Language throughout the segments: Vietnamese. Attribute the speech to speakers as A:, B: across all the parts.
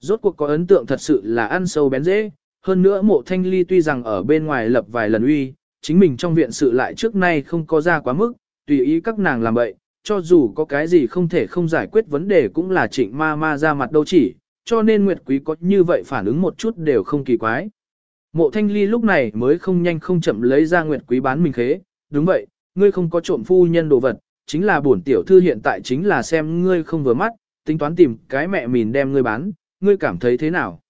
A: rốt cuộc có ấn tượng thật sự là ăn sâu bén dễ, hơn nữa mộ thanh ly tuy rằng ở bên ngoài lập vài lần uy, chính mình trong viện sự lại trước nay không có ra quá mức, tùy ý các nàng làm vậy, cho dù có cái gì không thể không giải quyết vấn đề cũng là trịnh ma ma ra mặt đâu chỉ, cho nên Nguyệt Quý có như vậy phản ứng một chút đều không kỳ quái. Mộ thanh ly lúc này mới không nhanh không chậm lấy ra Nguyệt Quý bán mình khế, đúng vậy, ngươi không có trộm phu nhân đồ vật, chính là bổn tiểu thư hiện tại chính là xem ngươi không vừa mắt, tính toán tìm cái mẹ mìn đem ngươi bán, ngươi cảm thấy thế nào?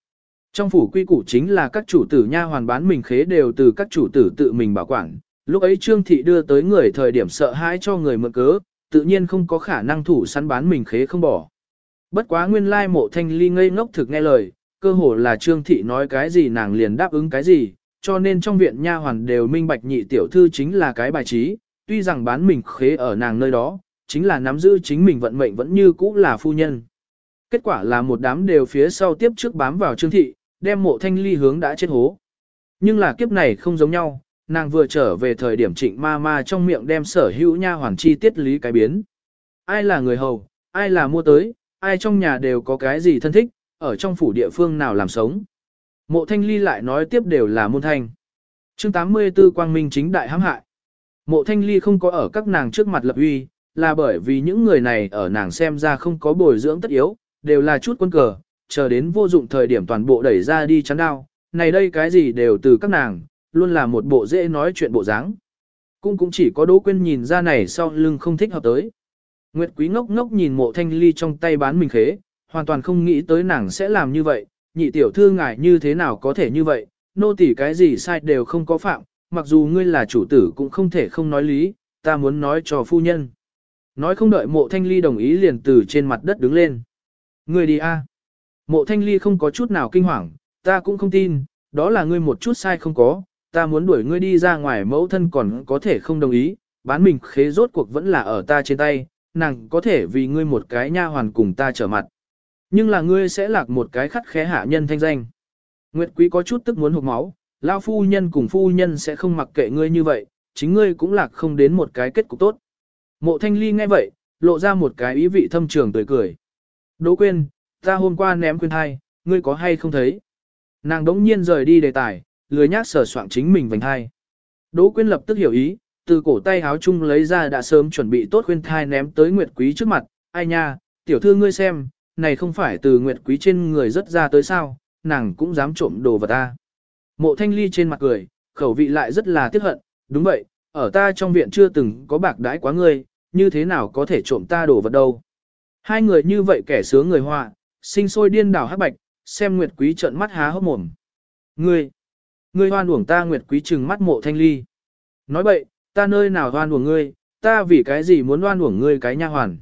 A: Trong phủ quy củ chính là các chủ tử nha hoàn bán mình khế đều từ các chủ tử tự mình bảo quản. Lúc ấy Trương Thị đưa tới người thời điểm sợ hãi cho người mượn cớ, tự nhiên không có khả năng thủ săn bán mình khế không bỏ. Bất quá nguyên lai mộ thanh ly ngây ngốc thực nghe lời, cơ hồ là Trương Thị nói cái gì nàng liền đáp ứng cái gì, cho nên trong viện nha hoàn đều minh bạch nhị tiểu thư chính là cái bài trí, tuy rằng bán mình khế ở nàng nơi đó, chính là nắm giữ chính mình vận mệnh vẫn như cũ là phu nhân. Kết quả là một đám đều phía sau tiếp trước bám vào Trương Thị, đem mộ thanh ly hướng đã chết hố. Nhưng là kiếp này không giống nhau, nàng vừa trở về thời điểm trịnh ma ma trong miệng đem sở hữu nha hoàn chi tiết lý cái biến. Ai là người hầu, ai là mua tới, ai trong nhà đều có cái gì thân thích, ở trong phủ địa phương nào làm sống. Mộ thanh ly lại nói tiếp đều là môn thanh. chương 84 Quang Minh chính đại hãm hại. Mộ thanh ly không có ở các nàng trước mặt lập uy, là bởi vì những người này ở nàng xem ra không có bồi dưỡng tất yếu, đều là chút quân cờ, chờ đến vô dụng thời điểm toàn bộ đẩy ra đi chắn đao, này đây cái gì đều từ các nàng, luôn là một bộ dễ nói chuyện bộ dáng. Cũng cũng chỉ có Đỗ Quyên nhìn ra này sau lưng không thích hợp tới. Nguyệt Quý ngốc ngốc nhìn mộ thanh ly trong tay bán mình khế, hoàn toàn không nghĩ tới nàng sẽ làm như vậy, nhị tiểu thư ngài như thế nào có thể như vậy, nô tỳ cái gì sai đều không có phạm, mặc dù ngươi là chủ tử cũng không thể không nói lý, ta muốn nói cho phu nhân. Nói không đợi mộ thanh ly đồng ý liền từ trên mặt đất đứng lên. Ngươi đi a Mộ thanh ly không có chút nào kinh hoàng, ta cũng không tin, đó là ngươi một chút sai không có, ta muốn đuổi ngươi đi ra ngoài mẫu thân còn có thể không đồng ý, bán mình khế rốt cuộc vẫn là ở ta trên tay, nàng có thể vì ngươi một cái nha hoàn cùng ta trở mặt. Nhưng là ngươi sẽ lạc một cái khắt khé hạ nhân thanh danh. Nguyệt quý có chút tức muốn hụt máu, lao phu nhân cùng phu nhân sẽ không mặc kệ ngươi như vậy, chính ngươi cũng lạc không đến một cái kết cục tốt. Mộ thanh ly nghe vậy, lộ ra một cái ý vị thâm trường tươi cười. Đỗ quên, ta hôm qua ném quên thai, ngươi có hay không thấy? Nàng đống nhiên rời đi đề tài, lười nhác sở soạn chính mình vành thai. Đỗ quyên lập tức hiểu ý, từ cổ tay háo chung lấy ra đã sớm chuẩn bị tốt khuyên thai ném tới Nguyệt Quý trước mặt, ai nha, tiểu thư ngươi xem, này không phải từ Nguyệt Quý trên người rất ra tới sao, nàng cũng dám trộm đồ vật ta. Mộ thanh ly trên mặt cười, khẩu vị lại rất là tiếc hận, đúng vậy, ở ta trong viện chưa từng có bạc đãi quá ngươi, như thế nào có thể trộm ta đồ vật đâu. Hai người như vậy kẻ sướng người họa, sinh sôi điên đảo hắc bạch, xem Nguyệt Quý trợn mắt há hốc mồm. Ngươi, ngươi hoan uổng ta Nguyệt Quý trừng mắt mộ thanh ly. Nói bậy, ta nơi nào hoan uổng ngươi, ta vì cái gì muốn hoan uổng ngươi cái nha hoàn.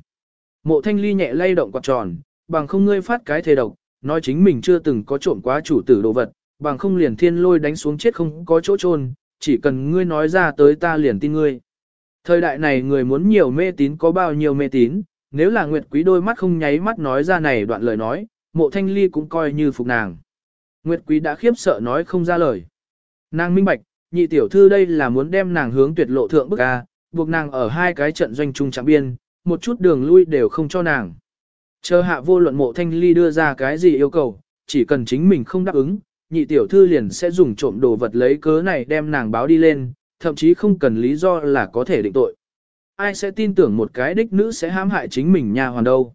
A: Mộ thanh ly nhẹ lay động quạt tròn, bằng không ngươi phát cái thề độc, nói chính mình chưa từng có trộm quá chủ tử đồ vật, bằng không liền thiên lôi đánh xuống chết không có chỗ trôn, chỉ cần ngươi nói ra tới ta liền tin ngươi. Thời đại này người muốn nhiều mê tín có bao nhiêu mê tín, nếu là Nguyệt Quý đôi mắt không nháy mắt nói ra này đoạn lời nói, mộ thanh ly cũng coi như phục nàng. Nguyệt Quý đã khiếp sợ nói không ra lời. Nàng minh bạch, nhị tiểu thư đây là muốn đem nàng hướng tuyệt lộ thượng bức A, buộc nàng ở hai cái trận doanh trung chạm biên, một chút đường lui đều không cho nàng. Chờ hạ vô luận mộ thanh ly đưa ra cái gì yêu cầu, chỉ cần chính mình không đáp ứng, nhị tiểu thư liền sẽ dùng trộm đồ vật lấy cớ này đem nàng báo đi lên, thậm chí không cần lý do là có thể định tội. Ai sẽ tin tưởng một cái đích nữ sẽ hãm hại chính mình nhà hoàn đâu.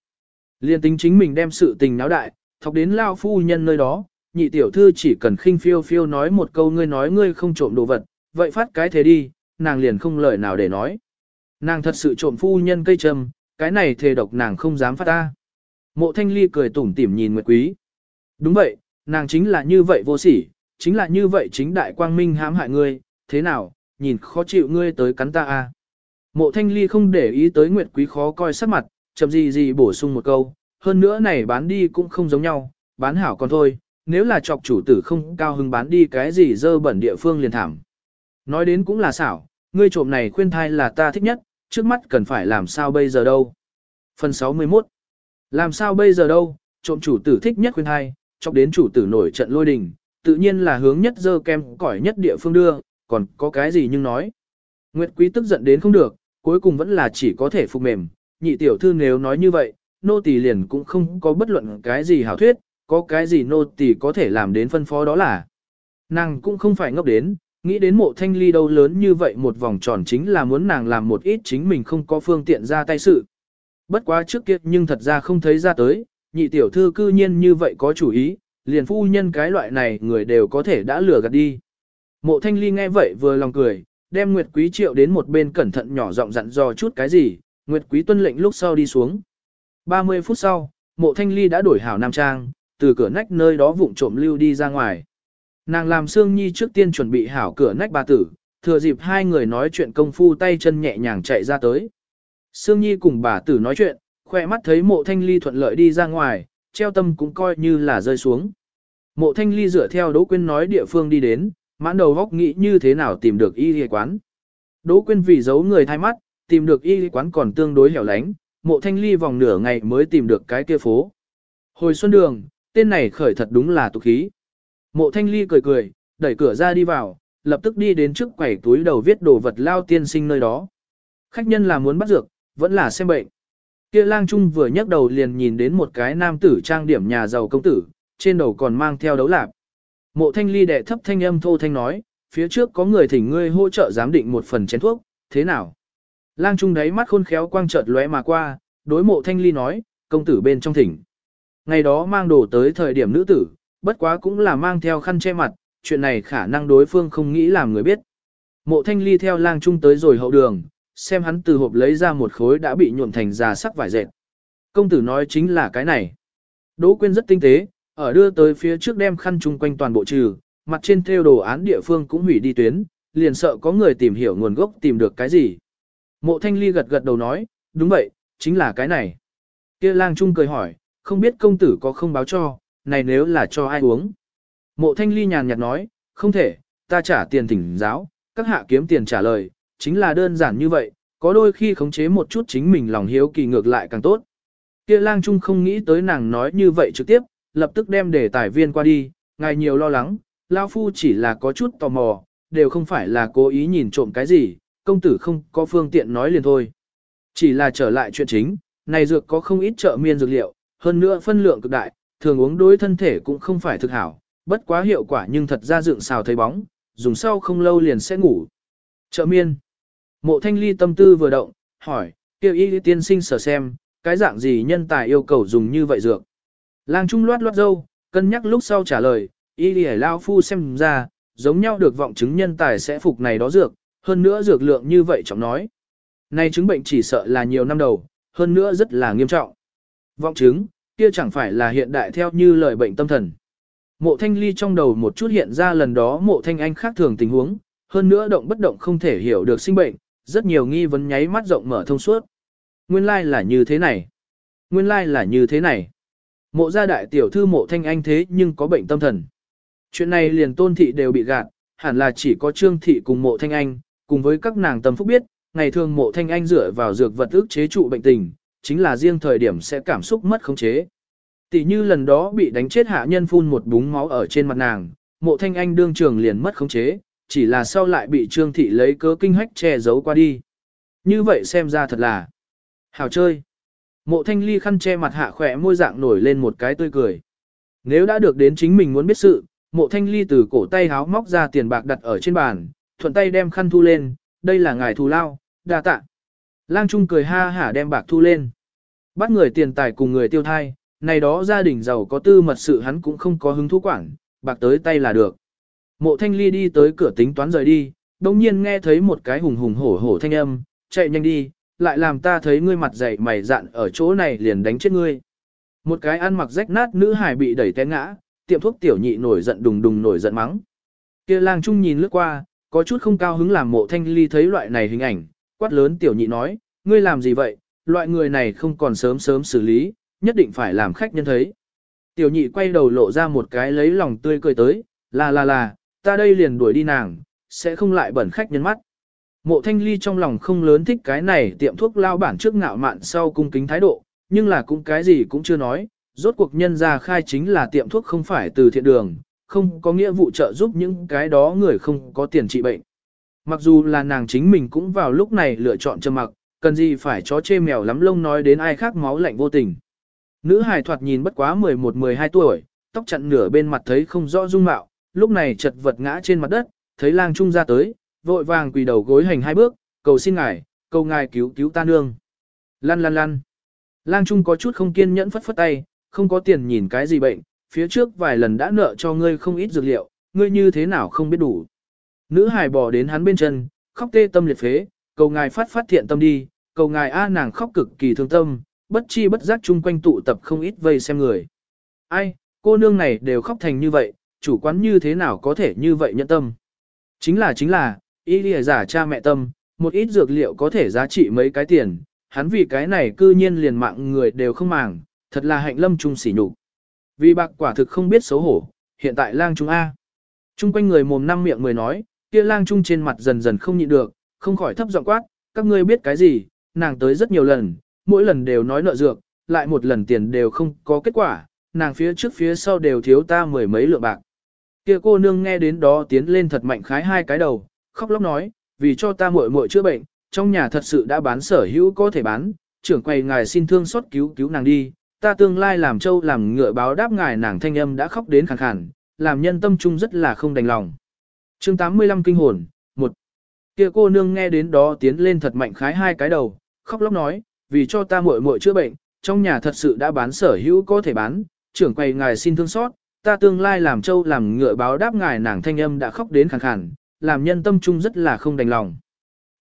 A: Liên tính chính mình đem sự tình náo đại, thọc đến lao phu nhân nơi đó, nhị tiểu thư chỉ cần khinh phiêu phiêu nói một câu ngươi nói ngươi không trộm đồ vật, vậy phát cái thế đi, nàng liền không lời nào để nói. Nàng thật sự trộm phu nhân cây trầm, cái này thề độc nàng không dám phát ta. Mộ thanh ly cười tủm tỉm nhìn Nguyệt Quý. Đúng vậy, nàng chính là như vậy vô sỉ, chính là như vậy chính đại quang minh hãm hại ngươi, thế nào, nhìn khó chịu ngươi tới cắn ta à. Mộ thanh ly không để ý tới Nguyệt Quý khó coi sắc mặt, chậm gì gì bổ sung một câu, hơn nữa này bán đi cũng không giống nhau, bán hảo còn thôi, nếu là chọc chủ tử không cao hứng bán đi cái gì dơ bẩn địa phương liền thảm. Nói đến cũng là xảo, ngươi trộm này khuyên thai là ta thích nhất, trước mắt cần phải làm sao bây giờ đâu. Phần 61 Làm sao bây giờ đâu, trộm chủ tử thích nhất khuyên thai, chọc đến chủ tử nổi trận lôi đình, tự nhiên là hướng nhất dơ kem cỏi nhất địa phương đưa, còn có cái gì nhưng nói. Nguyệt quý tức giận đến không được, cuối cùng vẫn là chỉ có thể phục mềm, nhị tiểu thư nếu nói như vậy, nô tỳ liền cũng không có bất luận cái gì hảo thuyết, có cái gì nô tỳ có thể làm đến phân phó đó là. Nàng cũng không phải ngốc đến, nghĩ đến mộ thanh ly đâu lớn như vậy một vòng tròn chính là muốn nàng làm một ít chính mình không có phương tiện ra tay sự. Bất quá trước kia nhưng thật ra không thấy ra tới, nhị tiểu thư cư nhiên như vậy có chủ ý, liền phu nhân cái loại này người đều có thể đã lừa gạt đi. Mộ thanh ly nghe vậy vừa lòng cười, đem Nguyệt Quý triệu đến một bên cẩn thận nhỏ giọng dặn dò chút cái gì, Nguyệt Quý tuân lệnh lúc sau đi xuống. 30 phút sau, mộ thanh ly đã đổi hảo nam trang, từ cửa nách nơi đó vụng trộm lưu đi ra ngoài. Nàng làm Sương Nhi trước tiên chuẩn bị hảo cửa nách bà tử, thừa dịp hai người nói chuyện công phu tay chân nhẹ nhàng chạy ra tới. Sương Nhi cùng bà tử nói chuyện, khoe mắt thấy mộ thanh ly thuận lợi đi ra ngoài, treo tâm cũng coi như là rơi xuống. Mộ thanh ly dựa theo Đỗ Quyên nói địa phương đi đến, mãn đầu góc nghĩ như thế nào tìm được y y quán. Đỗ Quyên vì giấu người thay mắt, tìm được y y quán còn tương đối hẻo lánh, mộ thanh ly vòng nửa ngày mới tìm được cái kia phố. Hồi xuân đường, tên này khởi thật đúng là tục khí. Mộ thanh ly cười cười, đẩy cửa ra đi vào, lập tức đi đến trước quầy túi đầu viết đồ vật lao tiên sinh nơi đó. Khách nhân là muốn bắt dược, vẫn là xem bệnh. Kia lang trung vừa nhấc đầu liền nhìn đến một cái nam tử trang điểm nhà giàu công tử, trên đầu còn mang theo đấu lạp. Mộ thanh ly đệ thấp thanh âm thô thanh nói, phía trước có người thỉnh ngươi hỗ trợ giám định một phần chén thuốc, thế nào? Lang trung đáy mắt khôn khéo quang chợt lóe mà qua, đối mộ thanh ly nói, công tử bên trong thỉnh. Ngày đó mang đồ tới thời điểm nữ tử, bất quá cũng là mang theo khăn che mặt, chuyện này khả năng đối phương không nghĩ làm người biết. Mộ thanh ly theo lang trung tới rồi hậu đường, xem hắn từ hộp lấy ra một khối đã bị nhuộm thành già sắc vải dệt. Công tử nói chính là cái này. Đỗ quyên rất tinh tế, ở đưa tới phía trước đem khăn chung quanh toàn bộ trừ, mặt trên theo đồ án địa phương cũng hủy đi tuyến, liền sợ có người tìm hiểu nguồn gốc tìm được cái gì. Mộ thanh ly gật gật đầu nói, đúng vậy, chính là cái này. kia lang trung cười hỏi, không biết công tử có không báo cho, này nếu là cho ai uống. Mộ thanh ly nhàn nhạt nói, không thể, ta trả tiền thỉnh giáo, các hạ kiếm tiền trả lời, chính là đơn giản như vậy, có đôi khi khống chế một chút chính mình lòng hiếu kỳ ngược lại càng tốt. Kia lang trung không nghĩ tới nàng nói như vậy trực tiếp, lập tức đem đề tài viên qua đi, ngài nhiều lo lắng, lao phu chỉ là có chút tò mò, đều không phải là cố ý nhìn trộm cái gì, công tử không có phương tiện nói liền thôi. Chỉ là trở lại chuyện chính, này dược có không ít trợ miên dược liệu, hơn nữa phân lượng cực đại, thường uống đối thân thể cũng không phải thực hảo, bất quá hiệu quả nhưng thật ra dựng xào thấy bóng, dùng sau không lâu liền sẽ ngủ. Trợ miên. Mộ thanh ly tâm tư vừa động, hỏi, kêu y tiên sinh sở xem, cái dạng gì nhân tài yêu cầu dùng như vậy dược. Lang trung loát loát dâu, cân nhắc lúc sau trả lời, y lì lao phu xem ra, giống nhau được vọng chứng nhân tài sẽ phục này đó dược, hơn nữa dược lượng như vậy trọng nói. Nay chứng bệnh chỉ sợ là nhiều năm đầu, hơn nữa rất là nghiêm trọng. Vọng chứng, kia chẳng phải là hiện đại theo như lời bệnh tâm thần. Mộ thanh ly trong đầu một chút hiện ra lần đó mộ thanh anh khác thường tình huống, hơn nữa động bất động không thể hiểu được sinh bệnh, rất nhiều nghi vấn nháy mắt rộng mở thông suốt. Nguyên lai like là như thế này. Nguyên lai like là như thế này. Mộ gia đại tiểu thư mộ thanh anh thế nhưng có bệnh tâm thần. Chuyện này liền tôn thị đều bị gạt, hẳn là chỉ có trương thị cùng mộ thanh anh, cùng với các nàng tâm phúc biết, ngày thường mộ thanh anh dựa vào dược vật ức chế trụ bệnh tình, chính là riêng thời điểm sẽ cảm xúc mất khống chế. Tỷ như lần đó bị đánh chết hạ nhân phun một búng máu ở trên mặt nàng, mộ thanh anh đương trường liền mất khống chế, chỉ là sau lại bị trương thị lấy cớ kinh hách che giấu qua đi. Như vậy xem ra thật là hào chơi. Mộ thanh ly khăn che mặt hạ khỏe môi dạng nổi lên một cái tươi cười. Nếu đã được đến chính mình muốn biết sự, mộ thanh ly từ cổ tay háo móc ra tiền bạc đặt ở trên bàn, thuận tay đem khăn thu lên, đây là ngài thù lao, đa tạ. Lang Trung cười ha hả đem bạc thu lên. Bắt người tiền tài cùng người tiêu thai, này đó gia đình giàu có tư mật sự hắn cũng không có hứng thú quản, bạc tới tay là được. Mộ thanh ly đi tới cửa tính toán rời đi, đồng nhiên nghe thấy một cái hùng hùng hổ hổ thanh âm, chạy nhanh đi, lại làm ta thấy ngươi mặt dày mày dạn ở chỗ này liền đánh chết ngươi. Một cái ăn mặc rách nát nữ hải bị đẩy té ngã, tiệm thuốc tiểu nhị nổi giận đùng đùng nổi giận mắng. Kia lang trung nhìn lướt qua, có chút không cao hứng làm mộ thanh ly thấy loại này hình ảnh, quát lớn tiểu nhị nói, ngươi làm gì vậy, loại người này không còn sớm sớm xử lý, nhất định phải làm khách nhân thấy. Tiểu nhị quay đầu lộ ra một cái lấy lòng tươi cười tới, là là là, ta đây liền đuổi đi nàng, sẽ không lại bẩn khách nhân mắt. Mộ thanh ly trong lòng không lớn thích cái này tiệm thuốc lao bản trước ngạo mạn sau cung kính thái độ, nhưng là cũng cái gì cũng chưa nói, rốt cuộc nhân ra khai chính là tiệm thuốc không phải từ thiện đường, không có nghĩa vụ trợ giúp những cái đó người không có tiền trị bệnh. Mặc dù là nàng chính mình cũng vào lúc này lựa chọn trầm mặc, cần gì phải chó chê mèo lắm lông nói đến ai khác máu lạnh vô tình. Nữ hài thoạt nhìn bất quá 11-12 tuổi, tóc chặn nửa bên mặt thấy không rõ dung mạo, lúc này chật vật ngã trên mặt đất, thấy lang trung ra tới, vội vàng quỳ đầu gối hành hai bước, cầu xin ngài, cầu ngài cứu cứu ta nương. Lăn lăn lăn. Lang trung có chút không kiên nhẫn phất phất tay, không có tiền nhìn cái gì bệnh, phía trước vài lần đã nợ cho ngươi không ít dược liệu, ngươi như thế nào không biết đủ. Nữ hài bỏ đến hắn bên chân, khóc tê tâm liệt phế, cầu ngài phát phát thiện tâm đi, cầu ngài a nàng khóc cực kỳ thương tâm, bất chi bất giác chung quanh tụ tập không ít vây xem người. Ai, cô nương này đều khóc thành như vậy, chủ quán như thế nào có thể như vậy nhận tâm. Chính là chính là, y lìa giả cha mẹ tâm, một ít dược liệu có thể giá trị mấy cái tiền, hắn vì cái này cư nhiên liền mạng người đều không màng, thật là hạnh lâm trung sỉ nhục. Vì bạc quả thực không biết xấu hổ, hiện tại lang trung A. Trung quanh người mồm năm miệng mười nói, kia lang trung trên mặt dần dần không nhịn được, không khỏi thấp giọng quát, các ngươi biết cái gì, nàng tới rất nhiều lần, mỗi lần đều nói nợ dược, lại một lần tiền đều không có kết quả, nàng phía trước phía sau đều thiếu ta mười mấy lượng bạc. Kia cô nương nghe đến đó tiến lên thật mạnh khái hai cái đầu, khóc lóc nói, vì cho ta muội muội chữa bệnh, trong nhà thật sự đã bán sở hữu có thể bán, trưởng quầy ngài xin thương xót cứu cứu nàng đi, ta tương lai làm châu làm ngựa báo đáp ngài nàng thanh âm đã khóc đến khàn khàn, làm nhân tâm trung rất là không đành lòng. chương 85 kinh hồn, một kia cô nương nghe đến đó tiến lên thật mạnh khái hai cái đầu, khóc lóc nói, vì cho ta muội muội chữa bệnh, trong nhà thật sự đã bán sở hữu có thể bán, trưởng quầy ngài xin thương xót, ta tương lai làm châu làm ngựa báo đáp ngài nàng thanh âm đã khóc đến khàn khàn, làm nhân tâm trung rất là không đành lòng.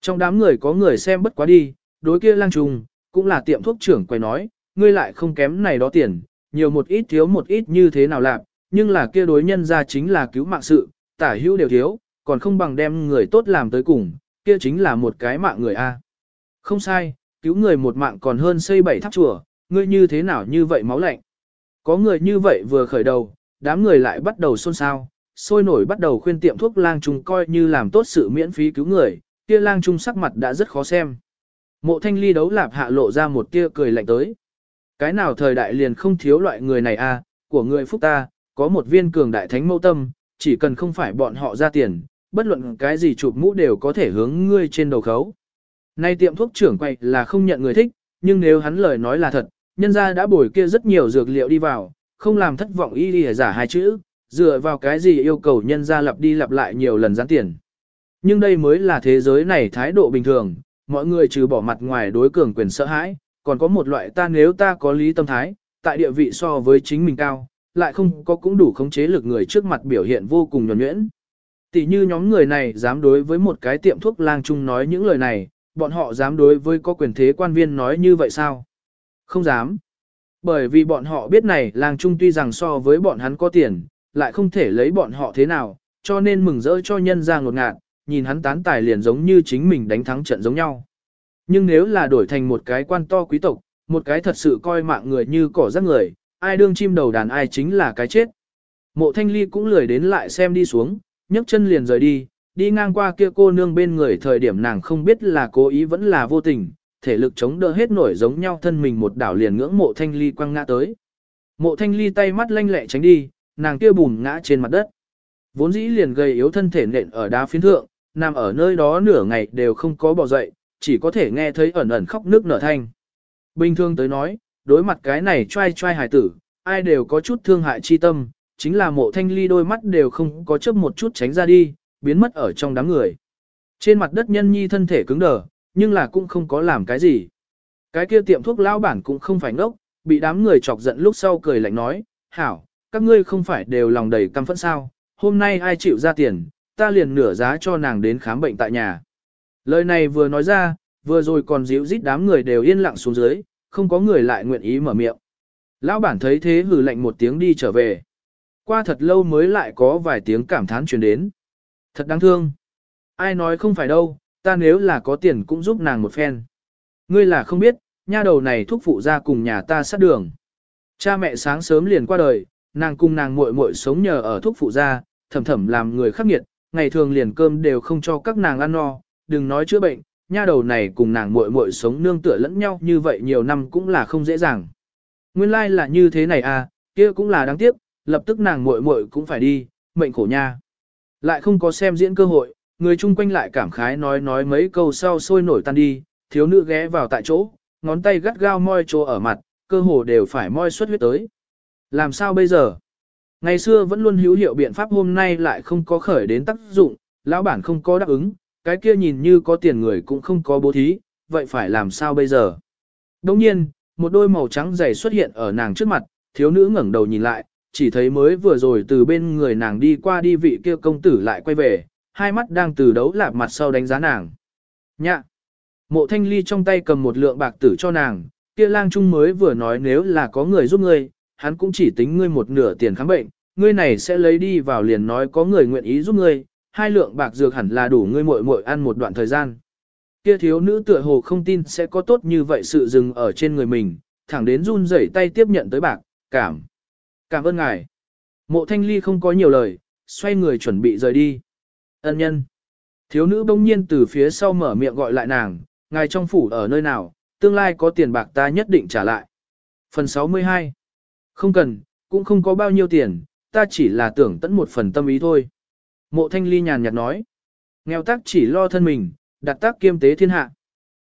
A: Trong đám người có người xem bất quá đi, đối kia lang trùng, cũng là tiệm thuốc trưởng quay nói, ngươi lại không kém này đó tiền, nhiều một ít thiếu một ít như thế nào làm, nhưng là kia đối nhân ra chính là cứu mạng sự, tả hữu đều thiếu, còn không bằng đem người tốt làm tới cùng, kia chính là một cái mạng người A. Không sai, cứu người một mạng còn hơn xây bảy tháp chùa, ngươi như thế nào như vậy máu lạnh. Có người như vậy vừa khởi đầu, đám người lại bắt đầu xôn xao, sôi nổi bắt đầu khuyên tiệm thuốc lang trung coi như làm tốt sự miễn phí cứu người, kia lang trung sắc mặt đã rất khó xem. Mộ thanh ly đấu lạp hạ lộ ra một tia cười lạnh tới. Cái nào thời đại liền không thiếu loại người này a của người phúc ta, có một viên cường đại thánh mâu tâm, chỉ cần không phải bọn họ ra tiền, bất luận cái gì chụp mũ đều có thể hướng ngươi trên đầu khấu. Nay tiệm thuốc trưởng quay là không nhận người thích, nhưng nếu hắn lời nói là thật, nhân ra đã bồi kia rất nhiều dược liệu đi vào, không làm thất vọng y đi giả hai chữ, dựa vào cái gì yêu cầu nhân ra lặp đi lặp lại nhiều lần gián tiền. Nhưng đây mới là thế giới này thái độ bình thường, mọi người trừ bỏ mặt ngoài đối cường quyền sợ hãi, còn có một loại ta nếu ta có lý tâm thái, tại địa vị so với chính mình cao, lại không có cũng đủ khống chế lực người trước mặt biểu hiện vô cùng nhuẩn nhuyễn. Tỷ như nhóm người này dám đối với một cái tiệm thuốc lang trung nói những lời này, bọn họ dám đối với có quyền thế quan viên nói như vậy sao? Không dám. Bởi vì bọn họ biết này lang trung tuy rằng so với bọn hắn có tiền, lại không thể lấy bọn họ thế nào, cho nên mừng rỡ cho nhân ra ngột ngạt, nhìn hắn tán tài liền giống như chính mình đánh thắng trận giống nhau. Nhưng nếu là đổi thành một cái quan to quý tộc, một cái thật sự coi mạng người như cỏ rác người, ai đương chim đầu đàn ai chính là cái chết. Mộ thanh ly cũng lười đến lại xem đi xuống, nhấc chân liền rời đi, đi ngang qua kia cô nương bên người thời điểm nàng không biết là cố ý vẫn là vô tình, thể lực chống đỡ hết nổi giống nhau thân mình một đảo liền ngưỡng mộ thanh ly quăng ngã tới. Mộ thanh ly tay mắt lanh lẹ tránh đi, nàng kia bùn ngã trên mặt đất. Vốn dĩ liền gầy yếu thân thể nện ở đá phiến thượng, nằm ở nơi đó nửa ngày đều không có bỏ dậy, chỉ có thể nghe thấy ẩn ẩn khóc nước nở thanh. Bình thường tới nói, đối mặt cái này trai trai hài tử, ai đều có chút thương hại chi tâm, chính là mộ thanh ly đôi mắt đều không có chấp một chút tránh ra đi, biến mất ở trong đám người. Trên mặt đất nhân nhi thân thể cứng đờ, nhưng là cũng không có làm cái gì. Cái kia tiệm thuốc lão bản cũng không phải ngốc, bị đám người chọc giận lúc sau cười lạnh nói, hảo, các ngươi không phải đều lòng đầy căm phẫn sao, hôm nay ai chịu ra tiền, ta liền nửa giá cho nàng đến khám bệnh tại nhà. Lời này vừa nói ra, vừa rồi còn dịu rít đám người đều yên lặng xuống dưới, không có người lại nguyện ý mở miệng. Lão bản thấy thế hừ lạnh một tiếng đi trở về. Qua thật lâu mới lại có vài tiếng cảm thán truyền đến. Thật đáng thương. Ai nói không phải đâu, ta nếu là có tiền cũng giúp nàng một phen. Ngươi là không biết, nha đầu này thúc phụ ra cùng nhà ta sát đường. Cha mẹ sáng sớm liền qua đời, nàng cùng nàng muội muội sống nhờ ở thuốc phụ gia, thầm thầm làm người khắc nghiệt, ngày thường liền cơm đều không cho các nàng ăn no, đừng nói chữa bệnh, nha đầu này cùng nàng muội muội sống nương tựa lẫn nhau như vậy nhiều năm cũng là không dễ dàng. Nguyên lai like là như thế này à, kia cũng là đáng tiếc, lập tức nàng muội muội cũng phải đi, mệnh khổ nha. Lại không có xem diễn cơ hội, người chung quanh lại cảm khái nói nói mấy câu sau sôi nổi tan đi, thiếu nữ ghé vào tại chỗ, ngón tay gắt gao moi chỗ ở mặt, cơ hồ đều phải moi xuất huyết tới. Làm sao bây giờ? Ngày xưa vẫn luôn hữu hiệu biện pháp hôm nay lại không có khởi đến tác dụng, lão bản không có đáp ứng, cái kia nhìn như có tiền người cũng không có bố thí, vậy phải làm sao bây giờ? Đồng nhiên, một đôi màu trắng dày xuất hiện ở nàng trước mặt, thiếu nữ ngẩng đầu nhìn lại, chỉ thấy mới vừa rồi từ bên người nàng đi qua đi vị kia công tử lại quay về, hai mắt đang từ đấu lạp mặt sau đánh giá nàng. Nhạ! Mộ thanh ly trong tay cầm một lượng bạc tử cho nàng, kia lang trung mới vừa nói nếu là có người giúp ngươi, hắn cũng chỉ tính ngươi một nửa tiền khám bệnh, ngươi này sẽ lấy đi vào liền nói có người nguyện ý giúp ngươi, hai lượng bạc dược hẳn là đủ ngươi muội muội ăn một đoạn thời gian. Kia thiếu nữ tựa hồ không tin sẽ có tốt như vậy sự dừng ở trên người mình, thẳng đến run rẩy tay tiếp nhận tới bạc, cảm. Cảm ơn ngài. Mộ thanh ly không có nhiều lời, xoay người chuẩn bị rời đi. Ân nhân. Thiếu nữ bỗng nhiên từ phía sau mở miệng gọi lại nàng, ngài trong phủ ở nơi nào, tương lai có tiền bạc ta nhất định trả lại. Phần 62 không cần, cũng không có bao nhiêu tiền, ta chỉ là tưởng tận một phần tâm ý thôi. Mộ thanh ly nhàn nhạt nói. Nghèo tác chỉ lo thân mình, đặt tác kiêm tế thiên hạ.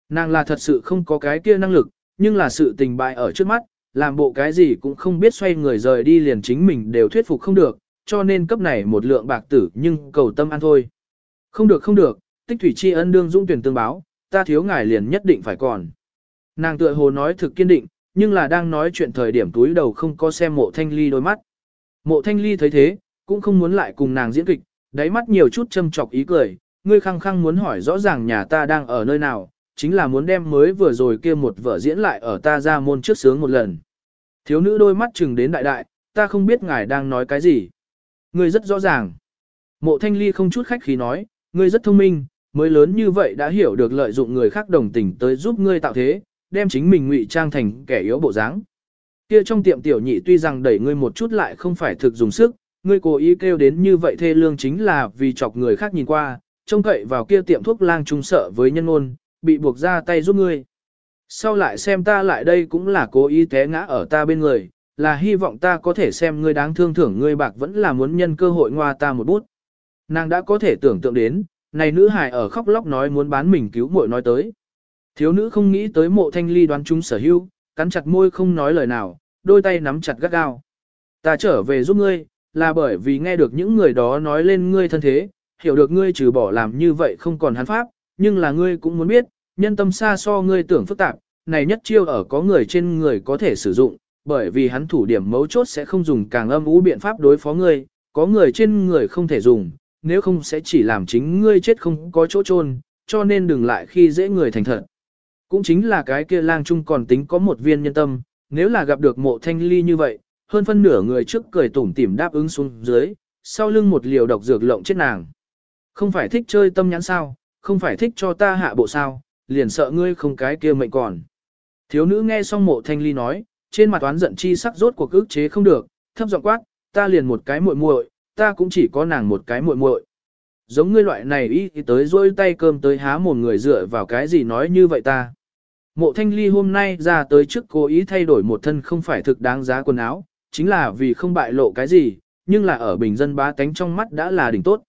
A: Nàng là thật sự không có cái kia năng lực, nhưng là sự tình bại ở trước mắt, làm bộ cái gì cũng không biết xoay người rời đi liền chính mình đều thuyết phục không được, cho nên cấp này một lượng bạc tử nhưng cầu tâm ăn thôi. Không được không được, tích thủy tri ân đương dũng tuyển tương báo, ta thiếu ngài liền nhất định phải còn. Nàng tựa hồ nói thực kiên định, nhưng là đang nói chuyện thời điểm túi đầu không có xem mộ thanh ly đôi mắt. Mộ thanh ly thấy thế, cũng không muốn lại cùng nàng diễn kịch, đáy mắt nhiều chút châm chọc ý cười, ngươi khăng khăng muốn hỏi rõ ràng nhà ta đang ở nơi nào, chính là muốn đem mới vừa rồi kia một vở diễn lại ở ta ra môn trước sướng một lần. Thiếu nữ đôi mắt chừng đến đại đại, ta không biết ngài đang nói cái gì. Ngươi rất rõ ràng. Mộ thanh ly không chút khách khí nói, ngươi rất thông minh, mới lớn như vậy đã hiểu được lợi dụng người khác đồng tình tới giúp ngươi tạo thế, đem chính mình ngụy trang thành kẻ yếu bộ dáng. Kia trong tiệm tiểu nhị tuy rằng đẩy ngươi một chút lại không phải thực dùng sức, ngươi cố ý kêu đến như vậy thê lương chính là vì chọc người khác nhìn qua, trông cậy vào kia tiệm thuốc lang trung sợ với nhân ngôn, bị buộc ra tay giúp ngươi. Sau lại xem ta lại đây cũng là cố ý té ngã ở ta bên người, là hy vọng ta có thể xem ngươi đáng thương thưởng ngươi bạc vẫn là muốn nhân cơ hội ngoa ta một bút. Nàng đã có thể tưởng tượng đến, này nữ hài ở khóc lóc nói muốn bán mình cứu muội nói tới. Thiếu nữ không nghĩ tới mộ thanh ly đoán chúng sở hữu, cắn chặt môi không nói lời nào, đôi tay nắm chặt gắt gao. Ta trở về giúp ngươi, là bởi vì nghe được những người đó nói lên ngươi thân thế, hiểu được ngươi trừ bỏ làm như vậy không còn hắn pháp, nhưng là ngươi cũng muốn biết, nhân tâm xa so ngươi tưởng phức tạp, này nhất chiêu ở có người trên người có thể sử dụng, bởi vì hắn thủ điểm mấu chốt sẽ không dùng càng âm ú biện pháp đối phó ngươi, có người trên người không thể dùng, nếu không sẽ chỉ làm chính ngươi chết không có chỗ chôn, cho nên đừng lại khi dễ người thành thật. Cũng chính là cái kia lang trung còn tính có một viên nhân tâm, nếu là gặp được mộ thanh ly như vậy, hơn phân nửa người trước cười tủm tỉm đáp ứng xuống dưới, sau lưng một liều độc dược lộng chết nàng. Không phải thích chơi tâm nhãn sao, không phải thích cho ta hạ bộ sao, liền sợ ngươi không cái kia mệnh còn. Thiếu nữ nghe xong mộ thanh ly nói, trên mặt toán giận chi sắc rốt cuộc ức chế không được, thấp giọng quát, ta liền một cái muội muội, ta cũng chỉ có nàng một cái muội muội. Giống ngươi loại này ý thì tới rôi tay cơm tới há một người dựa vào cái gì nói như vậy ta. Mộ thanh ly hôm nay ra tới trước cố ý thay đổi một thân không phải thực đáng giá quần áo, chính là vì không bại lộ cái gì, nhưng là ở bình dân bá tánh trong mắt đã là đỉnh tốt.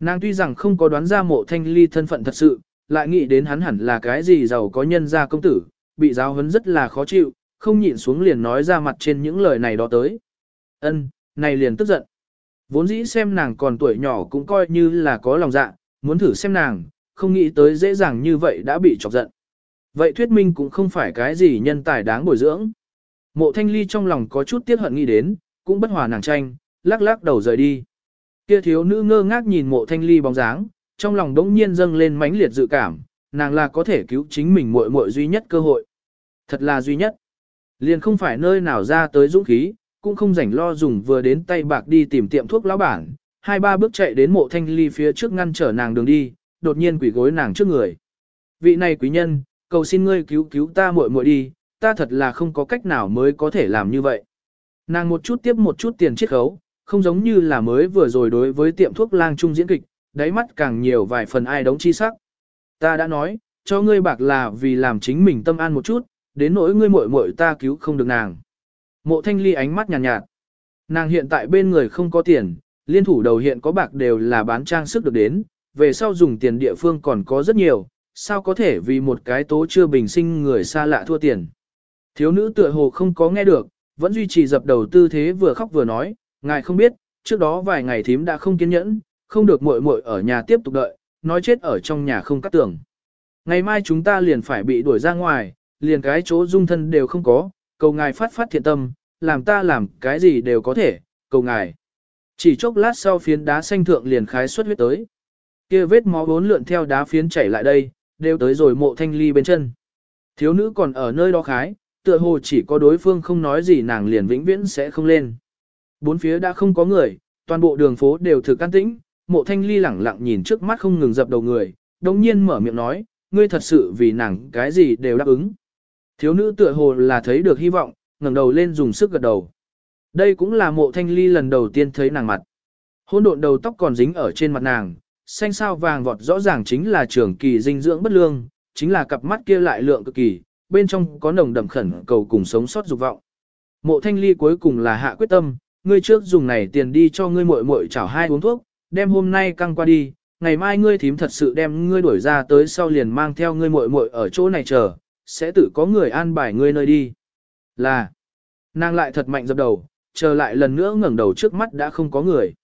A: Nàng tuy rằng không có đoán ra mộ thanh ly thân phận thật sự, lại nghĩ đến hắn hẳn là cái gì giàu có nhân gia công tử, bị giáo huấn rất là khó chịu, không nhịn xuống liền nói ra mặt trên những lời này đó tới. Ân, này liền tức giận. Vốn dĩ xem nàng còn tuổi nhỏ cũng coi như là có lòng dạ, muốn thử xem nàng, không nghĩ tới dễ dàng như vậy đã bị chọc giận. Vậy thuyết minh cũng không phải cái gì nhân tài đáng bồi dưỡng. Mộ thanh ly trong lòng có chút tiếc hận nghĩ đến, cũng bất hòa nàng tranh, lắc lắc đầu rời đi. Kia thiếu nữ ngơ ngác nhìn mộ thanh ly bóng dáng, trong lòng đống nhiên dâng lên mãnh liệt dự cảm, nàng là có thể cứu chính mình muội muội duy nhất cơ hội. Thật là duy nhất. Liền không phải nơi nào ra tới dũng khí, cũng không rảnh lo dùng vừa đến tay bạc đi tìm tiệm thuốc lão bản, hai ba bước chạy đến mộ thanh ly phía trước ngăn trở nàng đường đi, đột nhiên quỷ gối nàng trước người. Vị này quý nhân, cầu xin ngươi cứu cứu ta muội muội đi, ta thật là không có cách nào mới có thể làm như vậy. Nàng một chút tiếp một chút tiền chiết khấu, không giống như là mới vừa rồi đối với tiệm thuốc lang trung diễn kịch, đáy mắt càng nhiều vài phần ai đóng chi sắc. Ta đã nói, cho ngươi bạc là vì làm chính mình tâm an một chút, đến nỗi ngươi muội muội ta cứu không được nàng. Mộ thanh ly ánh mắt nhàn nhạt, nhạt. Nàng hiện tại bên người không có tiền, liên thủ đầu hiện có bạc đều là bán trang sức được đến, về sau dùng tiền địa phương còn có rất nhiều, sao có thể vì một cái tố chưa bình sinh người xa lạ thua tiền. Thiếu nữ tựa hồ không có nghe được, vẫn duy trì dập đầu tư thế vừa khóc vừa nói, Ngài không biết, trước đó vài ngày thím đã không kiên nhẫn, không được muội muội ở nhà tiếp tục đợi, nói chết ở trong nhà không cắt tường. Ngày mai chúng ta liền phải bị đuổi ra ngoài, liền cái chỗ dung thân đều không có, cầu ngài phát phát thiện tâm, làm ta làm cái gì đều có thể, cầu ngài. Chỉ chốc lát sau phiến đá xanh thượng liền khái xuất huyết tới. Kia vết máu bốn lượn theo đá phiến chảy lại đây, đều tới rồi mộ thanh ly bên chân. Thiếu nữ còn ở nơi đó khái, tựa hồ chỉ có đối phương không nói gì nàng liền vĩnh viễn sẽ không lên. Bốn phía đã không có người, toàn bộ đường phố đều thực an tĩnh, mộ thanh ly lẳng lặng nhìn trước mắt không ngừng dập đầu người, đồng nhiên mở miệng nói, ngươi thật sự vì nàng cái gì đều đáp ứng. Thiếu nữ tựa hồ là thấy được hy vọng, ngẩng đầu lên dùng sức gật đầu. Đây cũng là mộ thanh ly lần đầu tiên thấy nàng mặt. Hôn độn đầu tóc còn dính ở trên mặt nàng, xanh sao vàng vọt rõ ràng chính là trường kỳ dinh dưỡng bất lương, chính là cặp mắt kia lại lượng cực kỳ, bên trong có nồng đậm khẩn cầu cùng sống sót dục vọng. Mộ thanh ly cuối cùng là hạ quyết tâm, ngươi trước dùng này tiền đi cho ngươi muội muội chảo hai uống thuốc, đem hôm nay căng qua đi, ngày mai ngươi thím thật sự đem ngươi đuổi ra tới sau liền mang theo ngươi muội muội ở chỗ này chờ, sẽ tự có người an bài ngươi nơi đi. Là, nàng lại thật mạnh dập đầu, chờ lại lần nữa ngẩng đầu trước mắt đã không có người.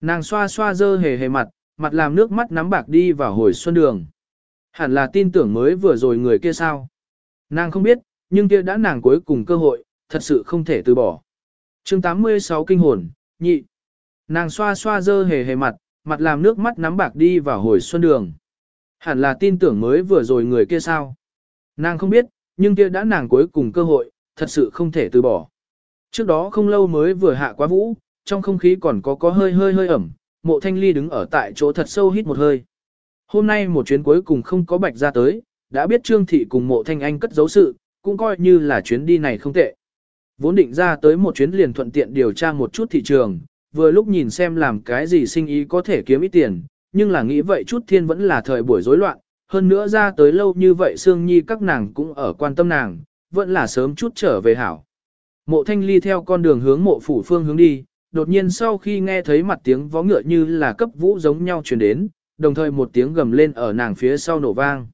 A: Nàng xoa xoa dơ hề hề mặt, mặt làm nước mắt nắm bạc đi vào hồi xuân đường. Hẳn là tin tưởng mới vừa rồi người kia sao. Nàng không biết, nhưng kia đã nàng cuối cùng cơ hội, thật sự không thể từ bỏ. chương 86 kinh hồn, nhị. Nàng xoa xoa dơ hề hề mặt, mặt làm nước mắt nắm bạc đi vào hồi xuân đường. Hẳn là tin tưởng mới vừa rồi người kia sao. Nàng không biết, nhưng kia đã nàng cuối cùng cơ hội, thật sự không thể từ bỏ. Trước đó không lâu mới vừa hạ quá vũ, trong không khí còn có có hơi hơi hơi ẩm, mộ thanh ly đứng ở tại chỗ thật sâu hít một hơi. Hôm nay một chuyến cuối cùng không có bạch ra tới, đã biết Trương Thị cùng mộ thanh anh cất giấu sự, cũng coi như là chuyến đi này không tệ. Vốn định ra tới một chuyến liền thuận tiện điều tra một chút thị trường, vừa lúc nhìn xem làm cái gì sinh ý có thể kiếm ít tiền, nhưng là nghĩ vậy chút thiên vẫn là thời buổi rối loạn, hơn nữa ra tới lâu như vậy Sương Nhi các nàng cũng ở quan tâm nàng, vẫn là sớm chút trở về hảo. Mộ thanh ly theo con đường hướng mộ phủ phương hướng đi, đột nhiên sau khi nghe thấy mặt tiếng vó ngựa như là cấp vũ giống nhau truyền đến, đồng thời một tiếng gầm lên ở nàng phía sau nổ vang.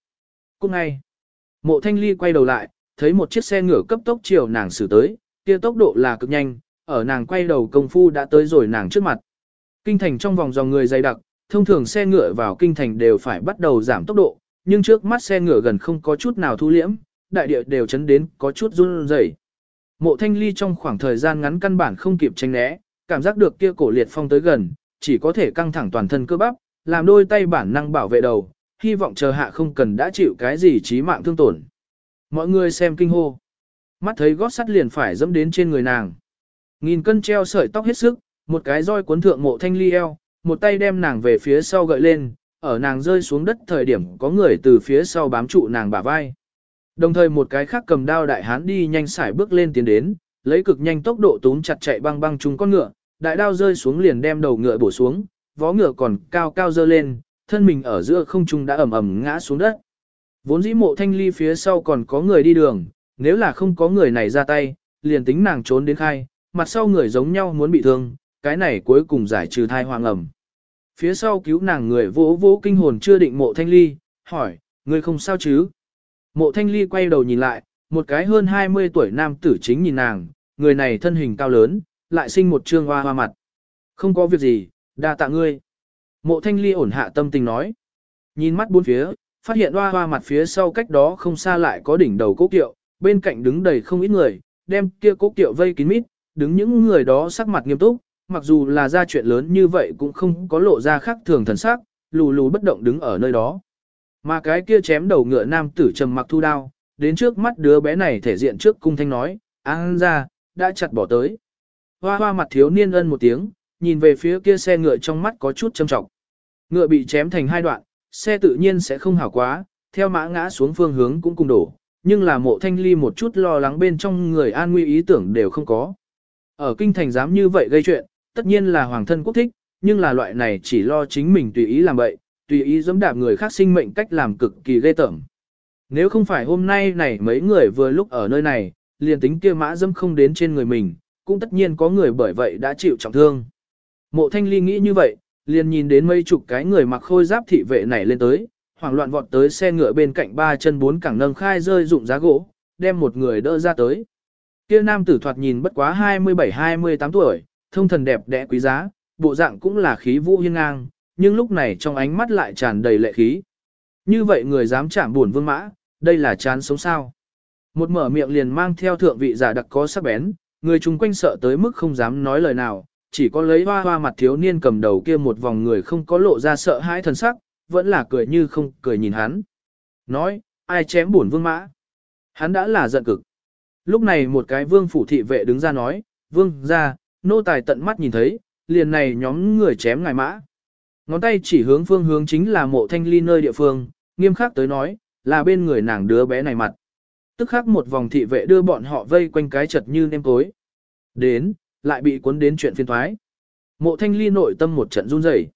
A: Cũng ngay, mộ thanh ly quay đầu lại, thấy một chiếc xe ngựa cấp tốc chiều nàng xử tới, kia tốc độ là cực nhanh, ở nàng quay đầu công phu đã tới rồi nàng trước mặt. Kinh thành trong vòng dòng người dày đặc, thông thường xe ngựa vào kinh thành đều phải bắt đầu giảm tốc độ, nhưng trước mắt xe ngựa gần không có chút nào thu liễm, đại địa đều chấn đến có chút run rẩy. Mộ thanh ly trong khoảng thời gian ngắn căn bản không kịp tránh né, cảm giác được kia cổ liệt phong tới gần, chỉ có thể căng thẳng toàn thân cơ bắp, làm đôi tay bản năng bảo vệ đầu, hy vọng chờ hạ không cần đã chịu cái gì chí mạng thương tổn. Mọi người xem kinh hô. Mắt thấy gót sắt liền phải dẫm đến trên người nàng. Nghìn cân treo sợi tóc hết sức, một cái roi cuốn thượng mộ thanh ly eo, một tay đem nàng về phía sau gợi lên, ở nàng rơi xuống đất thời điểm có người từ phía sau bám trụ nàng bả vai. Đồng thời một cái khác cầm đao đại hán đi nhanh xải bước lên tiến đến, lấy cực nhanh tốc độ túm chặt chạy băng băng chúng con ngựa, đại đao rơi xuống liền đem đầu ngựa bổ xuống, vó ngựa còn cao cao dơ lên, thân mình ở giữa không trung đã ẩm ẩm ngã xuống đất. Vốn dĩ mộ thanh ly phía sau còn có người đi đường, nếu là không có người này ra tay, liền tính nàng trốn đến khai, mặt sau người giống nhau muốn bị thương, cái này cuối cùng giải trừ thai hoàng ẩm. Phía sau cứu nàng người vỗ vỗ kinh hồn chưa định mộ thanh ly, hỏi, người không sao chứ? Mộ thanh ly quay đầu nhìn lại, một cái hơn 20 tuổi nam tử chính nhìn nàng, người này thân hình cao lớn, lại sinh một trương hoa hoa mặt. Không có việc gì, đa tạ ngươi. Mộ thanh ly ổn hạ tâm tình nói. Nhìn mắt bốn phía, phát hiện hoa hoa mặt phía sau cách đó không xa lại có đỉnh đầu cố kiệu, bên cạnh đứng đầy không ít người, đem kia cố kiệu vây kín mít, đứng những người đó sắc mặt nghiêm túc, mặc dù là ra chuyện lớn như vậy cũng không có lộ ra khác thường thần sắc, lù lù bất động đứng ở nơi đó. Mà cái kia chém đầu ngựa nam tử trầm mặc thu đao, đến trước mắt đứa bé này thể diện trước cung thanh nói, an ra, đã chặt bỏ tới. Hoa hoa mặt thiếu niên ân một tiếng, nhìn về phía kia xe ngựa trong mắt có chút châm trọng. Ngựa bị chém thành hai đoạn, xe tự nhiên sẽ không hảo quá, theo mã ngã xuống phương hướng cũng cùng đổ, nhưng là mộ thanh ly một chút lo lắng bên trong người an nguy ý tưởng đều không có. Ở kinh thành dám như vậy gây chuyện, tất nhiên là hoàng thân quốc thích, nhưng là loại này chỉ lo chính mình tùy ý làm vậy, tùy ý dẫm đạp người khác sinh mệnh cách làm cực kỳ ghê tởm. Nếu không phải hôm nay này mấy người vừa lúc ở nơi này, liền tính kia mã dâm không đến trên người mình, cũng tất nhiên có người bởi vậy đã chịu trọng thương. Mộ thanh ly nghĩ như vậy, liền nhìn đến mấy chục cái người mặc khôi giáp thị vệ nảy lên tới, hoảng loạn vọt tới xe ngựa bên cạnh ba chân bốn cẳng nâng khai rơi dụng giá gỗ, đem một người đỡ ra tới. Kia nam tử thoạt nhìn bất quá 27-28 tuổi, thông thần đẹp đẽ quý giá, bộ dạng cũng là khí vũ hiên ngang, nhưng lúc này trong ánh mắt lại tràn đầy lệ khí. Như vậy người dám chạm buồn vương mã, đây là chán sống sao. Một mở miệng liền mang theo thượng vị giả đặc có sắc bén, người chung quanh sợ tới mức không dám nói lời nào, chỉ có lấy hoa hoa mặt thiếu niên cầm đầu kia một vòng người không có lộ ra sợ hãi thần sắc, vẫn là cười như không cười nhìn hắn. Nói, ai chém bổn vương mã? Hắn đã là giận cực. Lúc này một cái vương phủ thị vệ đứng ra nói, vương ra, nô tài tận mắt nhìn thấy, liền này nhóm người chém ngài mã. Ngón tay chỉ hướng phương hướng chính là mộ thanh ly nơi địa phương, nghiêm khắc tới nói, là bên người nàng đứa bé này mặt. Tức khắc một vòng thị vệ đưa bọn họ vây quanh cái chật như nêm tối. Đến, lại bị cuốn đến chuyện phiên thoái. Mộ thanh ly nội tâm một trận run rẩy.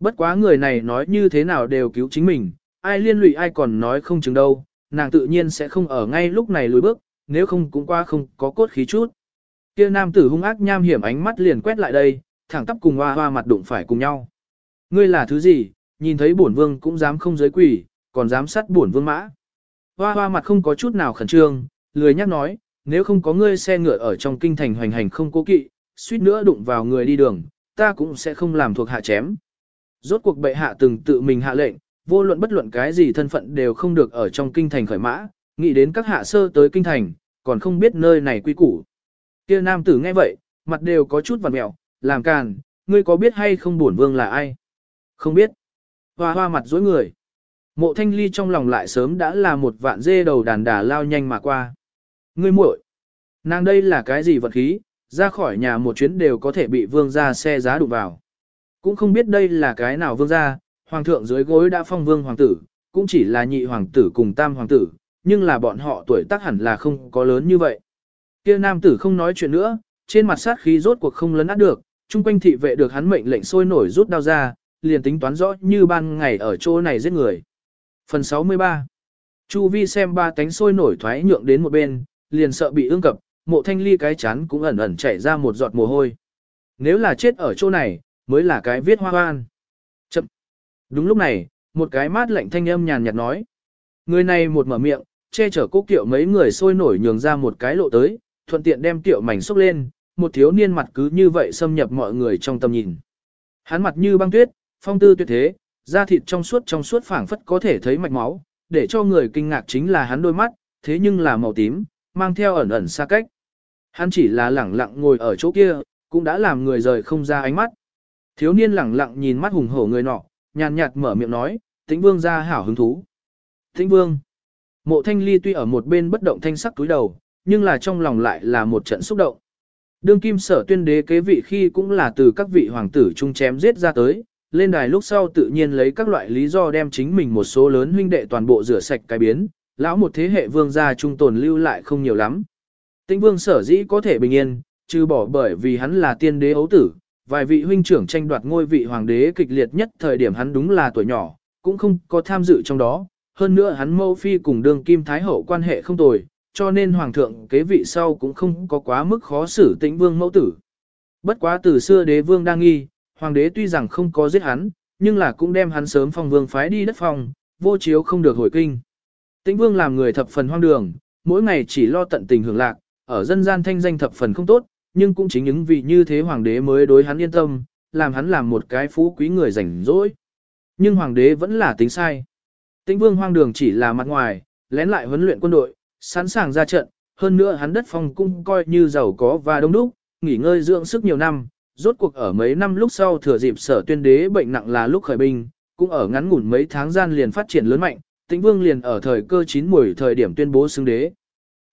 A: Bất quá người này nói như thế nào đều cứu chính mình, ai liên lụy ai còn nói không chừng đâu, nàng tự nhiên sẽ không ở ngay lúc này lùi bước, nếu không cũng qua không có cốt khí chút. Kia nam tử hung ác nham hiểm ánh mắt liền quét lại đây, thẳng tắp cùng hoa hoa mặt đụng phải cùng nhau. Ngươi là thứ gì, nhìn thấy bổn vương cũng dám không giới quỷ, còn dám sát bổn vương mã. Hoa hoa mặt không có chút nào khẩn trương, lười nhắc nói, nếu không có ngươi xe ngựa ở trong kinh thành hoành hành không cố kỵ, suýt nữa đụng vào người đi đường, ta cũng sẽ không làm thuộc hạ chém. Rốt cuộc bệ hạ từng tự mình hạ lệnh, vô luận bất luận cái gì thân phận đều không được ở trong kinh thành khởi mã, nghĩ đến các hạ sơ tới kinh thành, còn không biết nơi này quy củ. Kia nam tử nghe vậy, mặt đều có chút vằn mẹo, làm càn, ngươi có biết hay không bổn vương là ai? Không biết. Hoa hoa mặt dối người. Mộ thanh ly trong lòng lại sớm đã là một vạn dê đầu đàn đà lao nhanh mà qua. Ngươi muội, Nàng đây là cái gì vật khí, ra khỏi nhà một chuyến đều có thể bị vương ra xe giá đụng vào. Cũng không biết đây là cái nào vương ra, hoàng thượng dưới gối đã phong vương hoàng tử, cũng chỉ là nhị hoàng tử cùng tam hoàng tử, nhưng là bọn họ tuổi tác hẳn là không có lớn như vậy. Kia nam tử không nói chuyện nữa, trên mặt sát khí rốt cuộc không lấn át được, chung quanh thị vệ được hắn mệnh lệnh sôi nổi rút đao ra, liền tính toán rõ như ban ngày ở chỗ này giết người. Phần 63 Chu vi xem ba cánh sôi nổi thoái nhượng đến một bên, liền sợ bị ương cập, mộ thanh ly cái chán cũng ẩn ẩn chảy ra một giọt mồ hôi. Nếu là chết ở chỗ này, mới là cái viết hoa hoan. Chậm. Đúng lúc này, một cái mát lạnh thanh âm nhàn nhạt nói. Người này một mở miệng, che chở cố kiệu mấy người sôi nổi nhường ra một cái lộ tới, thuận tiện đem kiệu mảnh xúc lên, một thiếu niên mặt cứ như vậy xâm nhập mọi người trong tầm nhìn. Hắn mặt như băng tuyết, phong tư tuyệt thế, da thịt trong suốt trong suốt phảng phất có thể thấy mạch máu, để cho người kinh ngạc chính là hắn đôi mắt, thế nhưng là màu tím, mang theo ẩn ẩn xa cách. Hắn chỉ là lẳng lặng ngồi ở chỗ kia, cũng đã làm người rời không ra ánh mắt. Thiếu niên lẳng lặng nhìn mắt hùng hổ người nọ, nhàn nhạt mở miệng nói, tĩnh vương ra hảo hứng thú. Tĩnh vương. Mộ thanh ly tuy ở một bên bất động thanh sắc túi đầu, nhưng là trong lòng lại là một trận xúc động. Đương kim sở tuyên đế kế vị khi cũng là từ các vị hoàng tử chung chém giết ra tới, lên đài lúc sau tự nhiên lấy các loại lý do đem chính mình một số lớn huynh đệ toàn bộ rửa sạch cái biến, lão một thế hệ vương gia trung tồn lưu lại không nhiều lắm. Tĩnh vương sở dĩ có thể bình yên, trừ bỏ bởi vì hắn là tiên đế ấu tử, vài vị huynh trưởng tranh đoạt ngôi vị hoàng đế kịch liệt nhất thời điểm hắn đúng là tuổi nhỏ, cũng không có tham dự trong đó, hơn nữa hắn mâu phi cùng đương kim thái hậu quan hệ không tồi, cho nên hoàng thượng kế vị sau cũng không có quá mức khó xử tĩnh vương mẫu tử. Bất quá từ xưa đế vương đang nghi, hoàng đế tuy rằng không có giết hắn, nhưng là cũng đem hắn sớm phong vương phái đi đất phòng, vô chiếu không được hồi kinh. Tĩnh vương làm người thập phần hoang đường, mỗi ngày chỉ lo tận tình hưởng lạc, ở dân gian thanh danh thập phần không tốt, nhưng cũng chính những vì như thế hoàng đế mới đối hắn yên tâm, làm hắn làm một cái phú quý người rảnh rỗi. Nhưng hoàng đế vẫn là tính sai. Tĩnh vương hoang đường chỉ là mặt ngoài, lén lại huấn luyện quân đội, sẵn sàng ra trận, hơn nữa hắn đất phong cung coi như giàu có và đông đúc, nghỉ ngơi dưỡng sức nhiều năm, rốt cuộc ở mấy năm lúc sau thừa dịp sở tuyên đế bệnh nặng là lúc khởi binh, cũng ở ngắn ngủn mấy tháng gian liền phát triển lớn mạnh, tĩnh vương liền ở thời cơ chín mùi thời điểm tuyên bố xưng đế.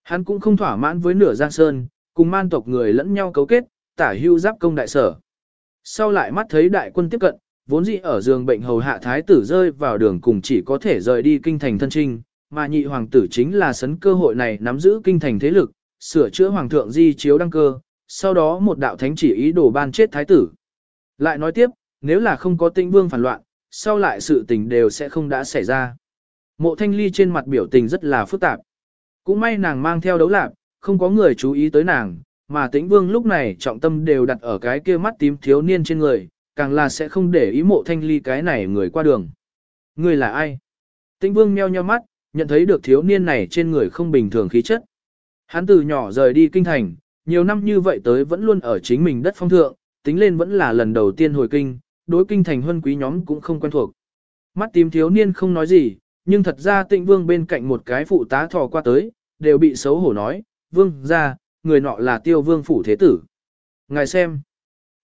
A: Hắn cũng không thỏa mãn với nửa giang sơn, cùng man tộc người lẫn nhau cấu kết, tả hưu giáp công đại sở. Sau lại mắt thấy đại quân tiếp cận, vốn dĩ ở giường bệnh hầu hạ thái tử rơi vào đường cùng chỉ có thể rời đi kinh thành thân trinh, mà nhị hoàng tử chính là sấn cơ hội này nắm giữ kinh thành thế lực, sửa chữa hoàng thượng di chiếu đăng cơ, sau đó một đạo thánh chỉ ý đồ ban chết thái tử. Lại nói tiếp, nếu là không có tinh vương phản loạn, sau lại sự tình đều sẽ không đã xảy ra. Mộ thanh ly trên mặt biểu tình rất là phức tạp. Cũng may nàng mang theo đấu lạc, không có người chú ý tới nàng, mà tĩnh vương lúc này trọng tâm đều đặt ở cái kia mắt tím thiếu niên trên người, càng là sẽ không để ý mộ thanh ly cái này người qua đường. Người là ai? Tĩnh vương meo nheo mắt, nhận thấy được thiếu niên này trên người không bình thường khí chất. Hắn từ nhỏ rời đi kinh thành, nhiều năm như vậy tới vẫn luôn ở chính mình đất phong thượng, tính lên vẫn là lần đầu tiên hồi kinh, đối kinh thành huân quý nhóm cũng không quen thuộc. Mắt tím thiếu niên không nói gì, nhưng thật ra tịnh vương bên cạnh một cái phụ tá thò qua tới, đều bị xấu hổ nói, vương ra, người nọ là tiêu vương phủ thế tử. Ngài xem,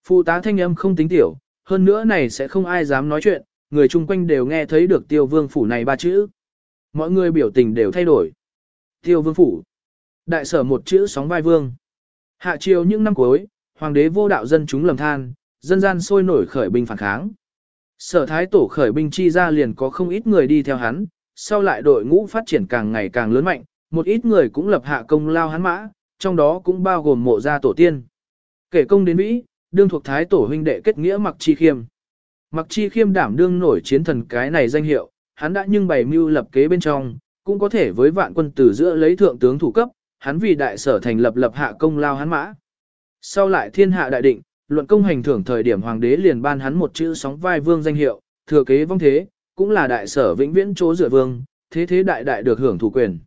A: phụ tá thanh âm không tính tiểu, hơn nữa này sẽ không ai dám nói chuyện, người chung quanh đều nghe thấy được tiêu vương phủ này ba chữ. Mọi người biểu tình đều thay đổi. Tiêu vương phủ. Đại sở một chữ sóng vai vương. Hạ triều những năm cuối, hoàng đế vô đạo dân chúng lầm than, dân gian sôi nổi khởi binh phản kháng. Sở thái tổ khởi binh chi ra liền có không ít người đi theo hắn, sau lại đội ngũ phát triển càng ngày càng lớn mạnh, một ít người cũng lập hạ công lao hắn mã, trong đó cũng bao gồm mộ gia tổ tiên. Kể công đến Mỹ, đương thuộc thái tổ huynh đệ kết nghĩa mặc chi khiêm. Mặc chi khiêm đảm đương nổi chiến thần cái này danh hiệu, hắn đã nhưng bày mưu lập kế bên trong, cũng có thể với vạn quân tử giữa lấy thượng tướng thủ cấp, hắn vì đại sở thành lập lập hạ công lao hắn mã. Sau lại thiên hạ đại định, luận công hành thưởng thời điểm hoàng đế liền ban hắn một chữ sóng vai vương danh hiệu, thừa kế vong thế, cũng là đại sở vĩnh viễn chỗ dựa vương, thế thế đại đại được hưởng thủ quyền.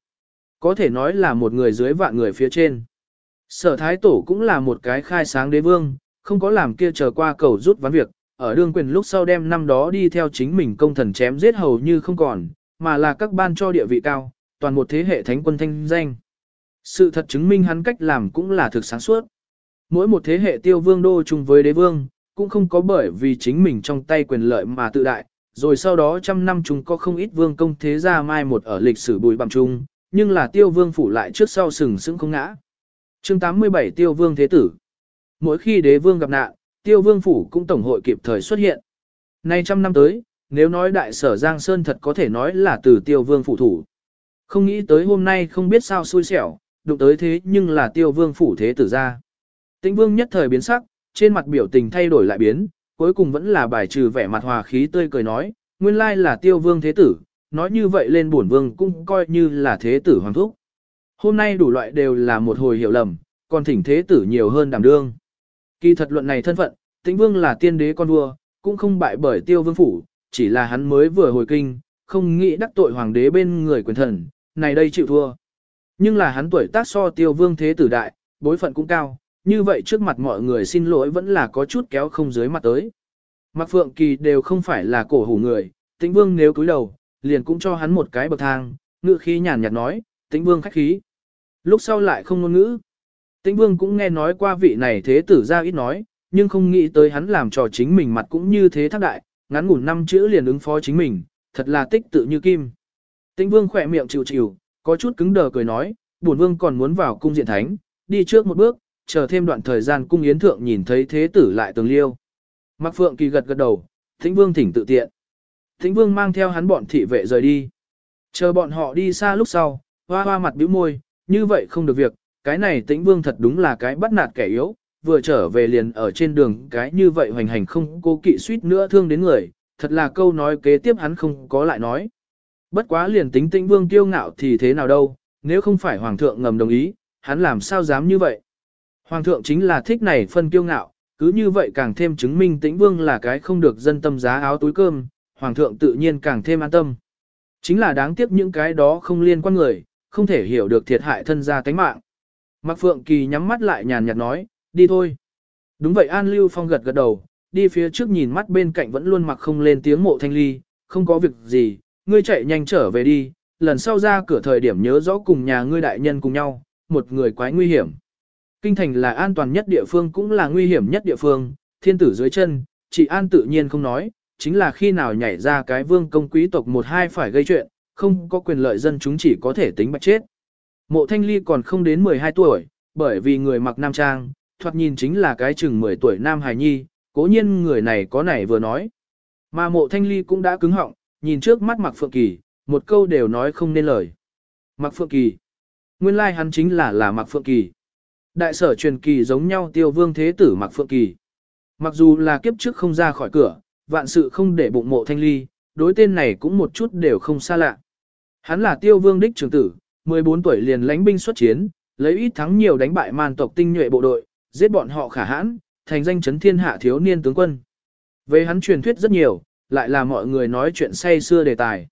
A: Có thể nói là một người dưới vạn người phía trên. Sở thái tổ cũng là một cái khai sáng đế vương, không có làm kia chờ qua cầu rút ván việc, ở đương quyền lúc sau đem năm đó đi theo chính mình công thần chém giết hầu như không còn, mà là các ban cho địa vị cao, toàn một thế hệ thánh quân thanh danh. Sự thật chứng minh hắn cách làm cũng là thực sáng suốt. Mỗi một thế hệ tiêu vương đô chung với đế vương, cũng không có bởi vì chính mình trong tay quyền lợi mà tự đại, rồi sau đó trăm năm chúng có không ít vương công thế gia mai một ở lịch sử bùi bằng chung, nhưng là tiêu vương phủ lại trước sau sừng sững không ngã. chương 87 tiêu vương thế tử. Mỗi khi đế vương gặp nạn, tiêu vương phủ cũng tổng hội kịp thời xuất hiện. Nay trăm năm tới, nếu nói đại sở Giang Sơn thật có thể nói là từ tiêu vương phủ thủ. Không nghĩ tới hôm nay không biết sao xui xẻo, đụng tới thế nhưng là tiêu vương phủ thế tử ra. Tĩnh vương nhất thời biến sắc, trên mặt biểu tình thay đổi lại biến, cuối cùng vẫn là bài trừ vẻ mặt hòa khí tươi cười nói, nguyên lai là tiêu vương thế tử, nói như vậy lên bổn vương cũng coi như là thế tử hoàng thúc. Hôm nay đủ loại đều là một hồi hiểu lầm, còn thỉnh thế tử nhiều hơn đảm đương. Kỳ thật luận này thân phận, tĩnh vương là tiên đế con vua, cũng không bại bởi tiêu vương phủ, chỉ là hắn mới vừa hồi kinh, không nghĩ đắc tội hoàng đế bên người quyền thần, này đây chịu thua. Nhưng là hắn tuổi tác so tiêu vương thế tử đại, bối phận cũng cao, như vậy trước mặt mọi người xin lỗi vẫn là có chút kéo không dưới mặt tới. Mạc Phượng Kỳ đều không phải là cổ hủ người, tĩnh vương nếu cúi đầu, liền cũng cho hắn một cái bậc thang, ngự khí nhàn nhạt nói, tĩnh vương khách khí. Lúc sau lại không ngôn ngữ. Tĩnh vương cũng nghe nói qua vị này thế tử ra ít nói, nhưng không nghĩ tới hắn làm trò chính mình mặt cũng như thế thác đại, ngắn ngủn năm chữ liền ứng phó chính mình, thật là tích tự như kim. Tĩnh vương khỏe miệng chịu chịu, có chút cứng đờ cười nói, bổn vương còn muốn vào cung diện thánh, đi trước một bước, chờ thêm đoạn thời gian cung yến thượng nhìn thấy thế tử lại tường liêu. Mạc Phượng Kỳ gật gật đầu, Thính Vương thỉnh tự tiện. Thính Vương mang theo hắn bọn thị vệ rời đi. Chờ bọn họ đi xa lúc sau, hoa hoa mặt bĩu môi, như vậy không được việc, cái này Tĩnh Vương thật đúng là cái bắt nạt kẻ yếu, vừa trở về liền ở trên đường cái như vậy hoành hành không cố kỵ suýt nữa thương đến người, thật là câu nói kế tiếp hắn không có lại nói. Bất quá liền tính Tĩnh Vương kiêu ngạo thì thế nào đâu, nếu không phải Hoàng thượng ngầm đồng ý, hắn làm sao dám như vậy. Hoàng thượng chính là thích này phân kiêu ngạo, cứ như vậy càng thêm chứng minh tĩnh vương là cái không được dân tâm giá áo túi cơm, hoàng thượng tự nhiên càng thêm an tâm. Chính là đáng tiếc những cái đó không liên quan người, không thể hiểu được thiệt hại thân gia tánh mạng. Mạc Phượng Kỳ nhắm mắt lại nhàn nhạt nói, đi thôi. Đúng vậy An Lưu Phong gật gật đầu, đi phía trước nhìn mắt bên cạnh vẫn luôn mặc không lên tiếng mộ thanh ly, không có việc gì, ngươi chạy nhanh trở về đi, lần sau ra cửa thời điểm nhớ rõ cùng nhà ngươi đại nhân cùng nhau, một người quái nguy hiểm. Kinh thành là an toàn nhất địa phương cũng là nguy hiểm nhất địa phương, thiên tử dưới chân, chị an tự nhiên không nói, chính là khi nào nhảy ra cái vương công quý tộc một hai phải gây chuyện, không có quyền lợi dân chúng chỉ có thể tính bạch chết. Mộ thanh ly còn không đến 12 tuổi, bởi vì người mặc nam trang, thoạt nhìn chính là cái chừng 10 tuổi nam hài nhi, cố nhiên người này có này vừa nói. Mà mộ thanh ly cũng đã cứng họng, nhìn trước mắt mặc phượng kỳ, một câu đều nói không nên lời. Mặc phượng kỳ. Nguyên lai like hắn chính là là mặc phượng kỳ. Đại sở truyền kỳ giống nhau tiêu vương thế tử mặc phượng kỳ. Mặc dù là kiếp trước không ra khỏi cửa, vạn sự không để bụng mộ thanh ly, đối tên này cũng một chút đều không xa lạ. Hắn là tiêu vương đích trưởng tử, 14 tuổi liền lãnh binh xuất chiến, lấy ít thắng nhiều đánh bại man tộc tinh nhuệ bộ đội, giết bọn họ khả hãn, thành danh chấn thiên hạ thiếu niên tướng quân. Về hắn truyền thuyết rất nhiều, lại là mọi người nói chuyện say xưa đề tài.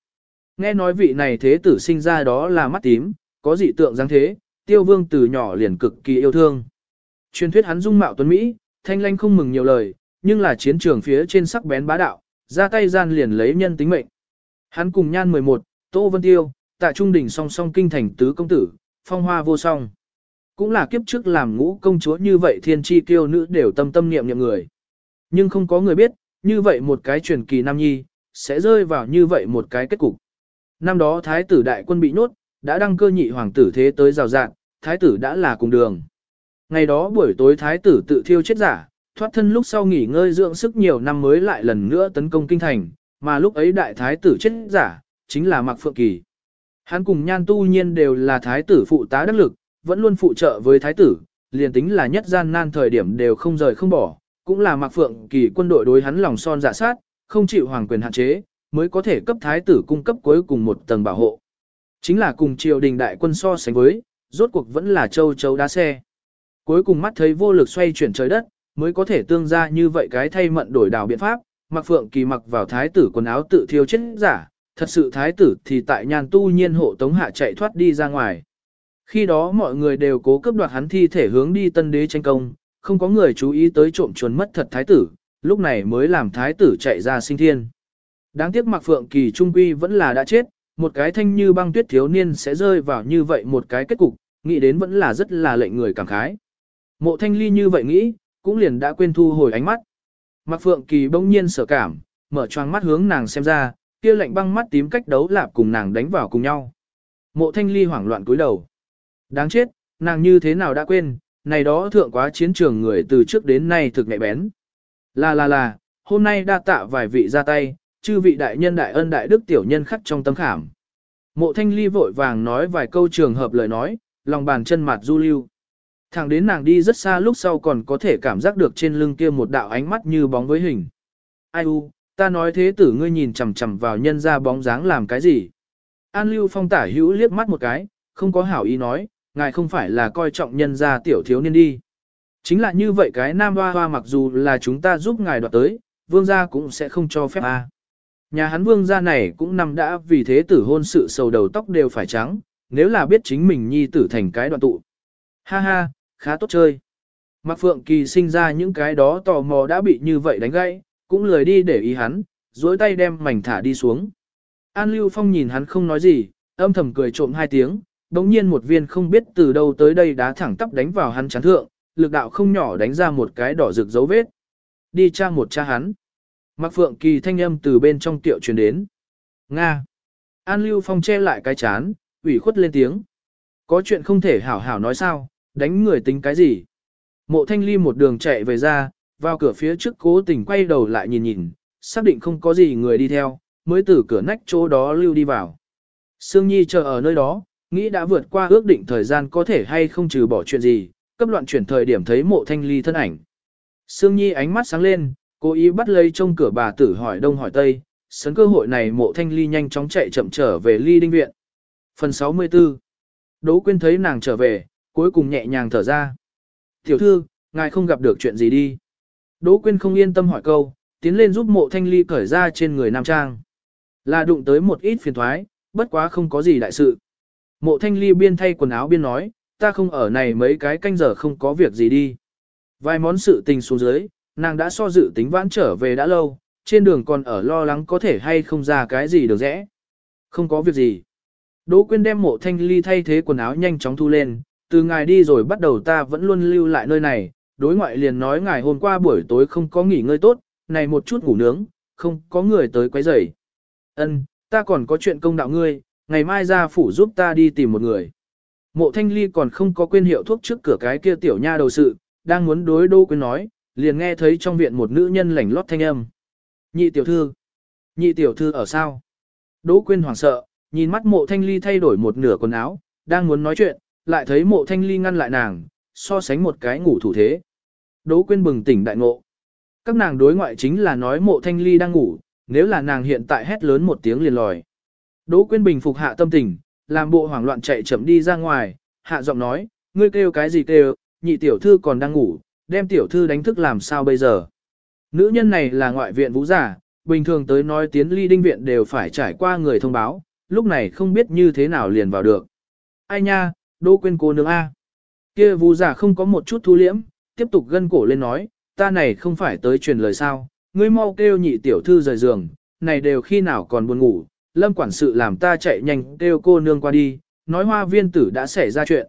A: Nghe nói vị này thế tử sinh ra đó là mắt tím, có dị tượng dáng thế, tiêu vương từ nhỏ liền cực kỳ yêu thương. Truyền thuyết hắn dung mạo tuấn Mỹ, thanh lanh không mừng nhiều lời, nhưng là chiến trường phía trên sắc bén bá đạo, ra tay gian liền lấy nhân tính mệnh. Hắn cùng nhan 11, Tô Vân Tiêu, tại trung đỉnh song song kinh thành tứ công tử, phong hoa vô song. Cũng là kiếp trước làm ngũ công chúa như vậy thiên chi tiêu nữ đều tâm tâm niệm niệm người. Nhưng không có người biết, như vậy một cái truyền kỳ nam nhi, sẽ rơi vào như vậy một cái kết cục. Năm đó thái tử đại quân bị nhốt, đã đăng cơ nhị hoàng tử thế tới rào rạng, thái tử đã là cùng đường. Ngày đó buổi tối thái tử tự thiêu chết giả, thoát thân lúc sau nghỉ ngơi dưỡng sức nhiều năm mới lại lần nữa tấn công kinh thành, mà lúc ấy đại thái tử chết giả, chính là Mạc Phượng Kỳ. Hắn cùng nhan tu nhiên đều là thái tử phụ tá đắc lực, vẫn luôn phụ trợ với thái tử, liền tính là nhất gian nan thời điểm đều không rời không bỏ, cũng là Mạc Phượng Kỳ quân đội đối hắn lòng son dạ sát, không chịu hoàng quyền hạn chế, mới có thể cấp thái tử cung cấp cuối cùng một tầng bảo hộ. Chính là cùng triều đình đại quân so sánh với, rốt cuộc vẫn là châu châu đá xe. Cuối cùng mắt thấy vô lực xoay chuyển trời đất, mới có thể tương ra như vậy cái thay mận đổi đảo biện pháp, mặc phượng kỳ mặc vào thái tử quần áo tự thiêu chết giả, thật sự thái tử thì tại nhàn tu nhiên hộ tống hạ chạy thoát đi ra ngoài. Khi đó mọi người đều cố cấp đoạt hắn thi thể hướng đi tân đế tranh công, không có người chú ý tới trộm chuồn mất thật thái tử, lúc này mới làm thái tử chạy ra sinh thiên. Đáng tiếc mặc phượng kỳ trung quy vẫn là đã chết, một cái thanh như băng tuyết thiếu niên sẽ rơi vào như vậy một cái kết cục, nghĩ đến vẫn là rất là lệnh người cảm khái. Mộ thanh ly như vậy nghĩ, cũng liền đã quên thu hồi ánh mắt. Mạc Phượng Kỳ bỗng nhiên sở cảm, mở choang mắt hướng nàng xem ra, kia lạnh băng mắt tím cách đấu lạp cùng nàng đánh vào cùng nhau. Mộ thanh ly hoảng loạn cúi đầu. Đáng chết, nàng như thế nào đã quên, này đó thượng quá chiến trường người từ trước đến nay thực nhạy bén. Là là là, hôm nay đa tạ vài vị ra tay, chư vị đại nhân đại ân đại đức tiểu nhân khắc trong tâm khảm. Mộ thanh ly vội vàng nói vài câu trường hợp lời nói, lòng bàn chân mặt du lưu. Thẳng đến nàng đi rất xa lúc sau còn có thể cảm giác được trên lưng kia một đạo ánh mắt như bóng với hình. Ai u, ta nói thế tử ngươi nhìn chằm chằm vào nhân ra bóng dáng làm cái gì? An Lưu Phong tả hữu liếc mắt một cái, không có hảo ý nói, ngài không phải là coi trọng nhân gia tiểu thiếu niên đi. Chính là như vậy cái nam hoa hoa mặc dù là chúng ta giúp ngài đoạt tới, vương gia cũng sẽ không cho phép a. Nhà hắn vương gia này cũng nằm đã vì thế tử hôn sự sầu đầu tóc đều phải trắng, nếu là biết chính mình nhi tử thành cái đoạn tụ. Ha ha, khá tốt chơi. Mạc Phượng Kỳ sinh ra những cái đó tò mò đã bị như vậy đánh gãy, cũng lười đi để ý hắn, duỗi tay đem mảnh thả đi xuống. An Lưu Phong nhìn hắn không nói gì, âm thầm cười trộm hai tiếng, đống nhiên một viên không biết từ đâu tới đây đá thẳng tắp đánh vào hắn chán thượng, lực đạo không nhỏ đánh ra một cái đỏ rực dấu vết. Đi tra một cha hắn. Mạc Phượng Kỳ thanh âm từ bên trong tiệu truyền đến. Nga. An Lưu Phong che lại cái chán, ủy khuất lên tiếng. Có chuyện không thể hảo hảo nói sao, đánh người tính cái gì. Mộ thanh ly một đường chạy về ra, vào cửa phía trước cố tình quay đầu lại nhìn nhìn, xác định không có gì người đi theo, mới từ cửa nách chỗ đó lưu đi vào. Sương Nhi chờ ở nơi đó, nghĩ đã vượt qua ước định thời gian có thể hay không trừ bỏ chuyện gì, cấp loạn chuyển thời điểm thấy mộ thanh ly thân ảnh. Sương Nhi ánh mắt sáng lên, cố ý bắt lấy trong cửa bà tử hỏi đông hỏi tây, sấn cơ hội này mộ thanh ly nhanh chóng chạy chậm trở về ly đinh viện. Phần 64 Đỗ Quyên thấy nàng trở về, cuối cùng nhẹ nhàng thở ra. Tiểu thư, ngài không gặp được chuyện gì đi. Đỗ Quyên không yên tâm hỏi câu, tiến lên giúp mộ thanh ly cởi ra trên người nam trang. Là đụng tới một ít phiền thoái, bất quá không có gì đại sự. Mộ thanh ly biên thay quần áo biên nói, ta không ở này mấy cái canh giờ không có việc gì đi. Vài món sự tình xuống dưới, nàng đã so dự tính vãn trở về đã lâu, trên đường còn ở lo lắng có thể hay không ra cái gì được rẽ. Không có việc gì. Đỗ Quyên đem mộ thanh ly thay thế quần áo nhanh chóng thu lên, từ ngài đi rồi bắt đầu ta vẫn luôn lưu lại nơi này, đối ngoại liền nói ngài hôm qua buổi tối không có nghỉ ngơi tốt, này một chút ngủ nướng, không có người tới quấy rầy. Ân, ta còn có chuyện công đạo ngươi, ngày mai ra phủ giúp ta đi tìm một người. Mộ thanh ly còn không có quên hiệu thuốc trước cửa cái kia tiểu nha đầu sự, đang muốn đối đô quên nói, liền nghe thấy trong viện một nữ nhân lảnh lót thanh âm. Nhị tiểu thư. Nhị tiểu thư ở sao? Đỗ quyên hoảng sợ, nhìn mắt mộ thanh ly thay đổi một nửa quần áo, đang muốn nói chuyện, lại thấy mộ thanh ly ngăn lại nàng, so sánh một cái ngủ thủ thế. Đỗ quyên bừng tỉnh đại ngộ. Các nàng đối ngoại chính là nói mộ thanh ly đang ngủ, nếu là nàng hiện tại hét lớn một tiếng liền lòi. Đỗ quyên bình phục hạ tâm tình, làm bộ hoảng loạn chạy chậm đi ra ngoài, hạ giọng nói, ngươi kêu cái gì kêu, nhị tiểu thư còn đang ngủ, đem tiểu thư đánh thức làm sao bây giờ. Nữ nhân này là ngoại viện vũ giả, bình thường tới nói tiến ly đinh viện đều phải trải qua người thông báo, lúc này không biết như thế nào liền vào được. Ai nha, Đỗ Quyên cô nương A. Kia vũ giả không có một chút thu liễm, tiếp tục gân cổ lên nói, ta này không phải tới truyền lời sao, ngươi mau kêu nhị tiểu thư rời giường, này đều khi nào còn buồn ngủ, lâm quản sự làm ta chạy nhanh kêu cô nương qua đi, nói hoa viên tử đã xảy ra chuyện.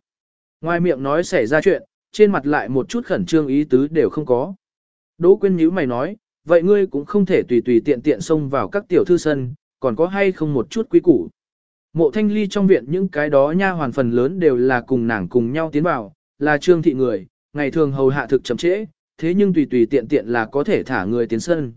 A: Ngoài miệng nói xảy ra chuyện, trên mặt lại một chút khẩn trương ý tứ đều không có. Đỗ quyên nhíu mày nói, vậy ngươi cũng không thể tùy tùy tiện tiện xông vào các tiểu thư sân, còn có hay không một chút quý củ. Mộ thanh ly trong viện những cái đó nha hoàn phần lớn đều là cùng nàng cùng nhau tiến vào, là trương thị người, ngày thường hầu hạ thực chậm trễ, thế nhưng tùy tùy tiện tiện là có thể thả người tiến sân.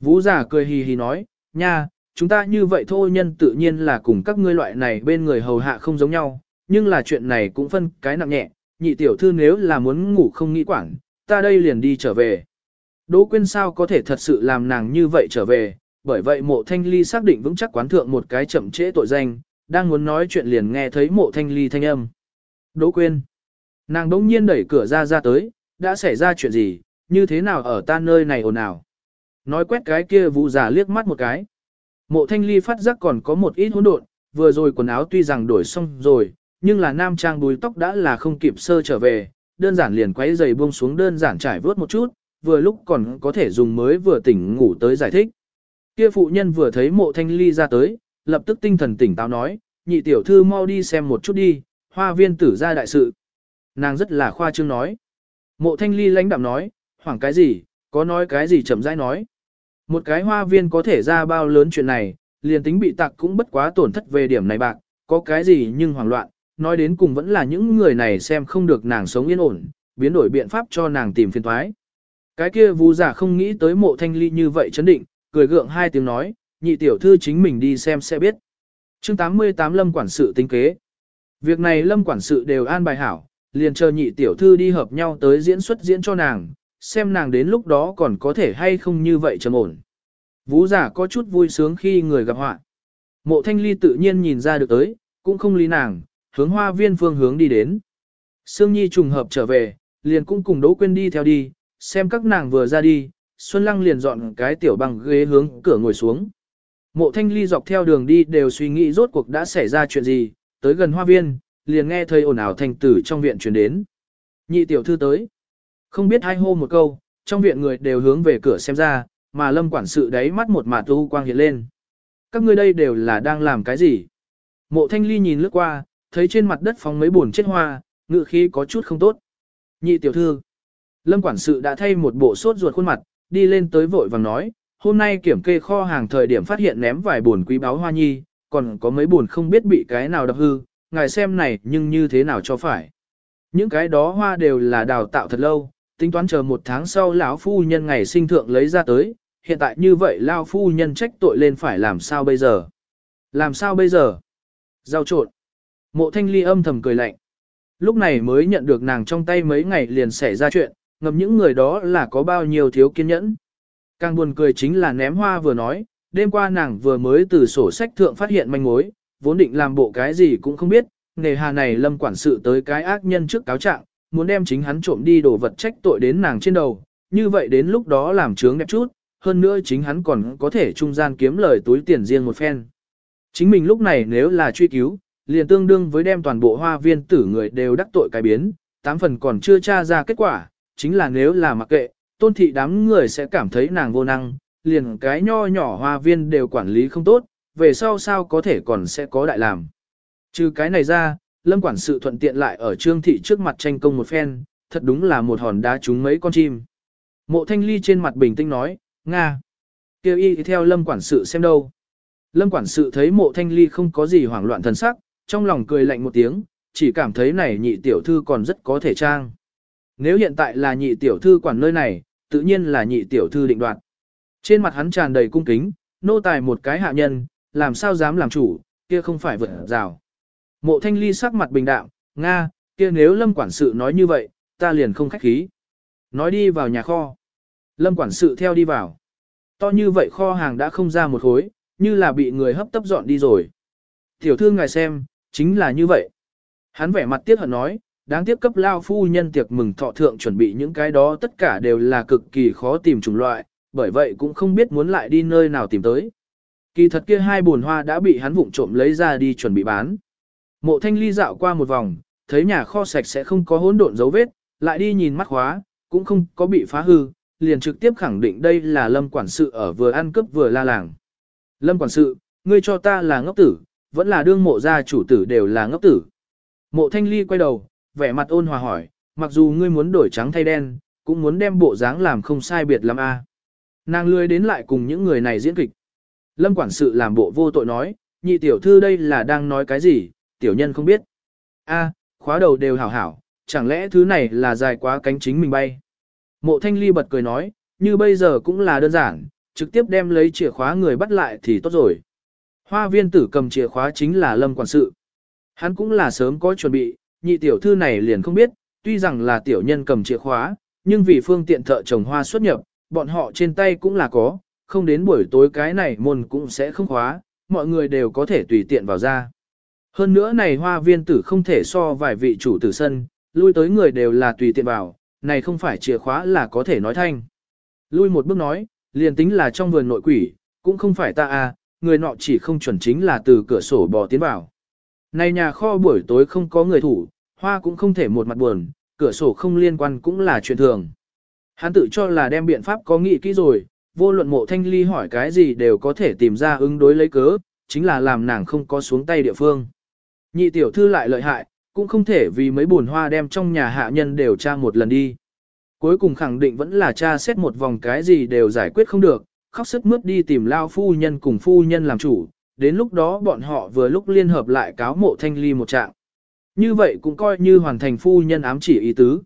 A: Vũ giả cười hì hì nói, nha, chúng ta như vậy thôi nhân tự nhiên là cùng các ngươi loại này bên người hầu hạ không giống nhau, nhưng là chuyện này cũng phân cái nặng nhẹ, nhị tiểu thư nếu là muốn ngủ không nghĩ quảng, ta đây liền đi trở về. Đỗ quyên sao có thể thật sự làm nàng như vậy trở về, bởi vậy mộ thanh ly xác định vững chắc quán thượng một cái chậm trễ tội danh, đang muốn nói chuyện liền nghe thấy mộ thanh ly thanh âm. Đỗ quyên. Nàng đống nhiên đẩy cửa ra ra tới, đã xảy ra chuyện gì, như thế nào ở ta nơi này ồn ào. Nói quét cái kia vụ giả liếc mắt một cái. Mộ thanh ly phát giác còn có một ít hỗn độn, vừa rồi quần áo tuy rằng đổi xong rồi, nhưng là nam trang đuôi tóc đã là không kịp sơ trở về, đơn giản liền quấy giày buông xuống đơn giản trải vớt một chút, vừa lúc còn có thể dùng mới vừa tỉnh ngủ tới giải thích. Kia phụ nhân vừa thấy mộ thanh ly ra tới, lập tức tinh thần tỉnh táo nói, nhị tiểu thư mau đi xem một chút đi, hoa viên tử ra đại sự. Nàng rất là khoa trương nói. Mộ thanh ly lãnh đạm nói, hoảng cái gì, có nói cái gì chậm rãi nói. Một cái hoa viên có thể ra bao lớn chuyện này, liền tính bị tặc cũng bất quá tổn thất về điểm này bạc, có cái gì nhưng hoảng loạn, nói đến cùng vẫn là những người này xem không được nàng sống yên ổn, biến đổi biện pháp cho nàng tìm phiền thoái. Cái kia vũ giả không nghĩ tới mộ thanh ly như vậy chấn định, cười gượng hai tiếng nói, nhị tiểu thư chính mình đi xem sẽ biết. chương 88 lâm quản sự tính kế. Việc này lâm quản sự đều an bài hảo, liền chờ nhị tiểu thư đi hợp nhau tới diễn xuất diễn cho nàng, xem nàng đến lúc đó còn có thể hay không như vậy trầm ổn. Vũ giả có chút vui sướng khi người gặp họa. Mộ thanh ly tự nhiên nhìn ra được tới, cũng không lý nàng, hướng hoa viên phương hướng đi đến. Sương Nhi trùng hợp trở về, liền cũng cùng Đỗ Quyên đi theo đi, xem các nàng vừa ra đi, Xuân Lăng liền dọn cái tiểu bằng ghế hướng cửa ngồi xuống. Mộ thanh ly dọc theo đường đi đều suy nghĩ rốt cuộc đã xảy ra chuyện gì, tới gần hoa viên, liền nghe thấy ồn ào thành tử trong viện truyền đến. Nhị tiểu thư tới. Không biết hai hô một câu, trong viện người đều hướng về cửa xem ra, mà lâm quản sự đáy mắt một mạt tu quang hiện lên. Các ngươi đây đều là đang làm cái gì? Mộ thanh ly nhìn lướt qua, thấy trên mặt đất phóng mấy buồn chết hoa, ngự khí có chút không tốt. Nhị tiểu thư. Lâm quản sự đã thay một bộ sốt ruột khuôn mặt, đi lên tới vội vàng nói, hôm nay kiểm kê kho hàng thời điểm phát hiện ném vài buồn quý báo hoa nhi, còn có mấy buồn không biết bị cái nào đập hư, ngài xem này nhưng như thế nào cho phải. Những cái đó hoa đều là đào tạo thật lâu, tính toán chờ một tháng sau lão phu nhân ngày sinh thượng lấy ra tới, hiện tại như vậy lão phu nhân trách tội lên phải làm sao bây giờ? Làm sao bây giờ? Giao trộn. Mộ thanh ly âm thầm cười lạnh. Lúc này mới nhận được nàng trong tay mấy ngày liền xảy ra chuyện, ngầm những người đó là có bao nhiêu thiếu kiên nhẫn. Càng buồn cười chính là ném hoa vừa nói, đêm qua nàng vừa mới từ sổ sách thượng phát hiện manh mối, vốn định làm bộ cái gì cũng không biết, nề hà này lâm quản sự tới cái ác nhân trước cáo trạng, muốn đem chính hắn trộm đi đồ vật trách tội đến nàng trên đầu, như vậy đến lúc đó làm trướng đẹp chút, hơn nữa chính hắn còn có thể trung gian kiếm lời túi tiền riêng một phen. Chính mình lúc này nếu là truy cứu, liền tương đương với đem toàn bộ hoa viên tử người đều đắc tội cái biến, tám phần còn chưa tra ra kết quả, chính là nếu là mặc kệ, tôn thị đám người sẽ cảm thấy nàng vô năng, liền cái nho nhỏ hoa viên đều quản lý không tốt, về sau sao có thể còn sẽ có đại làm. Trừ cái này ra, lâm quản sự thuận tiện lại ở trương thị trước mặt tranh công một phen, thật đúng là một hòn đá trúng mấy con chim. Mộ thanh ly trên mặt bình tĩnh nói, Nga. Kêu y theo lâm quản sự xem đâu. Lâm quản sự thấy mộ thanh ly không có gì hoảng loạn thần sắc, trong lòng cười lạnh một tiếng, chỉ cảm thấy này nhị tiểu thư còn rất có thể trang. Nếu hiện tại là nhị tiểu thư quản nơi này, tự nhiên là nhị tiểu thư định đoạt. Trên mặt hắn tràn đầy cung kính, nô tài một cái hạ nhân, làm sao dám làm chủ, kia không phải vượt rào. Mộ thanh ly sắc mặt bình đạm, Nga, kia nếu lâm quản sự nói như vậy, ta liền không khách khí. Nói đi vào nhà kho. Lâm quản sự theo đi vào. To như vậy kho hàng đã không ra một khối, như là bị người hấp tấp dọn đi rồi. Tiểu thư ngài xem, chính là như vậy. Hắn vẻ mặt tiếc hận nói, đáng tiếc cấp lao phu nhân tiệc mừng thọ thượng chuẩn bị những cái đó tất cả đều là cực kỳ khó tìm chủng loại, bởi vậy cũng không biết muốn lại đi nơi nào tìm tới. Kỳ thật kia hai buồn hoa đã bị hắn vụng trộm lấy ra đi chuẩn bị bán. Mộ thanh ly dạo qua một vòng, thấy nhà kho sạch sẽ không có hỗn độn dấu vết, lại đi nhìn mắt khóa, cũng không có bị phá hư, liền trực tiếp khẳng định đây là lâm quản sự ở vừa ăn cướp vừa la làng. Lâm quản sự, ngươi cho ta là ngốc tử, vẫn là đương mộ gia chủ tử đều là ngốc tử. Mộ thanh ly quay đầu, vẻ mặt ôn hòa hỏi, mặc dù ngươi muốn đổi trắng thay đen, cũng muốn đem bộ dáng làm không sai biệt lắm a. Nàng lười đến lại cùng những người này diễn kịch. Lâm quản sự làm bộ vô tội nói, nhị tiểu thư đây là đang nói cái gì, tiểu nhân không biết. A, khóa đầu đều hảo hảo, chẳng lẽ thứ này là dài quá cánh chính mình bay. Mộ thanh ly bật cười nói, như bây giờ cũng là đơn giản, trực tiếp đem lấy chìa khóa người bắt lại thì tốt rồi. Hoa viên tử cầm chìa khóa chính là lâm quản sự. Hắn cũng là sớm có chuẩn bị, nhị tiểu thư này liền không biết, tuy rằng là tiểu nhân cầm chìa khóa, nhưng vì phương tiện thợ trồng hoa xuất nhập, bọn họ trên tay cũng là có, không đến buổi tối cái này môn cũng sẽ không khóa, mọi người đều có thể tùy tiện vào ra. Hơn nữa này hoa viên tử không thể so vài vị chủ tử sân, lui tới người đều là tùy tiện vào, này không phải chìa khóa là có thể nói thanh. Lui một bước nói, liền tính là trong vườn nội quỷ, cũng không phải ta à, người nọ chỉ không chuẩn chính là từ cửa sổ bò tiến vào. Này nhà kho buổi tối không có người thủ, hoa cũng không thể một mặt buồn, cửa sổ không liên quan cũng là chuyện thường. Hắn tự cho là đem biện pháp có nghị kỹ rồi, vô luận mộ thanh ly hỏi cái gì đều có thể tìm ra ứng đối lấy cớ, chính là làm nàng không có xuống tay địa phương. Nhị tiểu thư lại lợi hại, cũng không thể vì mấy buồn hoa đem trong nhà hạ nhân đều tra một lần đi. Cuối cùng khẳng định vẫn là cha xét một vòng cái gì đều giải quyết không được, khóc sức mướt đi tìm lao phu nhân cùng phu nhân làm chủ, đến lúc đó bọn họ vừa lúc liên hợp lại cáo mộ thanh ly một trạng. Như vậy cũng coi như hoàn thành phu nhân ám chỉ ý tứ.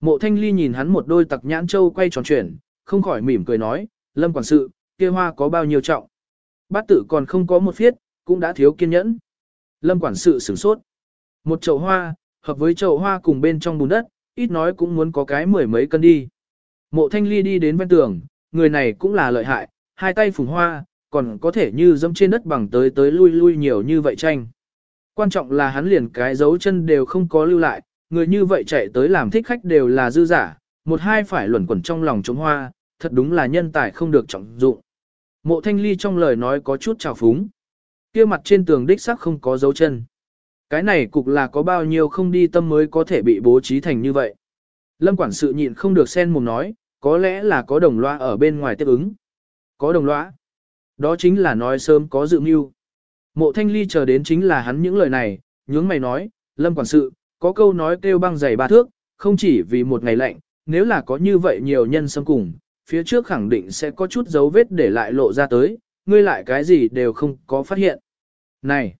A: Mộ thanh ly nhìn hắn một đôi tặc nhãn châu quay tròn chuyển, không khỏi mỉm cười nói, lâm quản sự, kia hoa có bao nhiêu trọng. Bát tử còn không có một phiết, cũng đã thiếu kiên nhẫn. Lâm quản sự sửng sốt. Một chậu hoa, hợp với chậu hoa cùng bên trong bùn đất, ít nói cũng muốn có cái mười mấy cân đi. Mộ thanh ly đi đến ven tường, người này cũng là lợi hại, hai tay phùng hoa, còn có thể như dẫm trên đất bằng tới tới lui lui nhiều như vậy tranh. Quan trọng là hắn liền cái dấu chân đều không có lưu lại, người như vậy chạy tới làm thích khách đều là dư giả, một hai phải luẩn quẩn trong lòng chống hoa, thật đúng là nhân tài không được trọng dụng. Mộ thanh ly trong lời nói có chút trào phúng kia mặt trên tường đích sắc không có dấu chân. Cái này cục là có bao nhiêu không đi tâm mới có thể bị bố trí thành như vậy. Lâm quản sự nhịn không được sen mồm nói, có lẽ là có đồng loa ở bên ngoài tiếp ứng. Có đồng loa. Đó chính là nói sớm có dự mưu. Mộ thanh ly chờ đến chính là hắn những lời này, nhướng mày nói, Lâm quản sự, có câu nói kêu băng dày ba thước, không chỉ vì một ngày lạnh, nếu là có như vậy nhiều nhân xâm cùng, phía trước khẳng định sẽ có chút dấu vết để lại lộ ra tới, ngươi lại cái gì đều không có phát hiện. Này!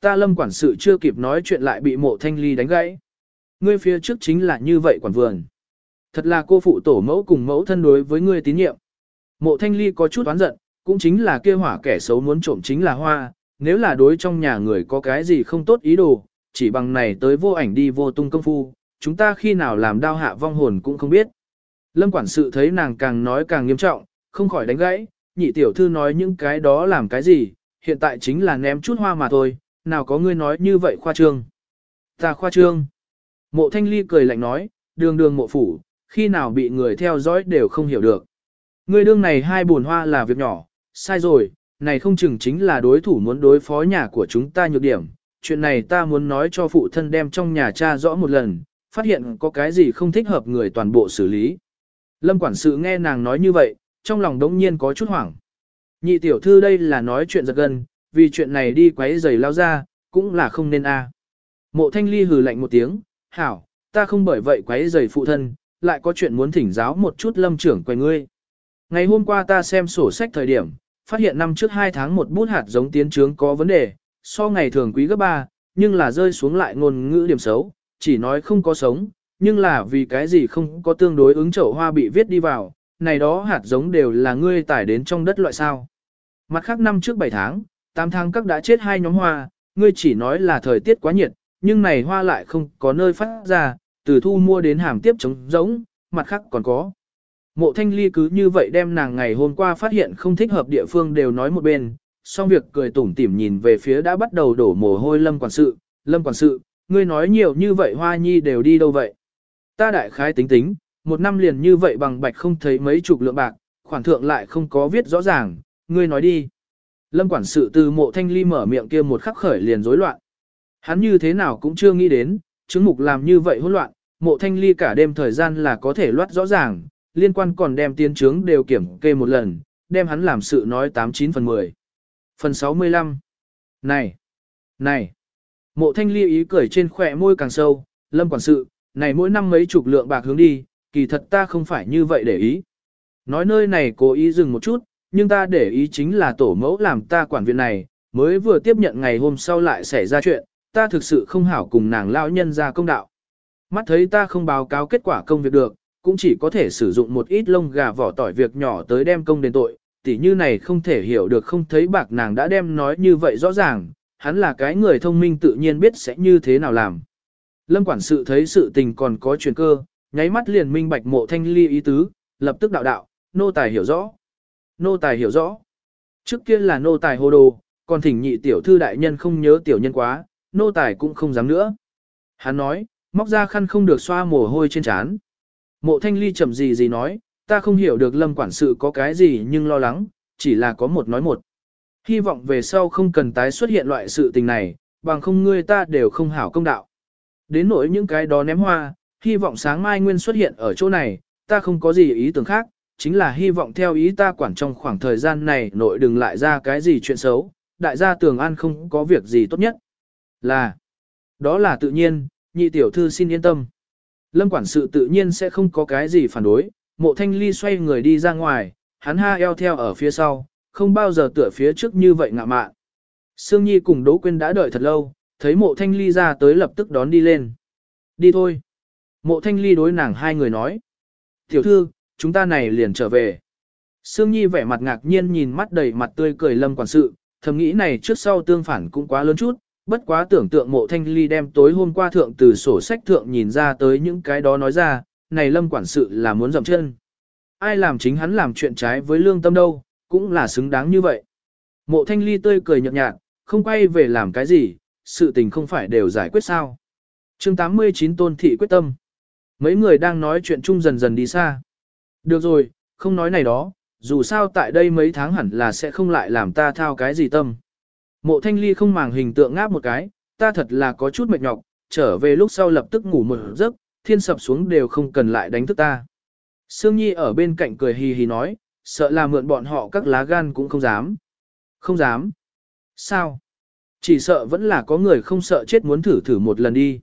A: Ta lâm quản sự chưa kịp nói chuyện lại bị mộ thanh ly đánh gãy. Ngươi phía trước chính là như vậy quản vườn. Thật là cô phụ tổ mẫu cùng mẫu thân đối với ngươi tín nhiệm. Mộ thanh ly có chút oán giận, cũng chính là kia hỏa kẻ xấu muốn trộm chính là hoa, nếu là đối trong nhà người có cái gì không tốt ý đồ, chỉ bằng này tới vô ảnh đi vô tung công phu, chúng ta khi nào làm đau hạ vong hồn cũng không biết. Lâm quản sự thấy nàng càng nói càng nghiêm trọng, không khỏi đánh gãy, nhị tiểu thư nói những cái đó làm cái gì, hiện tại chính là ném chút hoa mà thôi, nào có ngươi nói như vậy khoa trương. Ta khoa trương. Mộ thanh ly cười lạnh nói, đường đường mộ phủ, khi nào bị người theo dõi đều không hiểu được. Ngươi đương này hai buồn hoa là việc nhỏ, sai rồi, này không chừng chính là đối thủ muốn đối phó nhà của chúng ta nhược điểm. Chuyện này ta muốn nói cho phụ thân đem trong nhà cha rõ một lần, phát hiện có cái gì không thích hợp người toàn bộ xử lý. Lâm quản sự nghe nàng nói như vậy, trong lòng đống nhiên có chút hoảng. Nhị tiểu thư đây là nói chuyện giật gần, vì chuyện này đi quấy giày lao ra, cũng là không nên a. Mộ thanh ly hừ lạnh một tiếng, hảo, ta không bởi vậy quấy giày phụ thân, lại có chuyện muốn thỉnh giáo một chút lâm trưởng quay ngươi. Ngày hôm qua ta xem sổ sách thời điểm, phát hiện năm trước 2 tháng một bút hạt giống tiến trướng có vấn đề, so ngày thường quý gấp 3, nhưng là rơi xuống lại ngôn ngữ điểm xấu, chỉ nói không có sống, nhưng là vì cái gì không có tương đối ứng chậu hoa bị viết đi vào, này đó hạt giống đều là ngươi tải đến trong đất loại sao. Mặt khác năm trước 7 tháng, 8 tháng các đã chết hai nhóm hoa, ngươi chỉ nói là thời tiết quá nhiệt, nhưng này hoa lại không có nơi phát ra, từ thu mua đến hàm tiếp trống giống, mặt khác còn có. Mộ thanh ly cứ như vậy đem nàng ngày hôm qua phát hiện không thích hợp địa phương đều nói một bên, xong việc cười tủm tỉm nhìn về phía đã bắt đầu đổ mồ hôi lâm quản sự, lâm quản sự, ngươi nói nhiều như vậy hoa nhi đều đi đâu vậy? Ta đại khái tính tính, một năm liền như vậy bằng bạch không thấy mấy chục lượng bạc, khoản thượng lại không có viết rõ ràng, ngươi nói đi. Lâm quản sự từ mộ thanh ly mở miệng kia một khắc khởi liền rối loạn. Hắn như thế nào cũng chưa nghĩ đến, chứng mục làm như vậy hỗn loạn, mộ thanh ly cả đêm thời gian là có thể loát rõ ràng, liên quan còn đem tiến chứng đều kiểm kê một lần, đem hắn làm sự nói 89 phần 10. Phần 65 Này! Này! Mộ thanh ly ý cười trên khỏe môi càng sâu, lâm quản sự, này mỗi năm mấy chục lượng bạc hướng đi, kỳ thật ta không phải như vậy để ý. Nói nơi này cố ý dừng một chút, nhưng ta để ý chính là tổ mẫu làm ta quản viện này, mới vừa tiếp nhận ngày hôm sau lại xảy ra chuyện, ta thực sự không hảo cùng nàng lão nhân ra công đạo. Mắt thấy ta không báo cáo kết quả công việc được, cũng chỉ có thể sử dụng một ít lông gà vỏ tỏi việc nhỏ tới đem công đền tội, tỉ như này không thể hiểu được không thấy bạc nàng đã đem nói như vậy rõ ràng, hắn là cái người thông minh tự nhiên biết sẽ như thế nào làm. Lâm quản sự thấy sự tình còn có chuyển cơ, nháy mắt liền minh bạch mộ thanh ly ý tứ, lập tức đạo đạo, nô tài hiểu rõ. Nô tài hiểu rõ. Trước kia là nô tài hồ đồ, còn thỉnh nhị tiểu thư đại nhân không nhớ tiểu nhân quá, nô tài cũng không dám nữa. Hắn nói, móc ra khăn không được xoa mồ hôi trên trán. Mộ thanh ly chậm gì gì nói, ta không hiểu được lâm quản sự có cái gì nhưng lo lắng, chỉ là có một nói một. Hy vọng về sau không cần tái xuất hiện loại sự tình này, bằng không ngươi ta đều không hảo công đạo. Đến nỗi những cái đó ném hoa, hy vọng sáng mai nguyên xuất hiện ở chỗ này, ta không có gì ý tưởng khác, chính là hy vọng theo ý ta quản trong khoảng thời gian này nội đừng lại ra cái gì chuyện xấu, đại gia tường an không có việc gì tốt nhất. Là, đó là tự nhiên, nhị tiểu thư xin yên tâm. Lâm quản sự tự nhiên sẽ không có cái gì phản đối, mộ thanh ly xoay người đi ra ngoài, hắn ha eo theo ở phía sau, không bao giờ tựa phía trước như vậy ngạ mạn. Sương Nhi cùng Đỗ Quyên đã đợi thật lâu, thấy mộ thanh ly ra tới lập tức đón đi lên. Đi thôi. Mộ thanh ly đối nàng hai người nói. Tiểu thư, chúng ta này liền trở về. Sương Nhi vẻ mặt ngạc nhiên nhìn mắt đầy mặt tươi cười lâm quản sự, thầm nghĩ này trước sau tương phản cũng quá lớn chút, bất quá tưởng tượng mộ thanh ly đem tối hôm qua thượng từ sổ sách thượng nhìn ra tới những cái đó nói ra, này lâm quản sự là muốn dậm chân. Ai làm chính hắn làm chuyện trái với lương tâm đâu, cũng là xứng đáng như vậy. Mộ thanh ly tươi cười nhợt nhạt, không quay về làm cái gì, sự tình không phải đều giải quyết sao. chương 89 tôn thị quyết tâm. Mấy người đang nói chuyện chung dần dần đi xa. Được rồi, không nói này đó, dù sao tại đây mấy tháng hẳn là sẽ không lại làm ta thao cái gì tâm. Mộ thanh ly không màng hình tượng ngáp một cái, ta thật là có chút mệt nhọc, trở về lúc sau lập tức ngủ một giấc, thiên sập xuống đều không cần lại đánh thức ta. Sương Nhi ở bên cạnh cười hì hì nói, sợ là mượn bọn họ các lá gan cũng không dám. Không dám. Sao? Chỉ sợ vẫn là có người không sợ chết muốn thử thử một lần đi.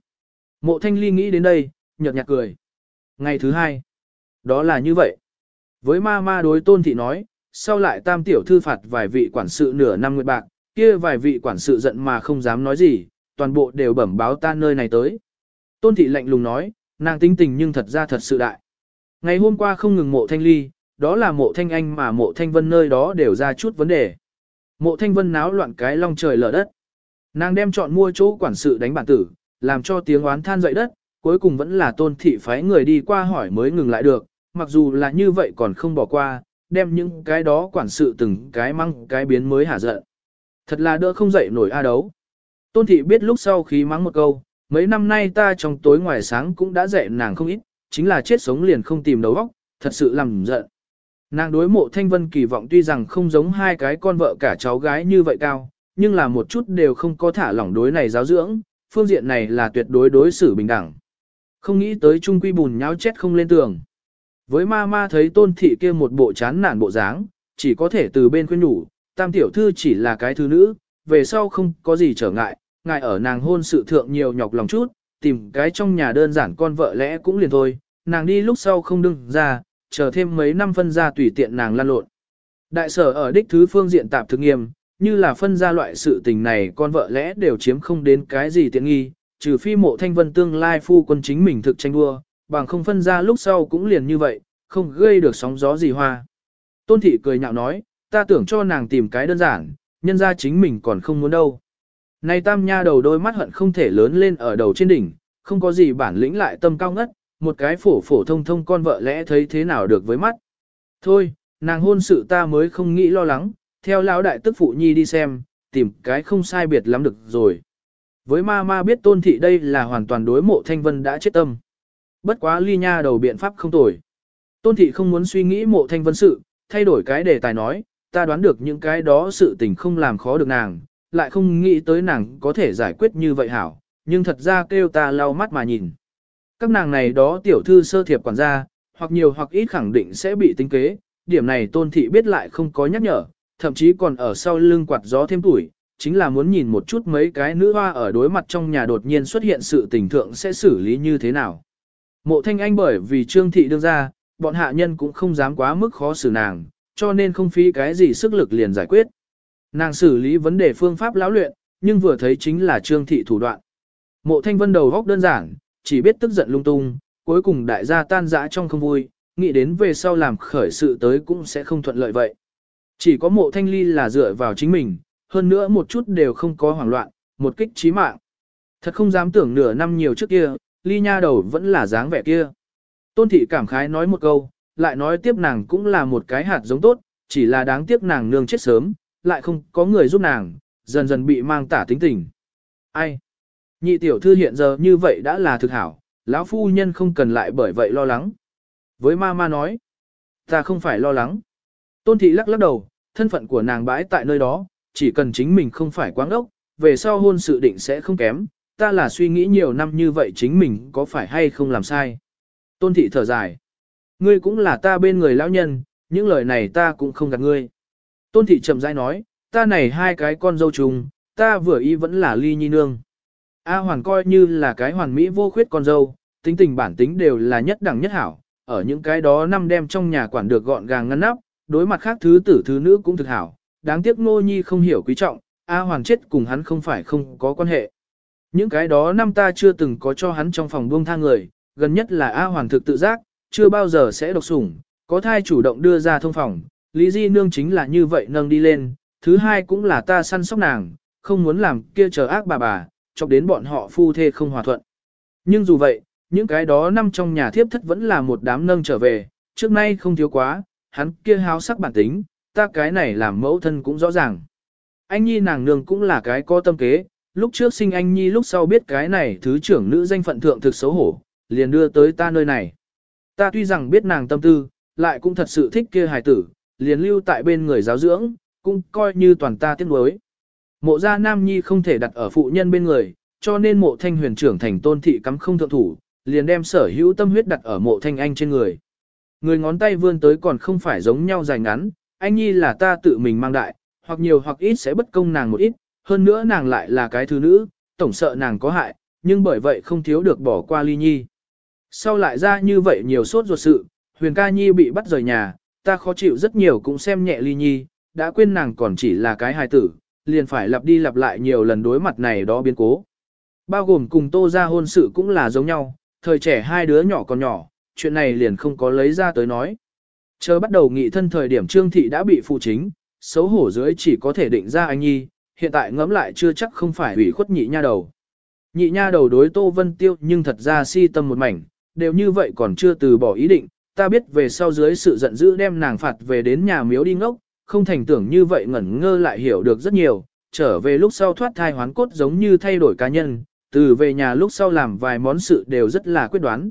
A: Mộ thanh ly nghĩ đến đây, nhợt nhạt cười. Ngày thứ hai. Đó là như vậy. Với ma ma đối tôn thị nói, sau lại tam tiểu thư phạt vài vị quản sự nửa năm nguyệt bạc, kia vài vị quản sự giận mà không dám nói gì, toàn bộ đều bẩm báo ta nơi này tới. Tôn thị lạnh lùng nói, nàng tính tình nhưng thật ra thật sự đại. Ngày hôm qua không ngừng mộ thanh ly, đó là mộ thanh anh mà mộ thanh vân nơi đó đều ra chút vấn đề. Mộ thanh vân náo loạn cái long trời lở đất. Nàng đem chọn mua chỗ quản sự đánh bản tử, làm cho tiếng oán than dậy đất, cuối cùng vẫn là tôn thị phái người đi qua hỏi mới ngừng lại được, mặc dù là như vậy còn không bỏ qua, đem những cái đó quản sự từng cái măng cái biến mới hả giận. Thật là đỡ không dậy nổi a đấu. Tôn thị biết lúc sau khí mắng một câu, mấy năm nay ta trong tối ngoài sáng cũng đã dạy nàng không ít, chính là chết sống liền không tìm đầu óc, thật sự làm giận. Nàng đối mộ thanh vân kỳ vọng tuy rằng không giống hai cái con vợ cả cháu gái như vậy cao, nhưng là một chút đều không có thả lỏng đối này giáo dưỡng, phương diện này là tuyệt đối đối xử bình đẳng. Không nghĩ tới trung quy bùn nháo chết không lên tường. Với ma ma thấy tôn thị kia một bộ chán nản bộ dáng, chỉ có thể từ bên khuyên nhủ, tam tiểu thư chỉ là cái thứ nữ, về sau không có gì trở ngại, ngại ở nàng hôn sự thượng nhiều nhọc lòng chút, tìm cái trong nhà đơn giản con vợ lẽ cũng liền thôi, nàng đi lúc sau không đừng ra, chờ thêm mấy năm phân ra tùy tiện nàng lan lộn. Đại sở ở đích thứ phương diện tạp thực nghiêm, như là phân ra loại sự tình này con vợ lẽ đều chiếm không đến cái gì tiện nghi, trừ phi mộ thanh vân tương lai phu quân chính mình thực tranh đua, bằng không phân ra lúc sau cũng liền như vậy, không gây được sóng gió gì hoa. Tôn thị cười nhạo nói, ta tưởng cho nàng tìm cái đơn giản, nhân ra chính mình còn không muốn đâu. Này tam nha đầu đôi mắt hận không thể lớn lên ở đầu trên đỉnh, không có gì bản lĩnh lại tâm cao ngất, một cái phổ phổ thông thông con vợ lẽ thấy thế nào được với mắt. Thôi, nàng hôn sự ta mới không nghĩ lo lắng, theo lão đại tức phụ nhi đi xem, tìm cái không sai biệt lắm được rồi. Với ma ma biết tôn thị đây là hoàn toàn đối mộ thanh vân đã chết tâm. Bất quá ly nha đầu biện pháp không tồi. Tôn thị không muốn suy nghĩ mộ thanh vân sự, thay đổi cái đề tài nói, ta đoán được những cái đó sự tình không làm khó được nàng, lại không nghĩ tới nàng có thể giải quyết như vậy hảo, nhưng thật ra kêu ta lau mắt mà nhìn. Các nàng này đó tiểu thư sơ thiệp quản gia, hoặc nhiều hoặc ít khẳng định sẽ bị tính kế, điểm này tôn thị biết lại không có nhắc nhở, thậm chí còn ở sau lưng quạt gió thêm tuổi, chính là muốn nhìn một chút mấy cái nữ hoa ở đối mặt trong nhà đột nhiên xuất hiện sự tình thượng sẽ xử lý như thế nào. Mộ thanh anh bởi vì trương thị đương ra, bọn hạ nhân cũng không dám quá mức khó xử nàng, cho nên không phí cái gì sức lực liền giải quyết. Nàng xử lý vấn đề phương pháp lão luyện, nhưng vừa thấy chính là trương thị thủ đoạn. Mộ thanh vân đầu góc đơn giản, chỉ biết tức giận lung tung, cuối cùng đại gia tan dã trong không vui, nghĩ đến về sau làm khởi sự tới cũng sẽ không thuận lợi vậy. Chỉ có mộ thanh ly là dựa vào chính mình, hơn nữa một chút đều không có hoảng loạn, một kích trí mạng. Thật không dám tưởng nửa năm nhiều trước kia, ly nha đầu vẫn là dáng vẻ kia. Tôn thị cảm khái nói một câu, lại nói tiếp nàng cũng là một cái hạt giống tốt, chỉ là đáng tiếc nàng nương chết sớm, lại không có người giúp nàng, dần dần bị mang tả tính tình. Ai? Nhị tiểu thư hiện giờ như vậy đã là thực hảo, lão phu nhân không cần lại bởi vậy lo lắng. Với ma ma nói, ta không phải lo lắng. Tôn thị lắc lắc đầu, thân phận của nàng bãi tại nơi đó, chỉ cần chính mình không phải quáng ốc, về sau hôn sự định sẽ không kém, ta là suy nghĩ nhiều năm như vậy chính mình có phải hay không làm sai. Tôn thị thở dài, ngươi cũng là ta bên người lão nhân, những lời này ta cũng không gạt ngươi. Tôn thị chậm rãi nói, ta này hai cái con dâu trùng, ta vừa ý vẫn là ly nhi nương. A hoàn coi như là cái hoàn mỹ vô khuyết con dâu, tính tình bản tính đều là nhất đẳng nhất hảo, ở những cái đó năm đem trong nhà quản được gọn gàng ngăn nắp, đối mặt khác thứ tử thứ nữ cũng thực hảo, đáng tiếc Ngô Nhi không hiểu quý trọng, A Hoàng chết cùng hắn không phải không có quan hệ. Những cái đó năm ta chưa từng có cho hắn trong phòng buông tha người, gần nhất là A Hoàng thực tự giác, chưa bao giờ sẽ độc sủng, có thai chủ động đưa ra thông phòng, Lý Di Nương chính là như vậy nâng đi lên, thứ hai cũng là ta săn sóc nàng, không muốn làm kia chờ ác bà bà, chọc đến bọn họ phu thê không hòa thuận. Nhưng dù vậy, những cái đó năm trong nhà thiếp thất vẫn là một đám nâng trở về, trước nay không thiếu quá, hắn kia háo sắc bản tính, ta cái này làm mẫu thân cũng rõ ràng. Anh Nhi nàng nương cũng là cái có tâm kế, lúc trước sinh anh Nhi lúc sau biết cái này thứ trưởng nữ danh phận thượng thực xấu hổ, liền đưa tới ta nơi này. Ta tuy rằng biết nàng tâm tư, lại cũng thật sự thích kia hài tử, liền lưu tại bên người giáo dưỡng, cũng coi như toàn ta tiếc nuối. Mộ gia Nam Nhi không thể đặt ở phụ nhân bên người, cho nên mộ thanh huyền trưởng thành tôn thị cắm không thượng thủ, liền đem sở hữu tâm huyết đặt ở mộ thanh anh trên người. Người ngón tay vươn tới còn không phải giống nhau dài ngắn, anh nhi là ta tự mình mang đại, hoặc nhiều hoặc ít sẽ bất công nàng một ít, hơn nữa nàng lại là cái thứ nữ, tổng sợ nàng có hại, nhưng bởi vậy không thiếu được bỏ qua ly nhi. Sau lại ra như vậy nhiều sốt ruột sự, huyền ca nhi bị bắt rời nhà, ta khó chịu rất nhiều cũng xem nhẹ ly nhi, đã quên nàng còn chỉ là cái hài tử, liền phải lặp đi lặp lại nhiều lần đối mặt này đó biến cố. Bao gồm cùng tô ra hôn sự cũng là giống nhau, thời trẻ hai đứa nhỏ còn nhỏ, chuyện này liền không có lấy ra tới nói. Chờ bắt đầu nghị thân thời điểm Trương Thị đã bị phụ chính, xấu hổ dưới chỉ có thể định ra anh nhi, hiện tại ngẫm lại chưa chắc không phải ủy khuất nhị nha đầu. Nhị nha đầu đối Tô Vân Tiêu nhưng thật ra si tâm một mảnh, đều như vậy còn chưa từ bỏ ý định, ta biết về sau dưới sự giận dữ đem nàng phạt về đến nhà miếu đi ngốc, không thành tưởng như vậy ngẩn ngơ lại hiểu được rất nhiều, trở về lúc sau thoát thai hoán cốt giống như thay đổi cá nhân, từ về nhà lúc sau làm vài món sự đều rất là quyết đoán.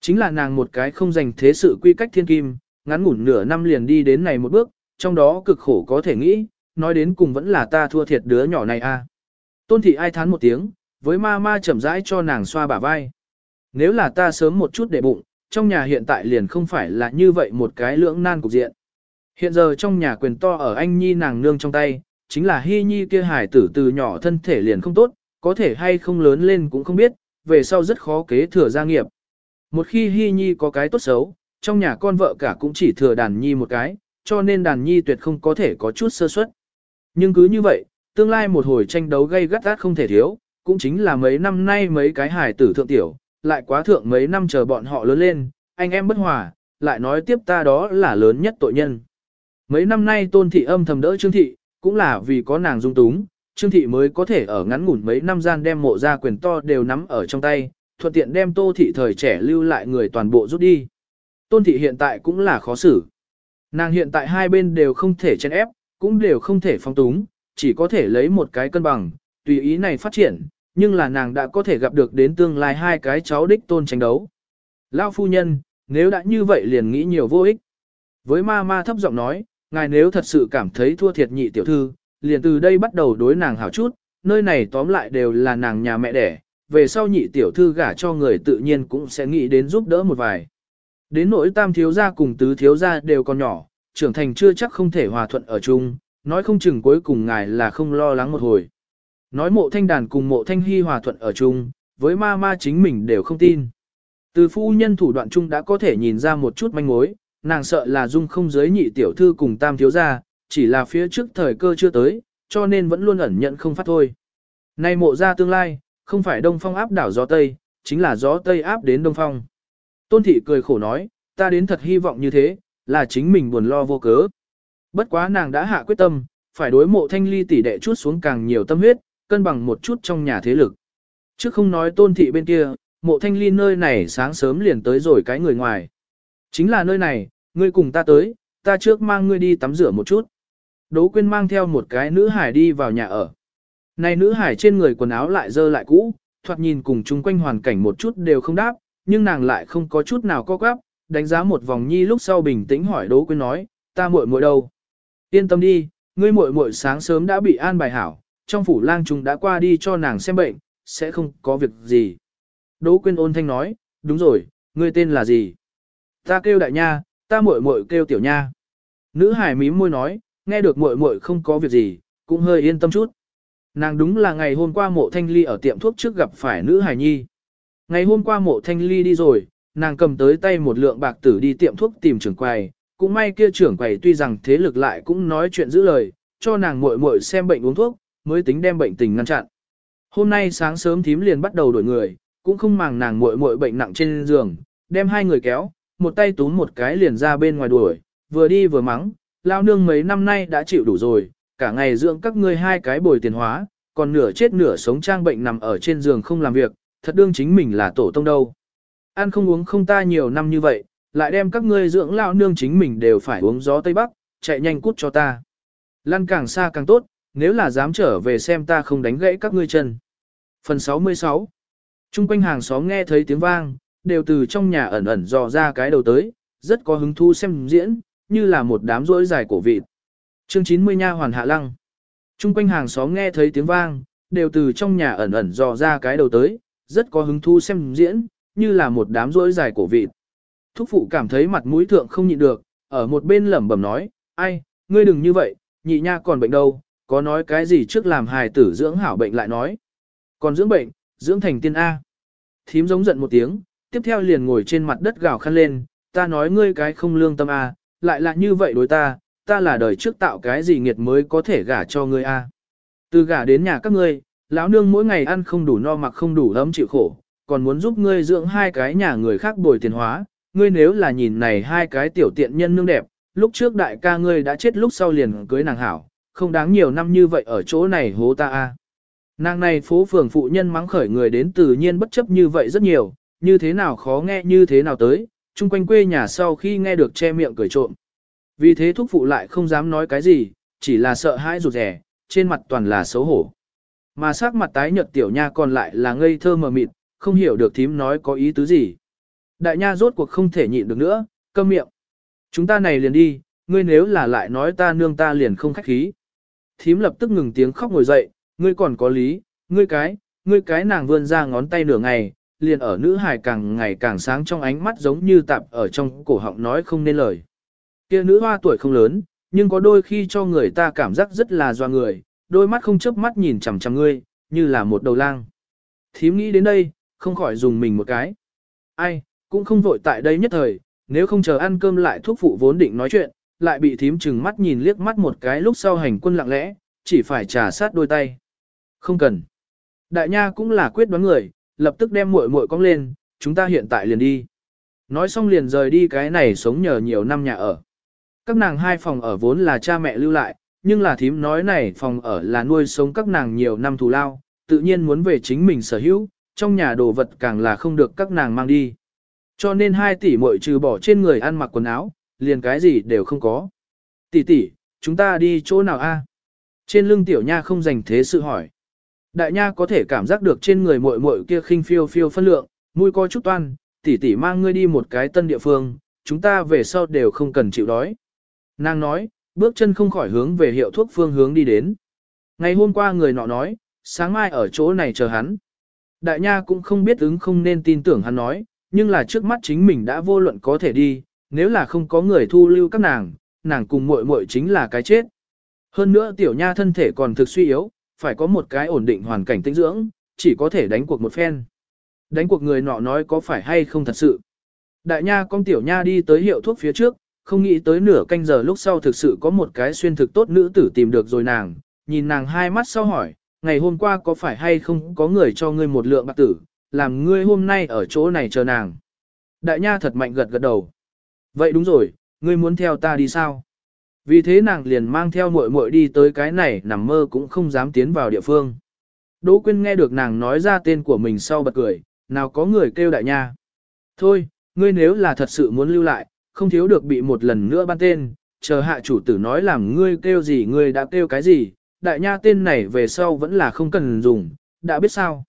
A: Chính là nàng một cái không dành thế sự quy cách thiên kim, ngắn ngủn nửa năm liền đi đến này một bước, trong đó cực khổ có thể nghĩ, nói đến cùng vẫn là ta thua thiệt đứa nhỏ này a. Tôn thị ai thán một tiếng, với ma ma chậm rãi cho nàng xoa bả vai. Nếu là ta sớm một chút để bụng, trong nhà hiện tại liền không phải là như vậy một cái lưỡng nan cục diện. Hiện giờ trong nhà quyền to ở anh nhi nàng nương trong tay, chính là hy nhi kia hải tử từ nhỏ thân thể liền không tốt, có thể hay không lớn lên cũng không biết, về sau rất khó kế thừa gia nghiệp. Một khi hy nhi có cái tốt xấu, trong nhà con vợ cả cũng chỉ thừa đàn nhi một cái, cho nên đàn nhi tuyệt không có thể có chút sơ suất. Nhưng cứ như vậy, tương lai một hồi tranh đấu gây gắt gắt không thể thiếu, cũng chính là mấy năm nay mấy cái hài tử thượng tiểu, lại quá thượng mấy năm chờ bọn họ lớn lên, anh em bất hòa, lại nói tiếp ta đó là lớn nhất tội nhân. Mấy năm nay tôn thị âm thầm đỡ trương thị, cũng là vì có nàng dung túng, trương thị mới có thể ở ngắn ngủn mấy năm gian đem mộ ra quyền to đều nắm ở trong tay, thuận tiện đem tô thị thời trẻ lưu lại người toàn bộ rút đi tôn thị hiện tại cũng là khó xử. Nàng hiện tại hai bên đều không thể chen ép, cũng đều không thể phong túng, chỉ có thể lấy một cái cân bằng, tùy ý này phát triển, nhưng là nàng đã có thể gặp được đến tương lai hai cái cháu đích tôn tranh đấu. Lao phu nhân, nếu đã như vậy liền nghĩ nhiều vô ích. Với ma ma thấp giọng nói, ngài nếu thật sự cảm thấy thua thiệt nhị tiểu thư, liền từ đây bắt đầu đối nàng hảo chút, nơi này tóm lại đều là nàng nhà mẹ đẻ, về sau nhị tiểu thư gả cho người tự nhiên cũng sẽ nghĩ đến giúp đỡ một vài. Đến nỗi tam thiếu gia cùng tứ thiếu gia đều còn nhỏ, trưởng thành chưa chắc không thể hòa thuận ở chung, nói không chừng cuối cùng ngài là không lo lắng một hồi. Nói mộ thanh đàn cùng mộ thanh hy hòa thuận ở chung, với ma ma chính mình đều không tin. Từ phu nhân thủ đoạn chung đã có thể nhìn ra một chút manh mối, nàng sợ là dung không giới nhị tiểu thư cùng tam thiếu gia, chỉ là phía trước thời cơ chưa tới, cho nên vẫn luôn ẩn nhận không phát thôi. Nay mộ ra tương lai, không phải đông phong áp đảo gió Tây, chính là gió Tây áp đến đông phong. Tôn thị cười khổ nói, ta đến thật hy vọng như thế, là chính mình buồn lo vô cớ. Bất quá nàng đã hạ quyết tâm, phải đối mộ thanh ly tỷ đệ chút xuống càng nhiều tâm huyết, cân bằng một chút trong nhà thế lực. Chứ không nói tôn thị bên kia, mộ thanh ly nơi này sáng sớm liền tới rồi cái người ngoài. Chính là nơi này, ngươi cùng ta tới, ta trước mang ngươi đi tắm rửa một chút. Đỗ Quyên mang theo một cái nữ hải đi vào nhà ở. Này nữ hải trên người quần áo lại dơ lại cũ, thoạt nhìn cùng chung quanh hoàn cảnh một chút đều không đáp, nhưng nàng lại không có chút nào co quắp, đánh giá một vòng nhi lúc sau bình tĩnh hỏi Đỗ Quyên nói, ta muội muội đâu? Yên tâm đi, ngươi muội muội sáng sớm đã bị an bài hảo, trong phủ lang chúng đã qua đi cho nàng xem bệnh, sẽ không có việc gì. Đỗ Quyên ôn thanh nói, đúng rồi, ngươi tên là gì? Ta kêu đại nha, ta muội muội kêu tiểu nha. Nữ hải mím môi nói, nghe được muội muội không có việc gì, cũng hơi yên tâm chút. Nàng đúng là ngày hôm qua mộ thanh ly ở tiệm thuốc trước gặp phải nữ hải nhi. Ngày hôm qua mộ thanh ly đi rồi, nàng cầm tới tay một lượng bạc tử đi tiệm thuốc tìm trưởng quầy, cũng may kia trưởng quầy tuy rằng thế lực lại cũng nói chuyện giữ lời, cho nàng muội muội xem bệnh uống thuốc, mới tính đem bệnh tình ngăn chặn. Hôm nay sáng sớm thím liền bắt đầu đổi người, cũng không màng nàng muội muội bệnh nặng trên giường, đem hai người kéo, một tay túm một cái liền ra bên ngoài đuổi, vừa đi vừa mắng, lao nương mấy năm nay đã chịu đủ rồi, cả ngày dưỡng các ngươi hai cái bồi tiền hóa, còn nửa chết nửa sống trang bệnh nằm ở trên giường không làm việc, thật đương chính mình là tổ tông đâu. Ăn không uống không ta nhiều năm như vậy, lại đem các ngươi dưỡng lão nương chính mình đều phải uống gió Tây Bắc, chạy nhanh cút cho ta. Lăn càng xa càng tốt, nếu là dám trở về xem ta không đánh gãy các ngươi chân. Phần 66 Trung quanh hàng xóm nghe thấy tiếng vang, đều từ trong nhà ẩn ẩn dò ra cái đầu tới, rất có hứng thú xem diễn, như là một đám rỗi dài cổ vịt. Chương 90 nha hoàn hạ lăng. Trung quanh hàng xóm nghe thấy tiếng vang, đều từ trong nhà ẩn ẩn dò ra cái đầu tới, rất có hứng thú xem diễn, như là một đám rỗi dài cổ vịt. Thúc phụ cảm thấy mặt mũi thượng không nhịn được, ở một bên lẩm bẩm nói, ai, ngươi đừng như vậy, nhị nha còn bệnh đâu, có nói cái gì trước làm hài tử dưỡng hảo bệnh lại nói. Còn dưỡng bệnh, dưỡng thành tiên A. Thím giống giận một tiếng, tiếp theo liền ngồi trên mặt đất gào khăn lên, ta nói ngươi cái không lương tâm A, lại là như vậy đối ta, ta là đời trước tạo cái gì nghiệt mới có thể gả cho ngươi A. Từ gả đến nhà các ngươi, lão nương mỗi ngày ăn không đủ no mặc không đủ ấm chịu khổ, còn muốn giúp ngươi dưỡng hai cái nhà người khác bồi tiền hóa, ngươi nếu là nhìn này hai cái tiểu tiện nhân nương đẹp, lúc trước đại ca ngươi đã chết lúc sau liền cưới nàng hảo, không đáng nhiều năm như vậy ở chỗ này hố ta a. Nàng này phố phường phụ nhân mắng khởi người đến tự nhiên bất chấp như vậy rất nhiều, như thế nào khó nghe như thế nào tới, chung quanh quê nhà sau khi nghe được che miệng cười trộm. Vì thế thúc phụ lại không dám nói cái gì, chỉ là sợ hãi rụt rẻ, trên mặt toàn là xấu hổ. Mà sắc mặt tái nhợt tiểu nha còn lại là ngây thơ mờ mịt, không hiểu được thím nói có ý tứ gì. Đại nha rốt cuộc không thể nhịn được nữa, câm miệng. Chúng ta này liền đi, ngươi nếu là lại nói ta nương ta liền không khách khí. Thím lập tức ngừng tiếng khóc ngồi dậy, ngươi còn có lý, ngươi cái, ngươi cái nàng vươn ra ngón tay nửa ngày, liền ở nữ hài càng ngày càng sáng trong ánh mắt giống như tạp ở trong cổ họng nói không nên lời. Kia nữ hoa tuổi không lớn, nhưng có đôi khi cho người ta cảm giác rất là doa người, đôi mắt không chớp mắt nhìn chằm chằm ngươi, như là một đầu lang. Thím nghĩ đến đây, không khỏi dùng mình một cái. Ai, cũng không vội tại đây nhất thời, nếu không chờ ăn cơm lại thuốc phụ vốn định nói chuyện, lại bị thím chừng mắt nhìn liếc mắt một cái lúc sau hành quân lặng lẽ, chỉ phải trà sát đôi tay. Không cần. Đại nha cũng là quyết đoán người, lập tức đem muội muội cong lên, chúng ta hiện tại liền đi. Nói xong liền rời đi cái này sống nhờ nhiều năm nhà ở. Các nàng hai phòng ở vốn là cha mẹ lưu lại, nhưng là thím nói này phòng ở là nuôi sống các nàng nhiều năm thù lao, tự nhiên muốn về chính mình sở hữu, trong nhà đồ vật càng là không được các nàng mang đi. Cho nên hai tỷ muội trừ bỏ trên người ăn mặc quần áo, liền cái gì đều không có. Tỷ tỷ, chúng ta đi chỗ nào a? Trên lưng tiểu nha không dành thế sự hỏi. Đại nha có thể cảm giác được trên người muội muội kia khinh phiêu phiêu phân lượng, mũi coi chút toan, tỷ tỷ mang ngươi đi một cái tân địa phương, chúng ta về sau đều không cần chịu đói. Nàng nói, bước chân không khỏi hướng về hiệu thuốc phương hướng đi đến. Ngày hôm qua người nọ nói, sáng mai ở chỗ này chờ hắn. Đại nha cũng không biết ứng không nên tin tưởng hắn nói, nhưng là trước mắt chính mình đã vô luận có thể đi, nếu là không có người thu lưu các nàng, nàng cùng muội muội chính là cái chết. Hơn nữa tiểu nha thân thể còn thực suy yếu, phải có một cái ổn định hoàn cảnh tinh dưỡng, chỉ có thể đánh cuộc một phen. Đánh cuộc người nọ nói có phải hay không thật sự. Đại nha con tiểu nha đi tới hiệu thuốc phía trước, không nghĩ tới nửa canh giờ lúc sau thực sự có một cái xuyên thực tốt nữ tử tìm được rồi nàng, nhìn nàng hai mắt sau hỏi, ngày hôm qua có phải hay không có người cho ngươi một lượng bạc tử, làm ngươi hôm nay ở chỗ này chờ nàng. Đại nha thật mạnh gật gật đầu. Vậy đúng rồi, ngươi muốn theo ta đi sao? Vì thế nàng liền mang theo muội muội đi tới cái này nằm mơ cũng không dám tiến vào địa phương. Đỗ Quyên nghe được nàng nói ra tên của mình sau bật cười, nào có người kêu đại nha. Thôi, ngươi nếu là thật sự muốn lưu lại, không thiếu được bị một lần nữa ban tên, chờ hạ chủ tử nói làm ngươi kêu gì ngươi đã kêu cái gì, đại nha tên này về sau vẫn là không cần dùng, đã biết sao.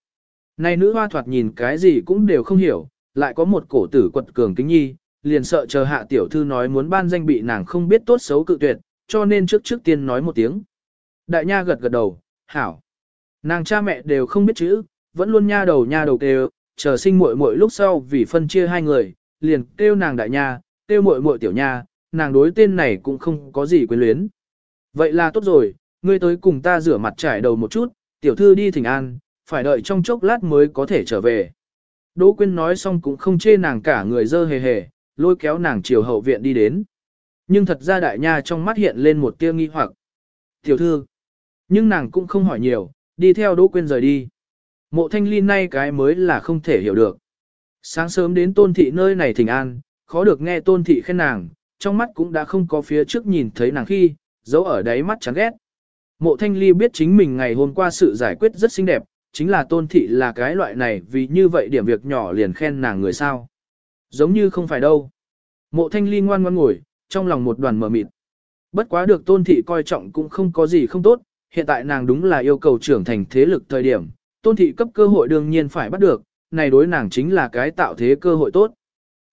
A: Này nữ hoa thoạt nhìn cái gì cũng đều không hiểu, lại có một cổ tử quật cường kính nhi, liền sợ chờ hạ tiểu thư nói muốn ban danh bị nàng không biết tốt xấu cự tuyệt, cho nên trước trước tiên nói một tiếng. Đại nha gật gật đầu, hảo. Nàng cha mẹ đều không biết chữ, vẫn luôn nha đầu nha đầu kêu, chờ sinh muội muội lúc sau vì phân chia hai người, liền kêu nàng đại nha, têu muội muội tiểu nha, nàng đối tên này cũng không có gì quyến luyến. Vậy là tốt rồi, ngươi tới cùng ta rửa mặt trải đầu một chút, tiểu thư đi thỉnh an, phải đợi trong chốc lát mới có thể trở về. Đỗ Quyên nói xong cũng không chê nàng cả người dơ hề hề, lôi kéo nàng chiều hậu viện đi đến. Nhưng thật ra đại nha trong mắt hiện lên một tia nghi hoặc. Tiểu thư. Nhưng nàng cũng không hỏi nhiều, đi theo Đỗ Quyên rời đi. Mộ thanh ly nay cái mới là không thể hiểu được. Sáng sớm đến tôn thị nơi này thỉnh an, khó được nghe tôn thị khen nàng, trong mắt cũng đã không có phía trước nhìn thấy nàng khi, giấu ở đáy mắt chán ghét. Mộ thanh ly biết chính mình ngày hôm qua sự giải quyết rất xinh đẹp, chính là tôn thị là cái loại này vì như vậy điểm việc nhỏ liền khen nàng người sao. Giống như không phải đâu. Mộ thanh ly ngoan ngoan ngồi, trong lòng một đoàn mờ mịt. Bất quá được tôn thị coi trọng cũng không có gì không tốt, hiện tại nàng đúng là yêu cầu trưởng thành thế lực thời điểm, tôn thị cấp cơ hội đương nhiên phải bắt được, này đối nàng chính là cái tạo thế cơ hội tốt.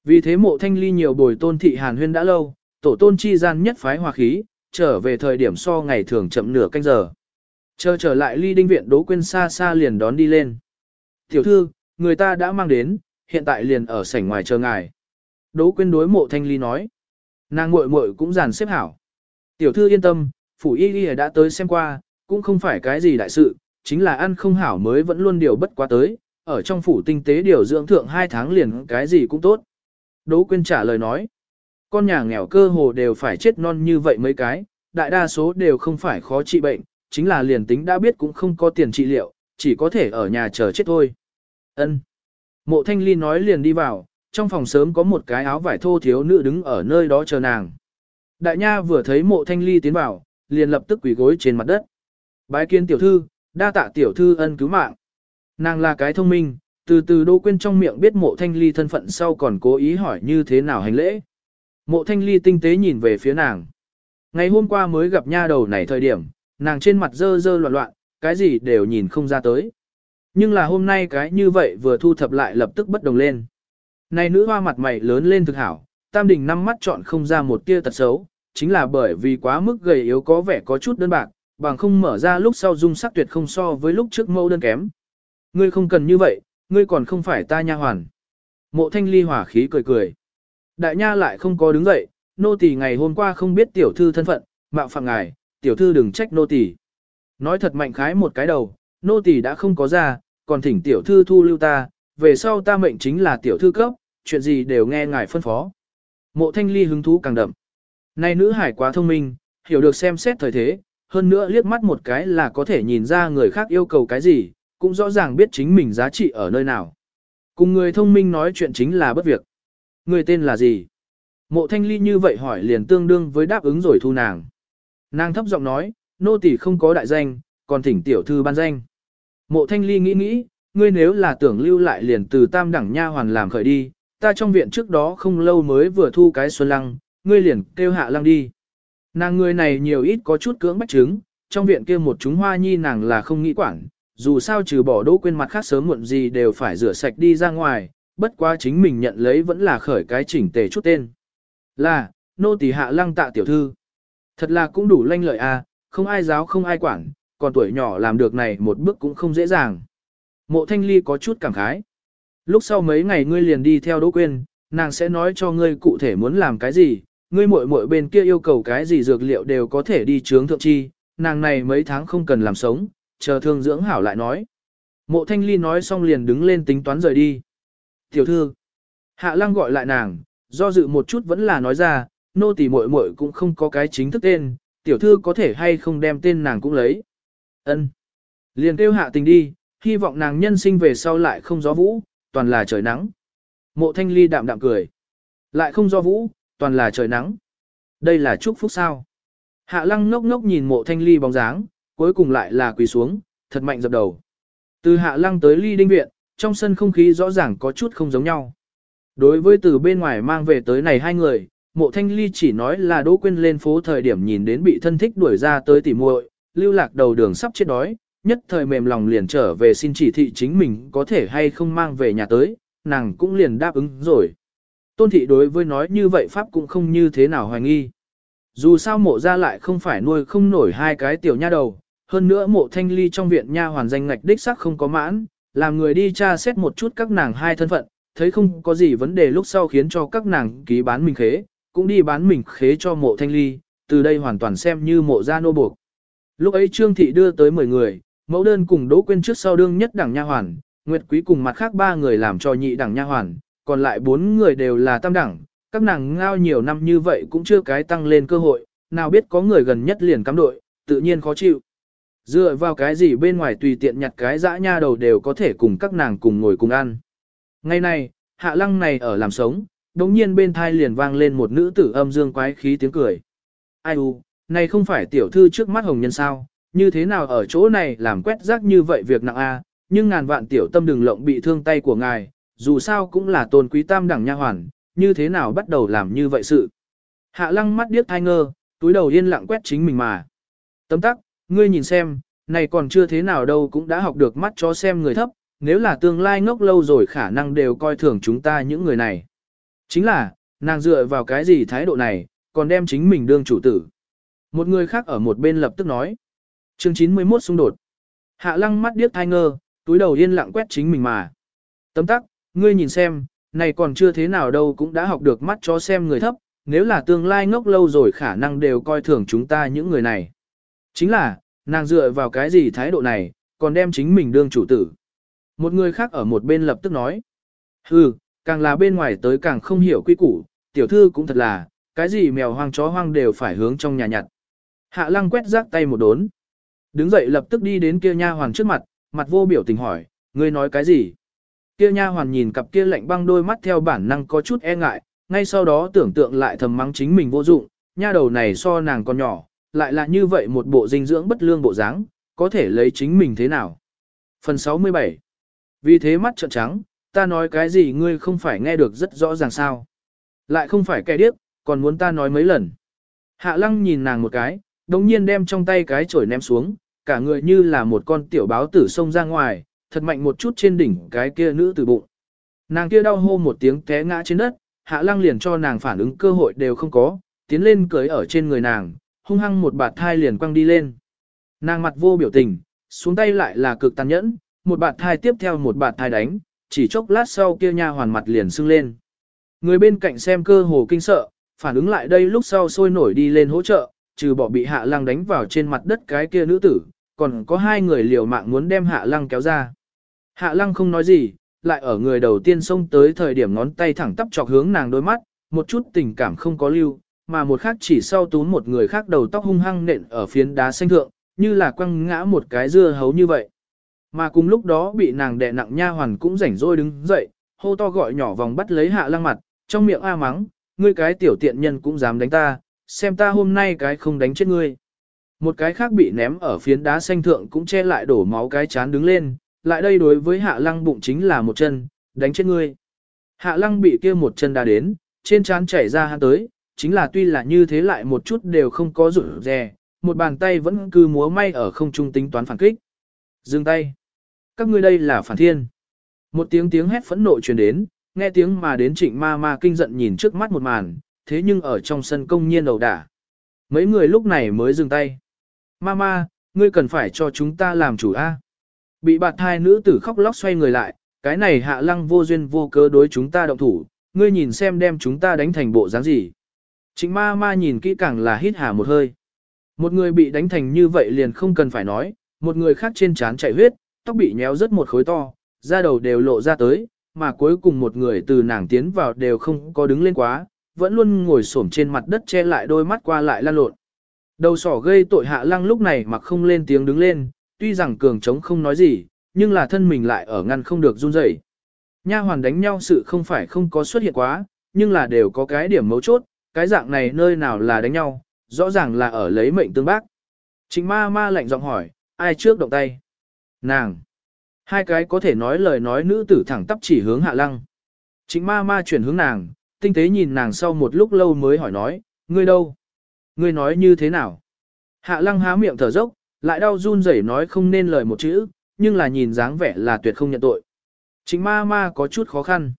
A: Vì thế mộ thanh ly nhiều bồi tôn thị hàn huyên đã lâu, tổ tôn chi gian nhất phái hòa khí, trở về thời điểm so ngày thường chậm nửa canh giờ. Chờ trở lại ly đinh viện đố quên xa xa liền đón đi lên. Tiểu thư, người ta đã mang đến, hiện tại liền ở sảnh ngoài chờ ngài. Đỗ quyên đối mộ thanh ly nói. Nàng muội muội cũng giàn xếp hảo. Tiểu thư yên tâm, phủ y y đã tới xem qua, cũng không phải cái gì đại sự, chính là ăn không hảo mới vẫn luôn điều bất quá tới, ở trong phủ tinh tế điều dưỡng thượng hai tháng liền cái gì cũng tốt. Đỗ quyên trả lời nói. Con nhà nghèo cơ hồ đều phải chết non như vậy mấy cái, đại đa số đều không phải khó trị bệnh, chính là liền tính đã biết cũng không có tiền trị liệu, chỉ có thể ở nhà chờ chết thôi. Ân. Mộ thanh ly nói liền đi vào, trong phòng sớm có một cái áo vải thô thiếu nữ đứng ở nơi đó chờ nàng. Đại nha vừa thấy mộ thanh ly tiến vào, liền lập tức quỳ gối trên mặt đất. Bái kiến tiểu thư, đa tạ tiểu thư ân cứu mạng. Nàng là cái thông minh, từ từ Đỗ quên trong miệng biết mộ thanh ly thân phận sau còn cố ý hỏi như thế nào hành lễ. Mộ thanh ly tinh tế nhìn về phía nàng. Ngày hôm qua mới gặp nha đầu này thời điểm, nàng trên mặt dơ dơ loạn loạn, cái gì đều nhìn không ra tới. Nhưng là hôm nay cái như vậy vừa thu thập lại lập tức bất đồng lên. Này nữ hoa mặt mày lớn lên thực hảo, tam đình năm mắt chọn không ra một tia tật xấu, chính là bởi vì quá mức gầy yếu có vẻ có chút đơn bạc, bằng không mở ra lúc sau dung sắc tuyệt không so với lúc trước mẫu đơn kém. Ngươi không cần như vậy, ngươi còn không phải ta nha hoàn. Mộ thanh ly hỏa khí cười cười. Đại nha lại không có đứng dậy, nô tỳ ngày hôm qua không biết tiểu thư thân phận, mạo phạm ngài, tiểu thư đừng trách nô tỳ. Nói thật mạnh khái một cái đầu, nô tỳ đã không có ra, còn thỉnh tiểu thư thu lưu ta, về sau ta mệnh chính là tiểu thư cấp, chuyện gì đều nghe ngài phân phó. Mộ thanh ly hứng thú càng đậm. Này nữ hải quá thông minh, hiểu được xem xét thời thế, hơn nữa liếc mắt một cái là có thể nhìn ra người khác yêu cầu cái gì, cũng rõ ràng biết chính mình giá trị ở nơi nào. Cùng người thông minh nói chuyện chính là bất việc. Người tên là gì? Mộ thanh ly như vậy hỏi liền tương đương với đáp ứng rồi thu nàng. Nàng thấp giọng nói, nô tỳ không có đại danh, còn thỉnh tiểu thư ban danh. Mộ thanh ly nghĩ nghĩ, ngươi nếu là tưởng lưu lại liền từ tam đẳng nha hoàn làm khởi đi, ta trong viện trước đó không lâu mới vừa thu cái xuân lăng, ngươi liền kêu hạ lăng đi. Nàng người này nhiều ít có chút cưỡng bách chứng, trong viện kia một chúng hoa nhi nàng là không nghĩ quản, dù sao trừ bỏ đỗ quên mặt khác sớm muộn gì đều phải rửa sạch đi ra ngoài, bất quá chính mình nhận lấy vẫn là khởi cái chỉnh tề chút tên. Là, nô tỳ hạ lăng tạ tiểu thư. Thật là cũng đủ lanh lợi à, không ai giáo không ai quản, còn tuổi nhỏ làm được này một bước cũng không dễ dàng. Mộ thanh ly có chút cảm khái. Lúc sau mấy ngày ngươi liền đi theo Đỗ Quyên, nàng sẽ nói cho ngươi cụ thể muốn làm cái gì, ngươi muội muội bên kia yêu cầu cái gì dược liệu đều có thể đi chướng thượng chi, nàng này mấy tháng không cần làm sống, chờ thương dưỡng hảo lại nói. Mộ thanh ly nói xong liền đứng lên tính toán rời đi. Tiểu thư, hạ lăng gọi lại nàng, do dự một chút vẫn là nói ra, nô tỳ muội muội cũng không có cái chính thức tên, tiểu thư có thể hay không đem tên nàng cũng lấy. Ân, Liền kêu hạ tình đi, hy vọng nàng nhân sinh về sau lại không gió vũ, toàn là trời nắng. Mộ thanh ly đạm đạm cười. Lại không gió vũ, toàn là trời nắng. Đây là chúc phúc sao. Hạ lăng ngốc ngốc nhìn mộ thanh ly bóng dáng, cuối cùng lại là quỳ xuống, thật mạnh dập đầu. Từ hạ lăng tới ly đinh viện, trong sân không khí rõ ràng có chút không giống nhau. Đối với từ bên ngoài mang về tới này hai người, mộ thanh ly chỉ nói là Đỗ Quyên lên phố thời điểm nhìn đến bị thân thích đuổi ra tới tỉ muội, lưu lạc đầu đường sắp chết đói, nhất thời mềm lòng liền trở về xin chỉ thị chính mình có thể hay không mang về nhà tới, nàng cũng liền đáp ứng rồi. Tôn thị đối với nói như vậy Pháp cũng không như thế nào hoài nghi. Dù sao mộ ra lại không phải nuôi không nổi hai cái tiểu nha đầu, hơn nữa mộ thanh ly trong viện nha hoàn danh ngạch đích sắc không có mãn, làm người đi tra xét một chút các nàng hai thân phận, thấy không có gì vấn đề lúc sau khiến cho các nàng ký bán mình khế, cũng đi bán mình khế cho mộ thanh ly, từ đây hoàn toàn xem như mộ gia nô buộc. Lúc ấy Trương Thị đưa tới 10 người, mẫu đơn cùng Đỗ Quyên trước sau đương nhất đẳng nha hoàn, Nguyệt Quý cùng mặt khác ba người làm cho nhị đẳng nha hoàn, còn lại bốn người đều là tam đẳng, các nàng ngao nhiều năm như vậy cũng chưa cái tăng lên cơ hội, nào biết có người gần nhất liền cắm đội, tự nhiên khó chịu. Dựa vào cái gì bên ngoài tùy tiện nhặt cái dã nha đầu đều có thể cùng các nàng cùng ngồi cùng ăn. Ngày này, hạ lăng này ở làm sống, đống nhiên bên thai liền vang lên một nữ tử âm dương quái khí tiếng cười. Ai u, này không phải tiểu thư trước mắt hồng nhân sao, như thế nào ở chỗ này làm quét rác như vậy việc nặng a nhưng ngàn vạn tiểu tâm đừng lộng bị thương tay của ngài, dù sao cũng là tôn quý tam đẳng nha hoàn, như thế nào bắt đầu làm như vậy sự. Hạ lăng mắt điếc thai ngơ, túi đầu yên lặng quét chính mình mà. Tấm tắc, ngươi nhìn xem, này còn chưa thế nào đâu cũng đã học được mắt cho xem người thấp, nếu là tương lai ngốc lâu rồi khả năng đều coi thường chúng ta những người này. Chính là, nàng dựa vào cái gì thái độ này, còn đem chính mình đương chủ tử. Một người khác ở một bên lập tức nói. Chương 91 xung đột. Hạ lăng mắt điếc thai ngơ, túi đầu yên lặng quét chính mình mà. Tấm tắc, ngươi nhìn xem, này còn chưa thế nào đâu cũng đã học được mắt cho xem người thấp, nếu là tương lai ngốc lâu rồi khả năng đều coi thường chúng ta những người này. Chính là, nàng dựa vào cái gì thái độ này, còn đem chính mình đương chủ tử. Một người khác ở một bên lập tức nói. Hừ, càng là bên ngoài tới càng không hiểu quy củ, tiểu thư cũng thật là, cái gì mèo hoang chó hoang đều phải hướng trong nhà nhặt. Hạ lăng quét rác tay một đốn. Đứng dậy lập tức đi đến kia nha hoàn trước mặt, mặt vô biểu tình hỏi, ngươi nói cái gì? Kia nha hoàn nhìn cặp kia lạnh băng đôi mắt theo bản năng có chút e ngại, ngay sau đó tưởng tượng lại thầm mắng chính mình vô dụng, nha đầu này so nàng còn nhỏ, lại là như vậy một bộ dinh dưỡng bất lương bộ dáng, có thể lấy chính mình thế nào? Phần 67 Vì thế mắt trợn trắng, ta nói cái gì ngươi không phải nghe được rất rõ ràng sao? Lại không phải kẻ điếc, còn muốn ta nói mấy lần. Hạ lăng nhìn nàng một cái, đồng nhiên đem trong tay cái chổi ném xuống, cả người như là một con tiểu báo tử xông ra ngoài, thật mạnh một chút trên đỉnh cái kia nữ tử bụng. Nàng kia đau hô một tiếng té ngã trên đất, hạ lăng liền cho nàng phản ứng cơ hội đều không có, tiến lên cưới ở trên người nàng, hung hăng một bạt thai liền quăng đi lên. Nàng mặt vô biểu tình, xuống tay lại là cực tàn nhẫn, một bạt thai tiếp theo một bạt thai đánh, chỉ chốc lát sau kia nha hoàn mặt liền sưng lên. Người bên cạnh xem cơ hồ kinh sợ, phản ứng lại đây lúc sau sôi nổi đi lên hỗ trợ, trừ bỏ bị hạ lăng đánh vào trên mặt đất cái kia nữ tử, còn có hai người liều mạng muốn đem hạ lăng kéo ra. Hạ lăng không nói gì, lại ở người đầu tiên xông tới thời điểm ngón tay thẳng tắp chọc hướng nàng đôi mắt, một chút tình cảm không có lưu, mà một khác chỉ sau tún một người khác đầu tóc hung hăng nện ở phiến đá xanh thượng, như là quăng ngã một cái dưa hấu như vậy. Mà cùng lúc đó bị nàng đè nặng nha hoàn cũng rảnh rỗi đứng dậy, hô to gọi nhỏ vòng bắt lấy hạ lăng mặt, trong miệng a mắng, ngươi cái tiểu tiện nhân cũng dám đánh ta, xem ta hôm nay cái không đánh chết ngươi. Một cái khác bị ném ở phiến đá xanh thượng cũng che lại đổ máu cái chán đứng lên, lại đây đối với hạ lăng bụng chính là một chân, đánh chết ngươi. Hạ lăng bị kia một chân đá đến, trên chán chảy ra hắn tới, chính là tuy là như thế lại một chút đều không có rủ rè, một bàn tay vẫn cứ múa may ở không trung tính toán phản kích. Dừng tay. Các ngươi đây là phản thiên. Một tiếng tiếng hét phẫn nộ truyền đến, nghe tiếng mà đến trịnh ma ma kinh giận nhìn trước mắt một màn, thế nhưng ở trong sân công nhiên đầu đả. Mấy người lúc này mới dừng tay. Ma ma, ngươi cần phải cho chúng ta làm chủ A. Bị bạt thai nữ tử khóc lóc xoay người lại, cái này hạ lăng vô duyên vô cớ đối chúng ta động thủ, ngươi nhìn xem đem chúng ta đánh thành bộ dáng gì. Trịnh ma ma nhìn kỹ càng là hít hà một hơi. Một người bị đánh thành như vậy liền không cần phải nói, một người khác trên trán chảy huyết, tóc bị nhéo rất một khối to, da đầu đều lộ ra tới, mà cuối cùng một người từ nàng tiến vào đều không có đứng lên quá, vẫn luôn ngồi xổm trên mặt đất che lại đôi mắt qua lại lan lộn. Đầu sỏ gây tội hạ lăng lúc này mà không lên tiếng đứng lên, tuy rằng cường trống không nói gì, nhưng là thân mình lại ở ngăn không được run rẩy. Nha hoàn đánh nhau sự không phải không có xuất hiện quá, nhưng là đều có cái điểm mấu chốt, cái dạng này nơi nào là đánh nhau, rõ ràng là ở lấy mệnh tương bác. Trịnh ma ma lạnh giọng hỏi, ai trước động tay? Nàng. Hai cái có thể nói lời nói nữ tử thẳng tắp chỉ hướng hạ lăng. Trịnh ma ma chuyển hướng nàng, tinh tế nhìn nàng sau một lúc lâu mới hỏi nói, ngươi đâu? Ngươi nói như thế nào? Hạ lăng há miệng thở dốc, lại đau run rẩy nói không nên lời một chữ, nhưng là nhìn dáng vẻ là tuyệt không nhận tội. Trịnh ma ma có chút khó khăn.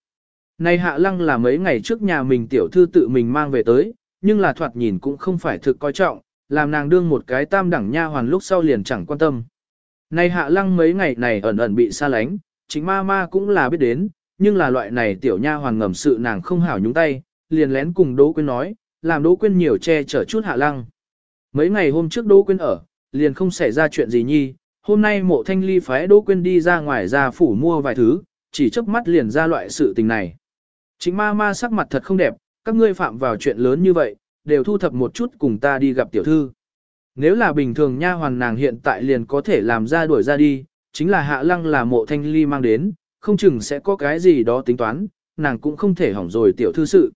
A: Này hạ lăng là mấy ngày trước nhà mình tiểu thư tự mình mang về tới, nhưng là thoạt nhìn cũng không phải thực coi trọng, làm nàng đương một cái tam đẳng nha hoàn lúc sau liền chẳng quan tâm. Này hạ lăng mấy ngày này ẩn ẩn bị xa lánh, chính ma ma cũng là biết đến, nhưng là loại này tiểu nha hoàn ngầm sự nàng không hảo nhúng tay, liền lén cùng Đỗ Quyên nói, làm Đỗ Quyên nhiều che chở chút hạ lăng. Mấy ngày hôm trước Đỗ Quyên ở, liền không xảy ra chuyện gì nhi, hôm nay mộ thanh ly phái Đỗ Quyên đi ra ngoài ra phủ mua vài thứ, chỉ chớp mắt liền ra loại sự tình này. Chính ma ma sắc mặt thật không đẹp, các ngươi phạm vào chuyện lớn như vậy, đều thu thập một chút cùng ta đi gặp tiểu thư. Nếu là bình thường nha hoàn nàng hiện tại liền có thể làm ra đuổi ra đi, chính là hạ lăng là mộ thanh ly mang đến, không chừng sẽ có cái gì đó tính toán, nàng cũng không thể hỏng rồi tiểu thư sự.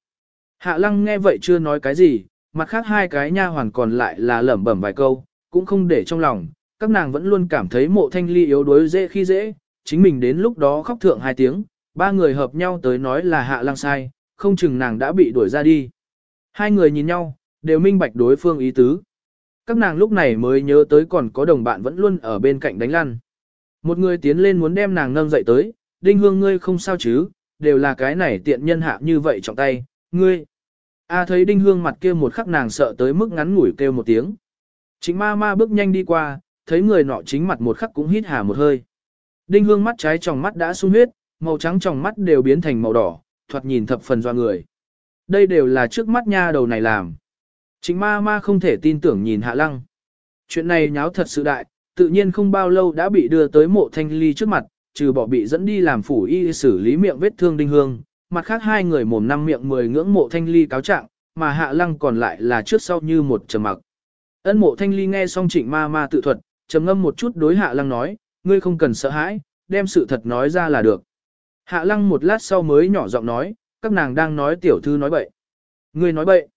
A: Hạ lăng nghe vậy chưa nói cái gì, mặt khác hai cái nha hoàn còn lại là lẩm bẩm vài câu, cũng không để trong lòng, các nàng vẫn luôn cảm thấy mộ thanh ly yếu đuối dễ khi dễ, chính mình đến lúc đó khóc thượng hai tiếng, ba người hợp nhau tới nói là hạ lăng sai, không chừng nàng đã bị đuổi ra đi. Hai người nhìn nhau, đều minh bạch đối phương ý tứ. Các nàng lúc này mới nhớ tới còn có đồng bạn vẫn luôn ở bên cạnh đánh lăn. Một người tiến lên muốn đem nàng nâng dậy tới, đinh hương ngươi không sao chứ, đều là cái này tiện nhân hạ như vậy trọng tay, ngươi. A thấy đinh hương mặt kia một khắc nàng sợ tới mức ngắn ngủi kêu một tiếng. Chính ma ma bước nhanh đi qua, thấy người nọ chính mặt một khắc cũng hít hà một hơi. Đinh hương mắt trái trong mắt đã sung huyết, màu trắng trong mắt đều biến thành màu đỏ, thoạt nhìn thập phần doa người. Đây đều là trước mắt nha đầu này làm. Chính ma ma không thể tin tưởng nhìn hạ lăng. Chuyện này nháo thật sự đại, tự nhiên không bao lâu đã bị đưa tới mộ thanh ly trước mặt, trừ bỏ bị dẫn đi làm phủ y xử lý miệng vết thương đinh hương. Mặt khác hai người mồm năm miệng mười ngưỡng mộ thanh ly cáo trạng, mà hạ lăng còn lại là trước sau như một trầm mặc. Ân mộ thanh ly nghe xong trịnh ma ma tự thuật, trầm ngâm một chút đối hạ lăng nói, ngươi không cần sợ hãi, đem sự thật nói ra là được. Hạ lăng một lát sau mới nhỏ giọng nói, các nàng đang nói tiểu thư nói bậy. Ngươi nói bậy.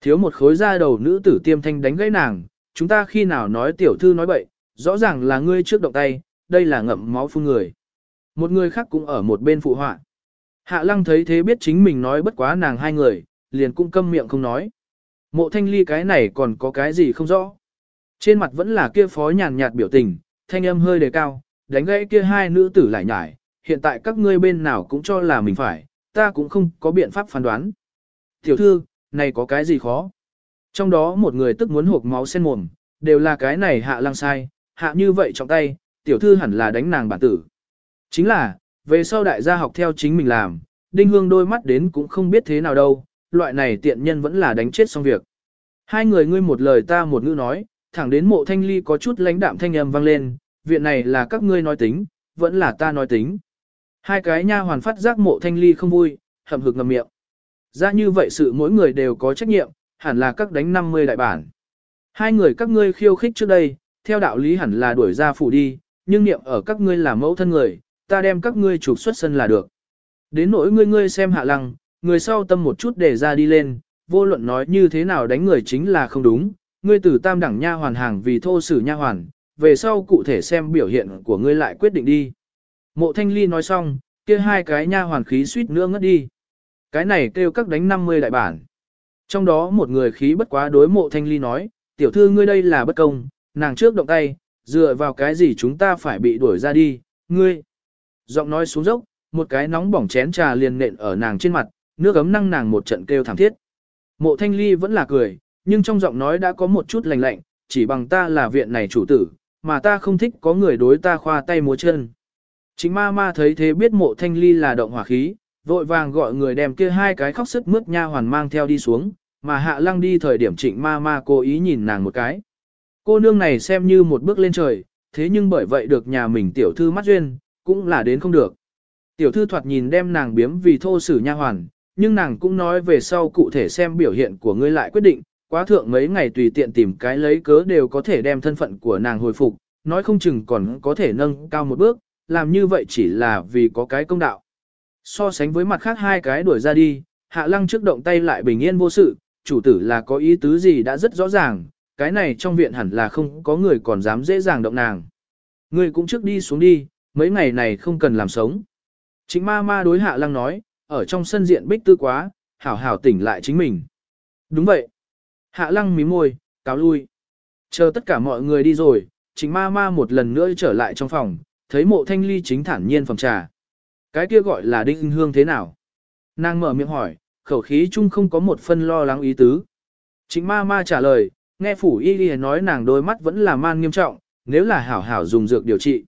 A: Thiếu một khối da đầu nữ tử tiêm thanh đánh gãy nàng, chúng ta khi nào nói tiểu thư nói bậy, rõ ràng là ngươi trước động tay, đây là ngậm máu phun người. Một người khác cũng ở một bên phụ họa. Hạ lăng thấy thế biết chính mình nói bất quá nàng hai người, liền cũng câm miệng không nói. Mộ thanh ly cái này còn có cái gì không rõ. Trên mặt vẫn là kia phó nhàn nhạt biểu tình, thanh âm hơi đề cao, đánh gãy kia hai nữ tử lại nhải, hiện tại các ngươi bên nào cũng cho là mình phải, ta cũng không có biện pháp phán đoán. Tiểu thư, này có cái gì khó? Trong đó một người tức muốn hộp máu sen mồm, đều là cái này hạ lăng sai, hạ như vậy trong tay, tiểu thư hẳn là đánh nàng bản tử. Chính là, về sau đại gia học theo chính mình làm, đinh hương đôi mắt đến cũng không biết thế nào đâu, loại này tiện nhân vẫn là đánh chết xong việc. Hai người ngươi một lời ta một ngữ nói, thẳng đến mộ thanh ly có chút lãnh đạm thanh âm vang lên, viện này là các ngươi nói tính, vẫn là ta nói tính. Hai cái nha hoàn phát giác mộ thanh ly không vui, hầm hực ngầm miệng. Ra như vậy sự mỗi người đều có trách nhiệm, hẳn là các đánh 50 đại bản. Hai người các ngươi khiêu khích trước đây, theo đạo lý hẳn là đuổi ra phủ đi, nhưng niệm ở các ngươi là mẫu thân người, ta đem các ngươi trục xuất sân là được. Đến nỗi ngươi ngươi xem hạ lăng, người sau tâm một chút để ra đi lên, vô luận nói như thế nào đánh người chính là không đúng, ngươi từ tam đẳng nha hoàn hàng vì thô sử nha hoàn, về sau cụ thể xem biểu hiện của ngươi lại quyết định đi. Mộ thanh ly nói xong, kia hai cái nha hoàn khí suýt nữa ngất đi. Cái này kêu các đánh 50 đại bản. Trong đó một người khí bất quá đối mộ thanh ly nói, tiểu thư ngươi đây là bất công, nàng trước động tay, dựa vào cái gì chúng ta phải bị đuổi ra đi, ngươi. Giọng nói xuống dốc, một cái nóng bỏng chén trà liền nện ở nàng trên mặt, nước ấm năng nàng một trận kêu thảm thiết. Mộ thanh ly vẫn là cười, nhưng trong giọng nói đã có một chút lạnh lạnh, chỉ bằng ta là viện này chủ tử, mà ta không thích có người đối ta khoa tay múa chân. Chính ma ma thấy thế biết mộ thanh ly là động hỏa khí, vội vàng gọi người đem kia hai cái khóc sức mướt nha hoàn mang theo đi xuống, mà hạ lăng đi thời điểm trịnh ma ma cố ý nhìn nàng một cái. Cô nương này xem như một bước lên trời, thế nhưng bởi vậy được nhà mình tiểu thư mắt duyên, cũng là đến không được. Tiểu thư thoạt nhìn đem nàng biếm vì thô sử nha hoàn, nhưng nàng cũng nói về sau cụ thể xem biểu hiện của ngươi lại quyết định, quá thượng mấy ngày tùy tiện tìm cái lấy cớ đều có thể đem thân phận của nàng hồi phục, nói không chừng còn có thể nâng cao một bước, làm như vậy chỉ là vì có cái công đạo. So sánh với mặt khác hai cái đuổi ra đi, hạ lăng trước động tay lại bình yên vô sự, chủ tử là có ý tứ gì đã rất rõ ràng, cái này trong viện hẳn là không có người còn dám dễ dàng động nàng. Ngươi cũng trước đi xuống đi, mấy ngày này không cần làm sống. Chính ma ma đối hạ lăng nói, ở trong sân diện bích tư quá, hảo hảo tỉnh lại chính mình. Đúng vậy. Hạ lăng mí môi, cáo lui. Chờ tất cả mọi người đi rồi, chính ma ma một lần nữa trở lại trong phòng, thấy mộ thanh ly chính thản nhiên phòng trà. Cái kia gọi là đinh hương thế nào? Nàng mở miệng hỏi, khẩu khí chung không có một phân lo lắng ý tứ. Chính ma ma trả lời, nghe phủ y y nói nàng đôi mắt vẫn là man nghiêm trọng, nếu là hảo hảo dùng dược điều trị.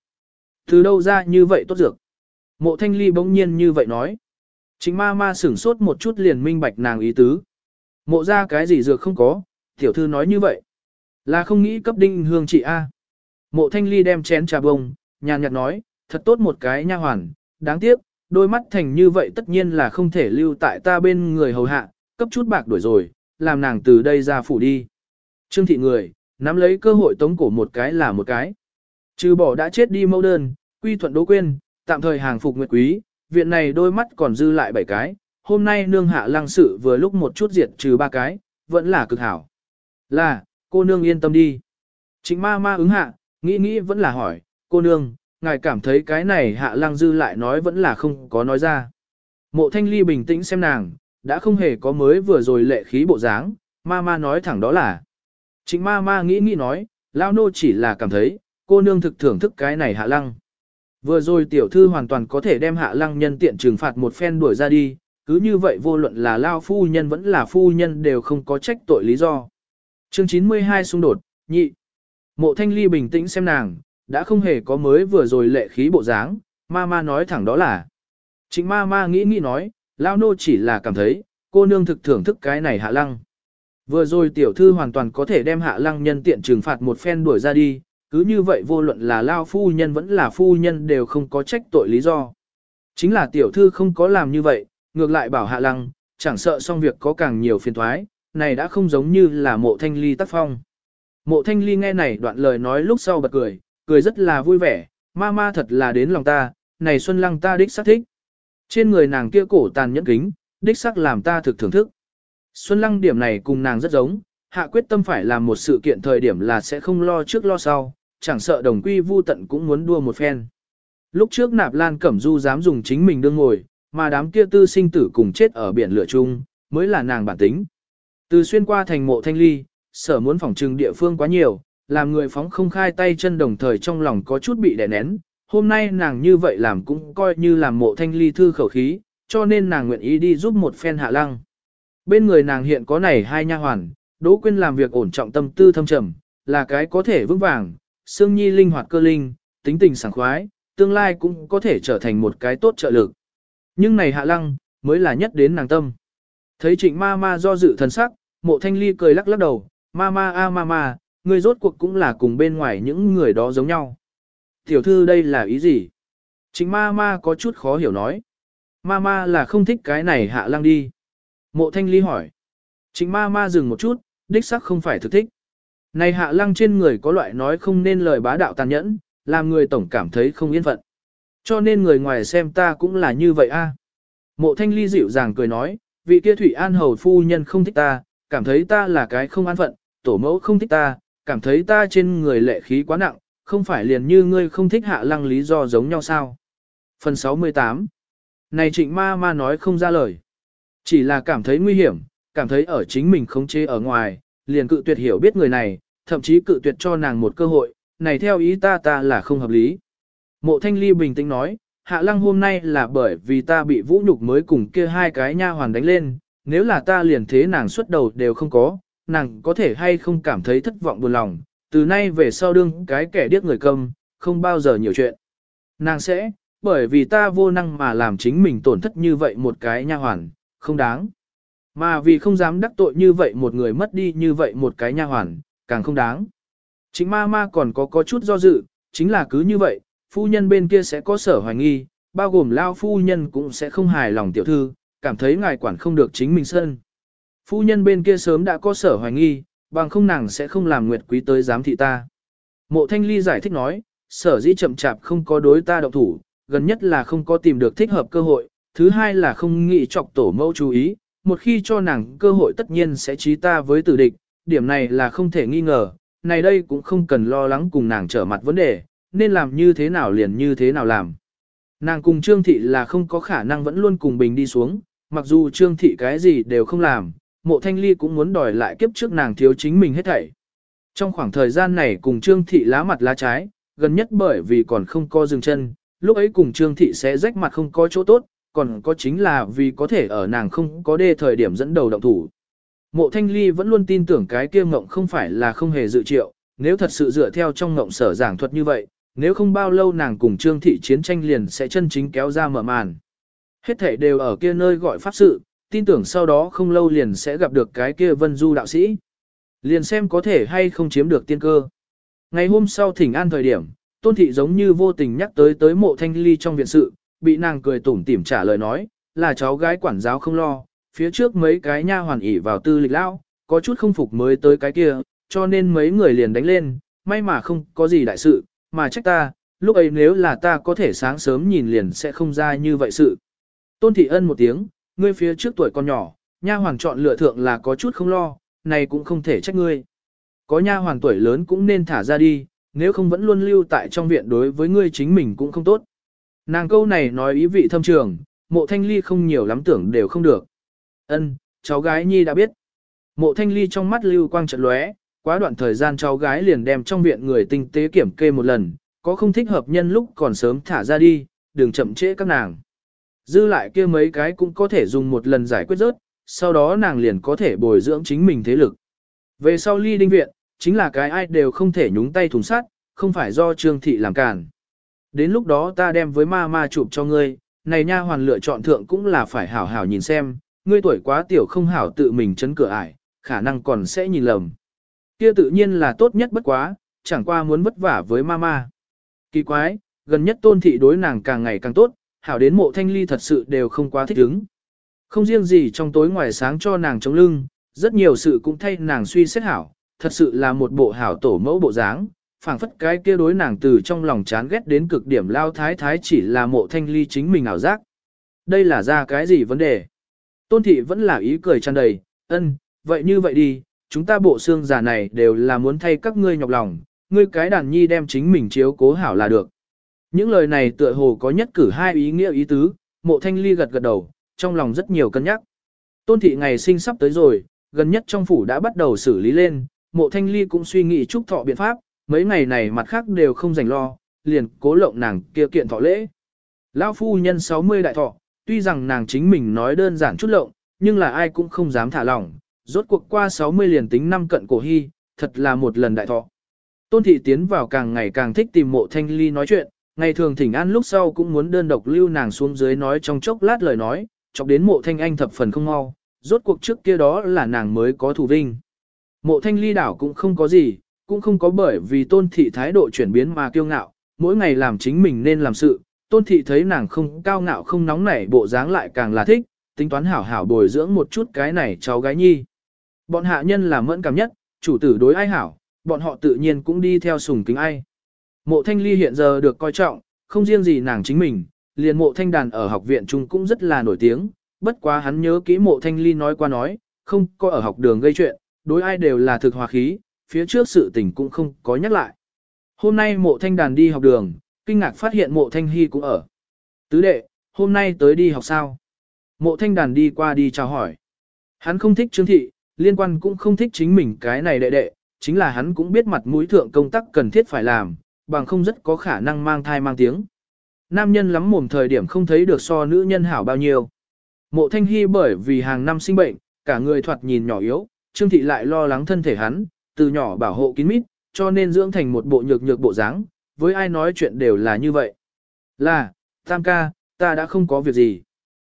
A: Từ đâu ra như vậy tốt dược? Mộ thanh ly bỗng nhiên như vậy nói. Chính ma ma sửng sốt một chút liền minh bạch nàng ý tứ. Mộ ra cái gì dược không có, tiểu thư nói như vậy. Là không nghĩ cấp đinh hương chị A. Mộ thanh ly đem chén trà bông, nhàn nhạt nói, thật tốt một cái nha hoàn, đáng tiếc, đôi mắt thành như vậy tất nhiên là không thể lưu tại ta bên người hầu hạ, cấp chút bạc đuổi rồi, làm nàng từ đây ra phủ đi. Trương thị người, nắm lấy cơ hội tống cổ một cái là một cái. Trừ bỏ đã chết đi mẫu đơn, quy thuận đỗ quên, tạm thời hàng phục nguyệt quý, viện này đôi mắt còn dư lại bảy cái, hôm nay nương hạ lăng sự vừa lúc một chút diệt trừ ba cái, vẫn là cực hảo. Là, cô nương yên tâm đi. Trịnh ma ma ứng hạ, nghĩ nghĩ vẫn là hỏi, cô nương, ngài cảm thấy cái này hạ lăng dư lại nói vẫn là không có nói ra. Mộ thanh ly bình tĩnh xem nàng, đã không hề có mới vừa rồi lệ khí bộ dáng, ma ma nói thẳng đó là. Trịnh ma ma nghĩ nghĩ nói, lao nô chỉ là cảm thấy, cô nương thực thưởng thức cái này hạ lăng. Vừa rồi tiểu thư hoàn toàn có thể đem hạ lăng nhân tiện trừng phạt một phen đuổi ra đi, cứ như vậy vô luận là lao phu nhân vẫn là phu nhân đều không có trách tội lý do. Chương 92 xung đột, nhị. Mộ thanh ly bình tĩnh xem nàng, đã không hề có mới vừa rồi lệ khí bộ dáng, ma ma nói thẳng đó là. Chính ma ma nghĩ nghĩ nói, lao nô chỉ là cảm thấy, cô nương thực thưởng thức cái này hạ lăng. Vừa rồi tiểu thư hoàn toàn có thể đem hạ lăng nhân tiện trừng phạt một phen đuổi ra đi, cứ như vậy vô luận là lao phu nhân vẫn là phu nhân đều không có trách tội lý do. Chính là tiểu thư không có làm như vậy, ngược lại bảo hạ lăng, chẳng sợ xong việc có càng nhiều phiền thoái, này đã không giống như là mộ thanh ly tác phong. Mộ thanh ly nghe này đoạn lời nói lúc sau bật cười, cười rất là vui vẻ, ma ma thật là đến lòng ta, này xuân lăng ta đích xác thích. Trên người nàng kia cổ tàn nhẫn kính, đích xác làm ta thực thưởng thức. Xuân lăng điểm này cùng nàng rất giống, hạ quyết tâm phải làm một sự kiện thời điểm là sẽ không lo trước lo sau, chẳng sợ đồng quy vu tận cũng muốn đua một phen. Lúc trước nạp lan cẩm du dám dùng chính mình đương ngồi, mà đám kia tư sinh tử cùng chết ở biển lửa chung, mới là nàng bản tính. Từ xuyên qua thành mộ thanh ly, sở muốn phòng trừng địa phương quá nhiều, làm người phóng không khai tay chân đồng thời trong lòng có chút bị đè nén. Hôm nay nàng như vậy làm cũng coi như làm mộ thanh ly thư khẩu khí, cho nên nàng nguyện ý đi giúp một phen hạ lăng. Bên người nàng hiện có này hai nha hoàn, Đỗ Quyên làm việc ổn trọng tâm tư thâm trầm, là cái có thể vững vàng, Sương Nhi linh hoạt cơ linh, tính tình sảng khoái, tương lai cũng có thể trở thành một cái tốt trợ lực. Nhưng này hạ lăng, mới là nhất đến nàng tâm. Thấy trịnh ma ma do dự thần sắc, mộ thanh ly cười lắc lắc đầu, ma ma a ma ma, ngươi rốt cuộc cũng là cùng bên ngoài những người đó giống nhau. Tiểu thư đây là ý gì? Trịnh ma ma có chút khó hiểu nói. Ma ma là không thích cái này hạ lăng đi. Mộ thanh ly hỏi. Trịnh ma ma dừng một chút, đích sắc không phải thực thích. Này hạ lăng trên người có loại nói không nên lời bá đạo tàn nhẫn, làm người tổng cảm thấy không yên phận. Cho nên người ngoài xem ta cũng là như vậy a. Mộ thanh ly dịu dàng cười nói, vị kia Thủy An Hầu phu nhân không thích ta, cảm thấy ta là cái không an phận, tổ mẫu không thích ta, cảm thấy ta trên người lệ khí quá nặng, không phải liền như ngươi không thích hạ lăng lý do giống nhau sao. Phần 68 Này trịnh ma ma nói không ra lời. Chỉ là cảm thấy nguy hiểm, cảm thấy ở chính mình không chế ở ngoài, liền cự tuyệt hiểu biết người này, thậm chí cự tuyệt cho nàng một cơ hội, này theo ý ta ta là không hợp lý. Mộ thanh ly bình tĩnh nói, hạ lăng hôm nay là bởi vì ta bị vũ nhục mới cùng kia hai cái nha hoàn đánh lên, nếu là ta liền thế nàng xuất đầu đều không có, nàng có thể hay không cảm thấy thất vọng buồn lòng, Từ nay về sau đương cái kẻ điếc người câm, không bao giờ nhiều chuyện. Nàng sẽ, bởi vì ta vô năng mà làm chính mình tổn thất như vậy một cái nha hoàn, không đáng. Mà vì không dám đắc tội như vậy một người mất đi như vậy một cái nha hoàn, càng không đáng. Chính ma ma còn có có chút do dự, chính là cứ như vậy, phu nhân bên kia sẽ có sở hoài nghi, bao gồm lao phu nhân cũng sẽ không hài lòng tiểu thư, cảm thấy ngài quản không được chính mình sân. Phu nhân bên kia sớm đã có sở hoài nghi, bằng không nàng sẽ không làm nguyệt quý tới giám thị ta. Mộ thanh ly giải thích nói, sở dĩ chậm chạp không có đối ta động thủ, gần nhất là không có tìm được thích hợp cơ hội, thứ hai là không nghĩ chọc tổ mẫu chú ý, một khi cho nàng cơ hội tất nhiên sẽ trí ta với tử địch, điểm này là không thể nghi ngờ, này đây cũng không cần lo lắng cùng nàng trở mặt vấn đề, nên làm như thế nào liền như thế nào làm. Nàng cùng Trương Thị là không có khả năng vẫn luôn cùng Bình đi xuống, mặc dù Trương Thị cái gì đều không làm, mộ thanh ly cũng muốn đòi lại kiếp trước nàng thiếu chính mình hết thảy. Trong khoảng thời gian này cùng Trương Thị lá mặt lá trái, gần nhất bởi vì còn không có dừng chân, lúc ấy cùng Trương Thị sẽ rách mặt không có chỗ tốt, còn có chính là vì có thể ở nàng không có đê thời điểm dẫn đầu động thủ. Mộ Thanh Ly vẫn luôn tin tưởng cái kia ngộng không phải là không hề dự triệu, nếu thật sự dựa theo trong ngộng sở giảng thuật như vậy, nếu không bao lâu nàng cùng Trương Thị chiến tranh liền sẽ chân chính kéo ra mở màn. Hết thể đều ở kia nơi gọi pháp sự, tin tưởng sau đó không lâu liền sẽ gặp được cái kia vân du đạo sĩ. Liền xem có thể hay không chiếm được tiên cơ. Ngày hôm sau thỉnh an thời điểm, Tôn Thị giống như vô tình nhắc tới tới mộ thanh ly trong viện sự, bị nàng cười tủm tỉm trả lời nói, là cháu gái quản giáo không lo, phía trước mấy cái nha hoàn ỉ vào tư lịch lão, có chút không phục mới tới cái kia, cho nên mấy người liền đánh lên, may mà không có gì đại sự, mà trách ta, lúc ấy nếu là ta có thể sáng sớm nhìn liền sẽ không ra như vậy sự. Tôn thị ân một tiếng, ngươi phía trước tuổi còn nhỏ, nha hoàng chọn lựa thượng là có chút không lo, này cũng không thể trách ngươi. Có nha hoàng tuổi lớn cũng nên thả ra đi, nếu không vẫn luôn lưu tại trong viện đối với ngươi chính mình cũng không tốt. Nàng câu này nói ý vị thâm trường, mộ thanh ly không nhiều lắm tưởng đều không được. Ân, cháu gái nhi đã biết. Mộ thanh ly trong mắt lưu quang trận lóe, quá đoạn thời gian cháu gái liền đem trong viện người tinh tế kiểm kê một lần, có không thích hợp nhân lúc còn sớm thả ra đi, đừng chậm trễ các nàng. Dư lại kia mấy cái cũng có thể dùng một lần giải quyết rớt, sau đó nàng liền có thể bồi dưỡng chính mình thế lực. Về sau ly đinh viện, chính là cái ai đều không thể nhúng tay thùng sát, không phải do trương thị làm cản. Đến lúc đó ta đem với ma ma chụp cho ngươi, này nha hoàn lựa chọn thượng cũng là phải hảo hảo nhìn xem, ngươi tuổi quá tiểu không hảo tự mình chấn cửa ải, khả năng còn sẽ nhìn lầm. Kia tự nhiên là tốt nhất bất quá, chẳng qua muốn vất vả với mama. Kỳ quái, gần nhất tôn thị đối nàng càng ngày càng tốt, hảo đến mộ thanh ly thật sự đều không quá thích ứng. Không riêng gì trong tối ngoài sáng cho nàng chống lưng, rất nhiều sự cũng thay nàng suy xét hảo, thật sự là một bộ hảo tổ mẫu bộ dáng, phảng phất cái kia đối nàng từ trong lòng chán ghét đến cực điểm lao thái thái chỉ là mộ thanh ly chính mình ảo giác. Đây là ra cái gì vấn đề? Tôn thị vẫn là ý cười tràn đầy, ân, vậy như vậy đi, chúng ta bộ xương giả này đều là muốn thay các ngươi nhọc lòng, ngươi cái đàn nhi đem chính mình chiếu cố hảo là được. Những lời này tựa hồ có nhất cử hai ý nghĩa ý tứ, mộ thanh ly gật gật đầu, trong lòng rất nhiều cân nhắc. Tôn thị ngày sinh sắp tới rồi, gần nhất trong phủ đã bắt đầu xử lý lên, mộ thanh ly cũng suy nghĩ chúc thọ biện pháp, mấy ngày này mặt khác đều không dành lo, liền cố lộng nàng kia kiện thọ lễ. Lão phu nhân 60 đại thọ, tuy rằng nàng chính mình nói đơn giản chút lộng, nhưng là ai cũng không dám thả lỏng, rốt cuộc qua 60 liền tính năm cận cổ hy, thật là một lần đại thọ. Tôn thị tiến vào càng ngày càng thích tìm mộ thanh ly nói chuyện, ngày thường thỉnh an lúc sau cũng muốn đơn độc lưu nàng xuống dưới nói trong chốc lát lời nói, chọc đến mộ thanh anh thập phần không mau, rốt cuộc trước kia đó là nàng mới có thủ vinh. Mộ thanh ly đảo cũng không có gì, cũng không có bởi vì tôn thị thái độ chuyển biến mà kiêu ngạo, mỗi ngày làm chính mình nên làm sự, tôn thị thấy nàng không cao ngạo không nóng nảy bộ dáng lại càng là thích, tính toán hảo hảo bồi dưỡng một chút cái này cháu gái nhi. Bọn hạ nhân là mẫn cảm nhất, chủ tử đối ai hảo, bọn họ tự nhiên cũng đi theo sùng kính ai. Mộ thanh ly hiện giờ được coi trọng, không riêng gì nàng chính mình, liền mộ thanh đàn ở học viện trung cũng rất là nổi tiếng, bất quá hắn nhớ kỹ mộ thanh ly nói qua nói, không có ở học đường gây chuyện, đối ai đều là thực hòa khí, phía trước sự tình cũng không có nhắc lại. Hôm nay mộ thanh đàn đi học đường, kinh ngạc phát hiện mộ thanh hy cũng ở. Tứ đệ, hôm nay tới đi học sao? Mộ thanh đàn đi qua đi chào hỏi. Hắn không thích trương thị, liên quan cũng không thích chính mình cái này đệ đệ, chính là hắn cũng biết mặt mũi thượng công tác cần thiết phải làm, bằng không rất có khả năng mang thai mang tiếng. Nam nhân lắm mồm thời điểm không thấy được so nữ nhân hảo bao nhiêu. Mộ thanh hy bởi vì hàng năm sinh bệnh, cả người thoạt nhìn nhỏ yếu, trương thị lại lo lắng thân thể hắn, từ nhỏ bảo hộ kín mít, cho nên dưỡng thành một bộ nhược nhược bộ dáng, với ai nói chuyện đều là như vậy. Là, Tam ca, ta đã không có việc gì.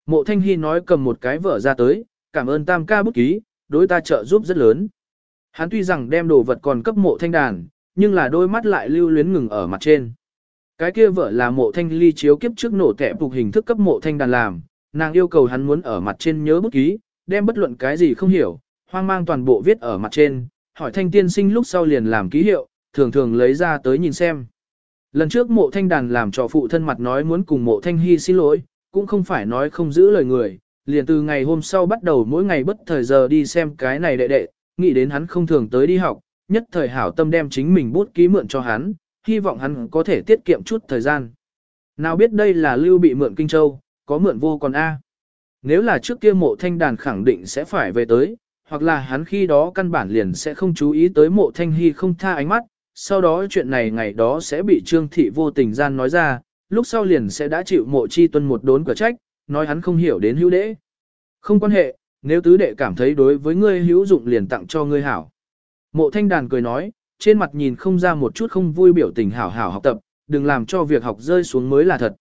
A: Mộ Thanh Hy nói cầm một cái vở ra tới, cảm ơn Tam ca bút ký, đối ta trợ giúp rất lớn. Hắn tuy rằng đem đồ vật còn cấp mộ thanh đàn, nhưng là đôi mắt lại lưu luyến ngừng ở mặt trên. Cái kia vợ là mộ thanh ly chiếu kiếp trước nổ tẻ phục hình thức cấp mộ thanh đàn làm, nàng yêu cầu hắn muốn ở mặt trên nhớ bút ký, đem bất luận cái gì không hiểu, hoang mang toàn bộ viết ở mặt trên, hỏi thanh tiên sinh lúc sau liền làm ký hiệu, thường thường lấy ra tới nhìn xem. Lần trước mộ thanh đàn làm cho phụ thân mặt nói muốn cùng mộ thanh hy xin lỗi, cũng không phải nói không giữ lời người, liền từ ngày hôm sau bắt đầu mỗi ngày bất thời giờ đi xem cái này đệ đệ, nghĩ đến hắn không thường tới đi học, nhất thời hảo tâm đem chính mình bút ký mượn cho hắn, hy vọng hắn có thể tiết kiệm chút thời gian. Nào biết đây là lưu bị mượn Kinh Châu, có mượn vô còn A. Nếu là trước kia mộ thanh đàn khẳng định sẽ phải về tới, hoặc là hắn khi đó căn bản liền sẽ không chú ý tới mộ thanh hy không tha ánh mắt, sau đó chuyện này ngày đó sẽ bị trương thị vô tình gian nói ra, lúc sau liền sẽ đã chịu mộ chi tuân một đốn cửa trách, nói hắn không hiểu đến hữu đễ. Không quan hệ, nếu tứ đệ cảm thấy đối với ngươi hữu dụng liền tặng cho ngươi hảo. Mộ thanh đàn cười nói, trên mặt nhìn không ra một chút không vui biểu tình hảo hảo học tập, đừng làm cho việc học rơi xuống mới là thật.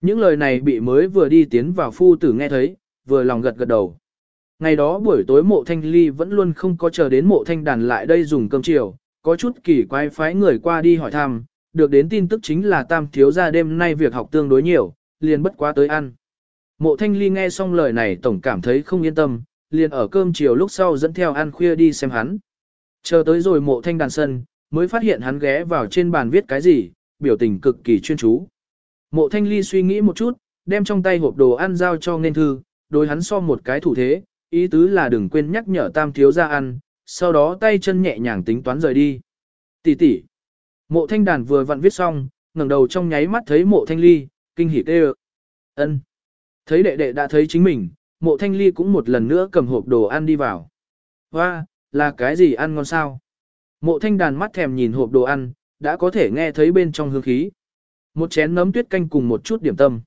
A: Những lời này bị mới vừa đi tiến vào phu tử nghe thấy, vừa lòng gật gật đầu. Ngày đó buổi tối mộ thanh ly vẫn luôn không có chờ đến mộ thanh đàn lại đây dùng cơm chiều, có chút kỳ quái phái người qua đi hỏi thăm, được đến tin tức chính là tam thiếu ra đêm nay việc học tương đối nhiều, liền bất quá tới ăn. Mộ thanh ly nghe xong lời này tổng cảm thấy không yên tâm, liền ở cơm chiều lúc sau dẫn theo ăn khuya đi xem hắn. Chờ tới rồi mộ thanh đàn sân, mới phát hiện hắn ghé vào trên bàn viết cái gì, biểu tình cực kỳ chuyên chú. Mộ thanh ly suy nghĩ một chút, đem trong tay hộp đồ ăn giao cho nên thư, đối hắn so một cái thủ thế, ý tứ là đừng quên nhắc nhở tam thiếu ra ăn, sau đó tay chân nhẹ nhàng tính toán rời đi. Tỷ tỷ. Mộ thanh đàn vừa vặn viết xong, ngẩng đầu trong nháy mắt thấy mộ thanh ly, kinh hỉ tê ân Thấy đệ đệ đã thấy chính mình, mộ thanh ly cũng một lần nữa cầm hộp đồ ăn đi vào. Hoa, là cái gì ăn ngon sao? Mộ thanh đàn mắt thèm nhìn hộp đồ ăn, đã có thể nghe thấy bên trong hương khí. Một chén nấm tuyết canh cùng một chút điểm tâm.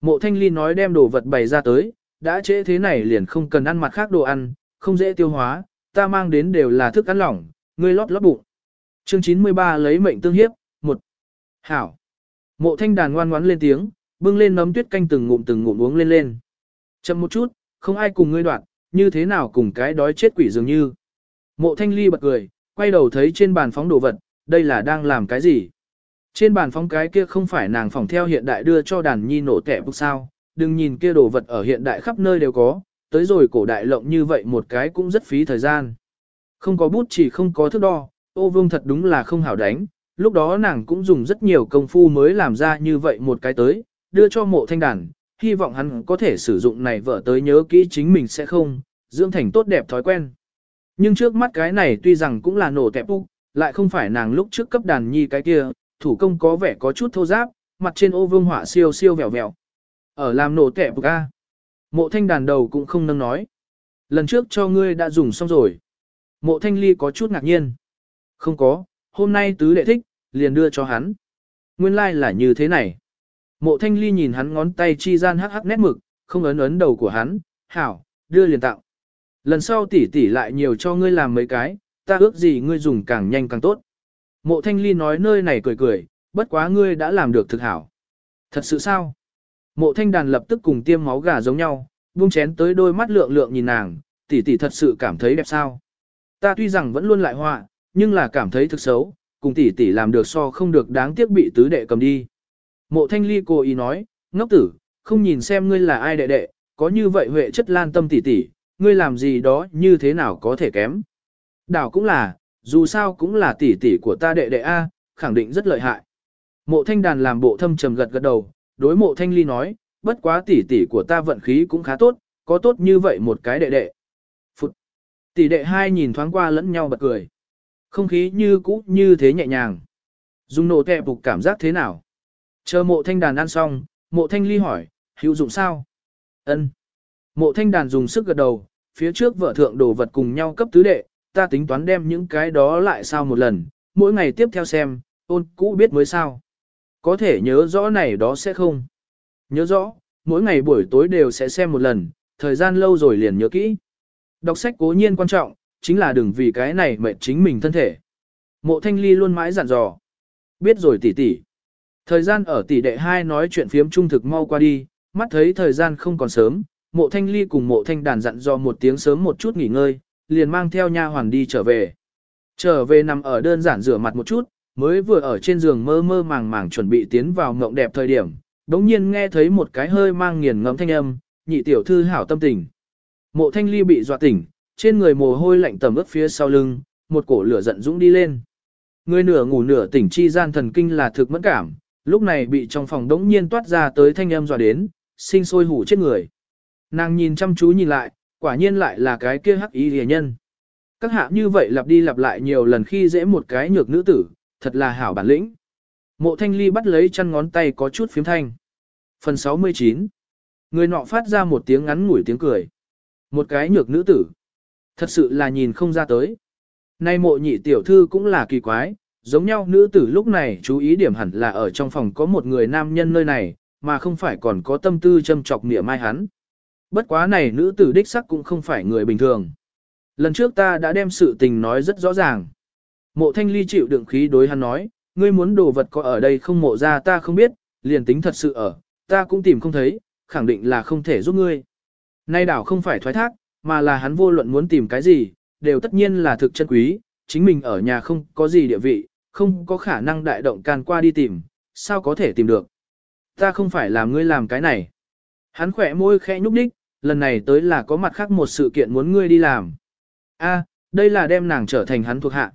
A: Mộ thanh ly nói đem đồ vật bày ra tới, đã trễ thế này liền không cần ăn mặt khác đồ ăn, không dễ tiêu hóa, ta mang đến đều là thức ăn lỏng, ngươi lót lót bụng. Chương 93 lấy mệnh tương hiếp, một Hảo. Mộ thanh đàn ngoan ngoãn lên tiếng, bưng lên nấm tuyết canh từng ngụm từng ngụm uống lên lên. Chậm một chút, không ai cùng ngươi đoạn, như thế nào cùng cái đói chết quỷ dường như. Mộ thanh ly bật cười, quay đầu thấy trên bàn phóng đồ vật, đây là đang làm cái gì? Trên bàn phóng cái kia không phải nàng phòng theo hiện đại đưa cho đàn nhi nổ tẻ bức sao, đừng nhìn kia đồ vật ở hiện đại khắp nơi đều có, tới rồi cổ đại lộng như vậy một cái cũng rất phí thời gian. Không có bút chỉ không có thước đo, ô vương thật đúng là không hảo đánh, lúc đó nàng cũng dùng rất nhiều công phu mới làm ra như vậy một cái tới, đưa cho mộ thanh đàn, hy vọng hắn có thể sử dụng này vợ tới nhớ kỹ chính mình sẽ không, dưỡng thành tốt đẹp thói quen. Nhưng trước mắt cái này tuy rằng cũng là nổ tẹp úc, lại không phải nàng lúc trước cấp đàn nhi cái kia, thủ công có vẻ có chút thô giáp, mặt trên ô vương họa siêu siêu vẹo vẹo. Ở làm nổ tẹp úc a. Mộ thanh đàn đầu cũng không nâng nói. Lần trước cho ngươi đã dùng xong rồi. Mộ thanh ly có chút ngạc nhiên. Không có, hôm nay tứ đệ thích, liền đưa cho hắn. Nguyên lai like là như thế này. Mộ thanh ly nhìn hắn ngón tay chi gian hắc hắc nét mực, không ấn ấn đầu của hắn, hảo, đưa liền tặng. Lần sau tỷ tỷ lại nhiều cho ngươi làm mấy cái, ta ước gì ngươi dùng càng nhanh càng tốt. Mộ thanh ly nói nơi này cười cười, bất quá ngươi đã làm được thực hảo. Thật sự sao? Mộ thanh đàn lập tức cùng tiêm máu gà giống nhau, buông chén tới đôi mắt lượng lượng nhìn nàng, tỷ tỷ thật sự cảm thấy đẹp sao. Ta tuy rằng vẫn luôn lại họa, nhưng là cảm thấy thực xấu, cùng tỷ tỷ làm được so không được đáng tiếc bị tứ đệ cầm đi. Mộ thanh ly cô ý nói, ngốc tử, không nhìn xem ngươi là ai đệ đệ, có như vậy huệ chất lan tâm tỷ tỷ, ngươi làm gì đó như thế nào có thể kém. Đảo cũng là, dù sao cũng là tỷ tỷ của ta đệ đệ A, khẳng định rất lợi hại. Mộ thanh đàn làm bộ thâm trầm gật gật đầu, đối mộ thanh ly nói, bất quá tỷ tỷ của ta vận khí cũng khá tốt, có tốt như vậy một cái đệ đệ. Phụt! Tỷ đệ hai nhìn thoáng qua lẫn nhau bật cười. Không khí như cũ như thế nhẹ nhàng. Dùng nổ tệ phục cảm giác thế nào? Chờ mộ thanh đàn ăn xong, mộ thanh ly hỏi, hữu dụng sao? ân Mộ thanh đàn dùng sức gật đầu, phía trước vợ thượng đồ vật cùng nhau cấp tứ đệ, ta tính toán đem những cái đó lại sao một lần, mỗi ngày tiếp theo xem, ôn cũ biết mới sao. Có thể nhớ rõ này đó sẽ không. Nhớ rõ, mỗi ngày buổi tối đều sẽ xem một lần, thời gian lâu rồi liền nhớ kỹ. Đọc sách cố nhiên quan trọng, chính là đừng vì cái này mệt chính mình thân thể. Mộ thanh ly luôn mãi dặn dò. Biết rồi tỷ tỷ. Thời gian ở tỷ đệ hai nói chuyện phiếm trung thực mau qua đi, mắt thấy thời gian không còn sớm, mộ thanh ly cùng mộ thanh đàn dặn dò một tiếng sớm một chút nghỉ ngơi, liền mang theo nha hoàn đi trở về. Trở về nằm ở đơn giản rửa mặt một chút, mới vừa ở trên giường mơ mơ màng màng chuẩn bị tiến vào mộng đẹp thời điểm, đống nhiên nghe thấy một cái hơi mang nghiền ngẫm thanh âm, nhị tiểu thư hảo tâm tình. Mộ thanh ly bị dọa tỉnh, trên người mồ hôi lạnh tầm ướt phía sau lưng, một cổ lửa giận dũng đi lên. Người nửa ngủ nửa tỉnh chi gian thần kinh là thực mẫn cảm, lúc này bị trong phòng đống nhiên toát ra tới thanh âm dọa đến, sinh sôi hủ chết người. Nàng nhìn chăm chú nhìn lại, quả nhiên lại là cái kia hắc ý rìa nhân. Các hạ như vậy lặp đi lặp lại nhiều lần khi dễ một cái nhược nữ tử, thật là hảo bản lĩnh. Mộ thanh ly bắt lấy chân ngón tay có chút phiếm thanh. Phần 69 Người nọ phát ra một tiếng ngắn ngủi tiếng cười. Một cái nhược nữ tử. Thật sự là nhìn không ra tới. Nay mộ nhị tiểu thư cũng là kỳ quái, giống nhau nữ tử lúc này chú ý điểm hẳn là ở trong phòng có một người nam nhân nơi này, mà không phải còn có tâm tư châm chọc nịa mai hắn. Bất quá này nữ tử đích sắc cũng không phải người bình thường. Lần trước ta đã đem sự tình nói rất rõ ràng. Mộ thanh ly chịu đựng khí đối hắn nói, ngươi muốn đồ vật có ở đây không mộ ra ta không biết, liền tính thật sự ở, ta cũng tìm không thấy, khẳng định là không thể giúp ngươi. Nay đảo không phải thoái thác, mà là hắn vô luận muốn tìm cái gì, đều tất nhiên là thực chân quý, chính mình ở nhà không có gì địa vị, không có khả năng đại động can qua đi tìm, sao có thể tìm được. Ta không phải làm ngươi làm cái này. Hắn khỏe môi khẽ nhúc đích, lần này tới là có mặt khác một sự kiện muốn ngươi đi làm. A, đây là đem nàng trở thành hắn thuộc hạ.